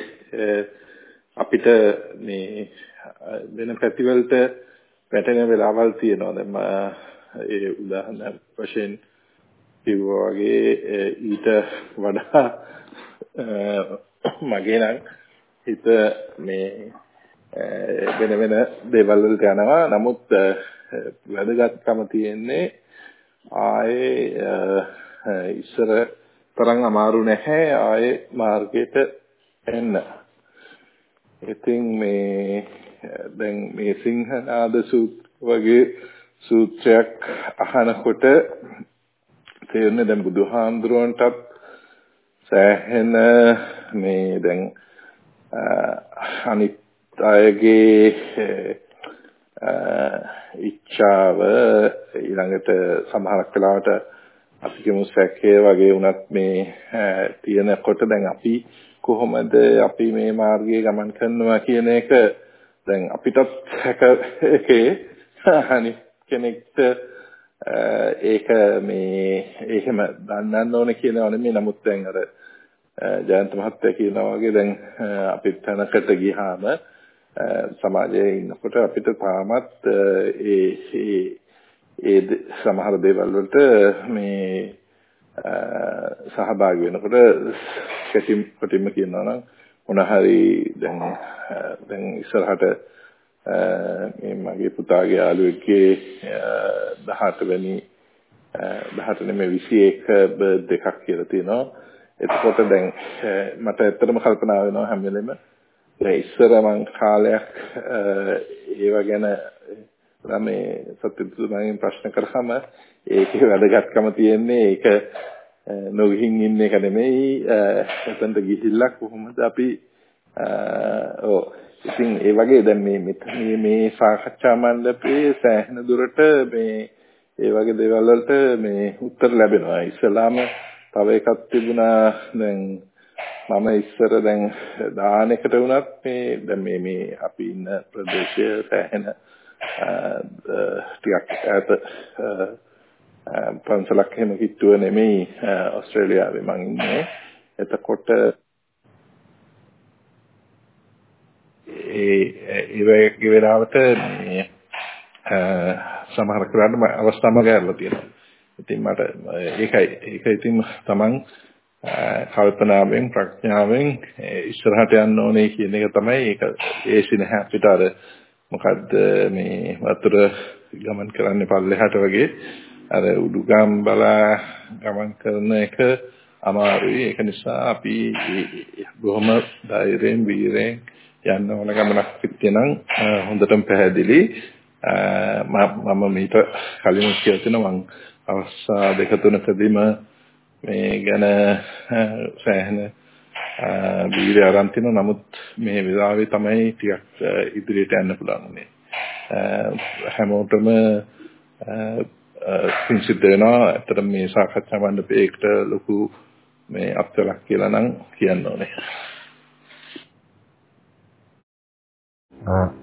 අපිට මේ වෙන පැතිවලට වැටෙන වෙලාවල් තියෙනවා දැන් ඒ උදාහරණ වශයෙන් කිව්වා වගේ ඊට වඩා මගේ නම් හිත මේ වෙන වෙන දේවල් වලට යනවා නමුත් වැදගත්කම තියෙන්නේ ආයේ ඉස්සර තරම් අමාරු නැහැ ආයේ මාර්ගයට එන්න. ඉතින් මේ දැන් මේ සිංහනාද වගේ සූත්‍රයක් අහනකොට තේරෙන්නේ දැන් බුදුහාඳුරන්ටත් සෑහෙන මේ දැන් අනිත් අයගේ ඉච්ඡාව ඊළඟට සමහරක් වෙලාවට අපි කියමු සැකේ වගේ වුණත් මේ තියෙනකොට දැන් අපි කොහොමද අපි මේ මාර්ගයේ ගමන් කරනවා කියන එක දැන් අපිටත් සැක එකේ අනිත් කෙනෙක්ට ඒක මේ එහෙම දන්නන්න ඕනේ කියනවා නෙමෙයි. නමුත් දැන් අර ජයන්ත මහත්තයා කියනවා වගේ දැන් අපිත් තැනකට ගියාම සමාජයේ ඉන්නකොට අපිට තාමත් ඒ ඒ ඒ සමහර දේවල් වලට මේ සහභාගී වෙනකොට කැටිම් කොටින්ම කියනවා නම් මොන හරි දැන් දැන් ඉස්සරහට මේ මගේ පුතාගේ යාළුවෙක්ගේ 18 වෙනි 18 නෙමෙයි 21 බර්ත්ඩේ එකක් කියලා තියෙනවා. එතකොට දැන් මට ඇත්තටම කල්පනා වෙනවා හැම වෙලෙම දැන් ඉස්සර මං කාලයක් ඒව ගැන මේ සත්‍යතුමගෙන් ප්‍රශ්න කරාම ඒකේ වැදගත්කම තියෙන්නේ ඒක නොගිහින් ඉන්න එක නෙමෙයි. එතනට ගිහිල්ලා කොහොමද අපි ඔව්. ඉතින් ඒ වගේ දැන් මේ මේ මේ සාකච්ඡා මණ්ඩපයේ සෑහෙන දුරට මේ ඒ වගේ දේවල් වලට මේ උත්තර ලැබෙනවා. ඉස්ලාම තව එකක් තිබුණා. දැන් මම ඉස්සර දැන් දානෙකට වුණත් මේ දැන් මේ මේ අපි ඉන්න ප්‍රදේශය සෑහෙන ටිකක් ඈත පන්සලක් එහෙම කිට්ටුව නෙමෙයි ඕස්ට්‍රේලියාවේ මං ඉන්නේ. එතකොට ඒ ඒ වෙලාවට මේ සමහර කරාට අවස්ථාවක් ගෑරලා තියෙනවා. ඉතින් මට ඒකයි ඒක ඉතින් තමන් කල්පනාවෙන් ප්‍රඥාවෙන් ඉස්සරහට යන්න ඕනේ කියන එක තමයි ඒක ඒ සිනහ අපිට අර මොකද්ද මේ වතුර ගමන් කරන්නේ පල්ලෙහාට වගේ අර උඩුගම් බලා ගමන් කරන එක අමාරුයි. ඒක නිසා අපි බොහොම ධෛර්යයෙන් වීරයෙන් යන්න ඕන ගමනක් පිටිනම් හොඳටම පැහැදිලි. මම මීට කලින් කියලා තිනවා මම අවස්ථා දෙක තුනකදීම මේ ගැන සෑහෙන බීරය අරන් තිනවා. නමුත් මේ වෙලාවේ තමයි ටිකක් ඉදිරියට යන්න පුළුවන් උනේ හැමෝටම පිංසිත වෙනවා. ඇත්තට මේ සාකච්ඡා මණ්ඩපයේකට ලොකු මේ අත්වලක් කියලා නම් කියන්න ඕනේ.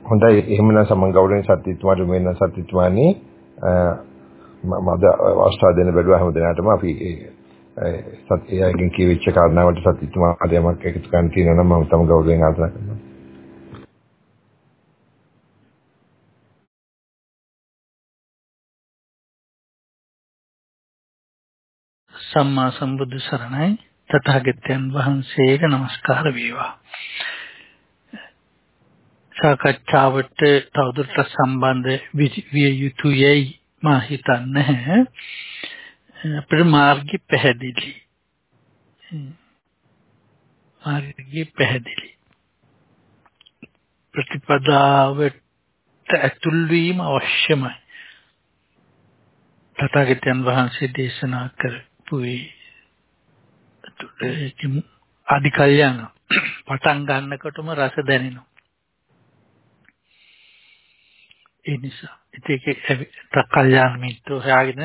හොඳයි. එහෙමනම් සමන් ගෞරවනීය සත්‍යතුමාට මෙන්න සත්‍යතුමානි මම අද අවස්ථාව දෙන්න බැලුවා හැම දිනකටම අපි සත්‍ය අයගෙන් කියවිච්ච කාරණාවට සත්‍යතුමා අද යමක් එකතු කරන්න තියෙනවා නම් මම තම ගෞරවයෙන් ආරාධනා කරනවා. සම්මා සම්බුදු සරණයි තථාගතයන් වහන්සේට নমස්කාර වේවා. සාකච්ඡාවට තවදුරටත් සම්බන්ධ විය යුතුයයි මා හිතන්නේ. අපේ මාර්ගය පැහැදිලි. මාර්ගය පැහැදිලි. ප්‍රතිපදාවට ඇතුල් වීම අවශ්‍යමයි. තථාගතයන් වහන්සේ දේශනා කරපු ආදි කල්යන පටන් ගන්නකොටම රස දැනෙනවා. ඒ නිසා ඉතින් ඒක කල්යාණ මිත්‍රෝ හොයාගෙන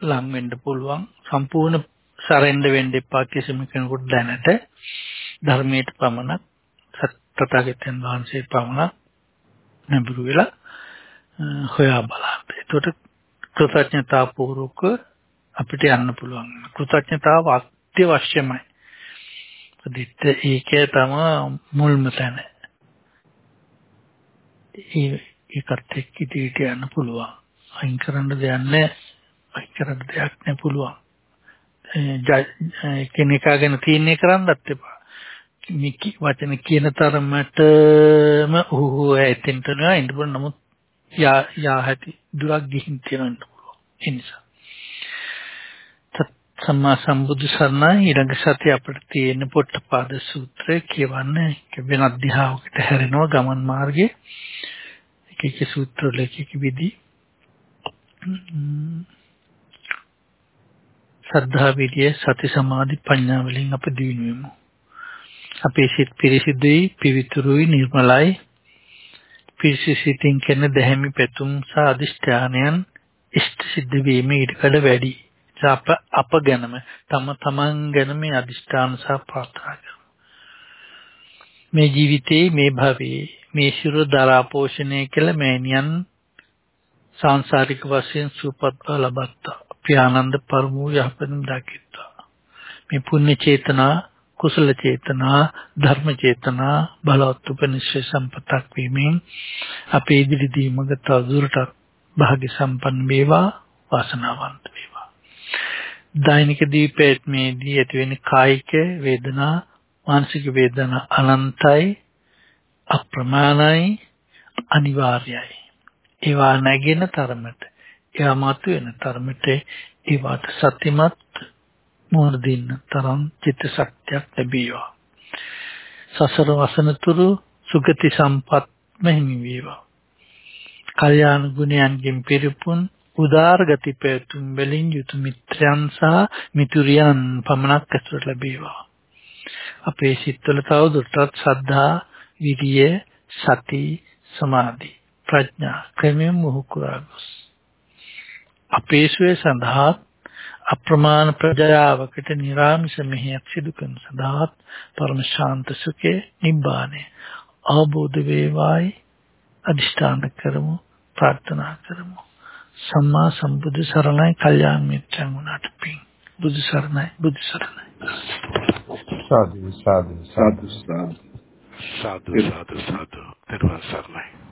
ලං වෙන්න පුළුවන් සම්පූර්ණ සරෙන්ඩ වෙන්න එපා කිසිම කෙනෙකුට දැනට ධර්මයට පමණක් තථාගතයන් වහන්සේ පමණක් නැඹුරු වෙලා හොයා බලන්න. ඒකට කෘතඥතා පූර්වක අපිට යන්න පුළුවන්. කෘතඥතාව අත්‍යවශ්‍යමයි. දිට ඒකේ තම මුල්ම තැන. ඒ ඒකත් එක්ක ඉදිරියට යන්න පුළුවන්. අයින් කරන්න දෙයක් නැහැ. අයින් කරන්න දෙයක් නැහැ පුළුවන්. කෙනෙක්ා ගැන තීරණය කරන්නත් එපා. මිකි වචන කියන තරමටම ඔහු ඇතෙන්ට නෑ ඉන්න පුළුවන් නමුත් යා යා හැටි දුරක් ගිහින් තියෙනන්න පුළුවන් ඒ නිසා සම්මා සම්බුදු සරණයි. ඊළඟ සතිය අපිට තියෙන පොට්ටපාද සූත්‍රය කියවන්නේ. වෙන අධ්‍යාවකට හැරෙනවා ගමන් මාර්ගයේ. එක එක සූත්‍ර වල එක එක විදි. සද්ධා විරිය සති සමාධි ප්‍රඥා වලින් අපි දිනු වෙමු අපේ සිත් පිරිසිදුයි පිවිතුරුයි නිර්මලයි. පිරිසිසිතින් කෙන දැහැමි පැතුම් සහ අදිෂ්ඨානයන් ඉෂ්ට සිද්ධ වීම ඊටකඩ වැඩි. අප අප ගැනම තම තමන් ගැන මේ අදිෂ්ඨාන සහ ප්‍රාර්ථනා කරමු මේ ජීවිතේ මේ භවයේ මේ ශිරු දරා පෝෂණය කළ මෑණියන් සංසාරික වශයෙන් සුවපත් ලබත්තා. ප්‍රානන්ද පරමෝ යහපතම දකිත්තා. මේ පුණ්‍ය චේතනා කුසල චේතනා ධර්ම චේතනා බලවත් උපනිශ්‍රේ සම්පතක් වීමෙන් අපේ ඉදිරිදී මඟ තවදුරටත් භාග්‍ය සම්පන්න වේවා වාසනාවන්ත වේවා. දෛනික දීපේත් මේදී ඇතිවෙන කායික වේදනා මානසික වේදනා අනන්තයි අප්‍රමාණයි අනිවාර්යයි ඒවා නැගෙන තරමට ඒවා මතුවෙන තරමට ඒවට සත්‍යමත් මුහුණ දෙන්න තරම් චිත්ත ශක්තියක් ලැබේවා. සසර වසනතුරු සුගති සම්පත් මෙහිමි වේවා. කල්යාණ ගුණයන්ගෙන් පිරිපුන් උදාර ගති පැතුම් වලින් යුතු මිත්‍රයන් සහ මිතුරියන් පමණක් ඇසුර ලැබේවා. අපේ සිත්වල තවදුරටත් ශ්‍රද්ධා, විරිය, සති, සමාධි, ප්‍රඥා ක්‍රමයෙන් මොහු කරා ගොස්. අපේ සුවේ සඳහා අප්‍රමාණ ප්‍රජාවකට නිර්ාමිෂ මෙහෙයක් සිදු කරන සදාත් පරම ශාන්ත සුඛේ නිබ්බානය අවබෝධ වේවායි අදිෂ්ඨාන කරමු ප්‍රාර්ථනා කරමු සම්මා සම්බුදු සරණයි. කල්යාණ මිත්‍රන් වුණාට පිං බුදු සරණයි. බුදු සරණයි. සාදු සාදු. සාදු. සාදු සාදු. සාදු. සාදු.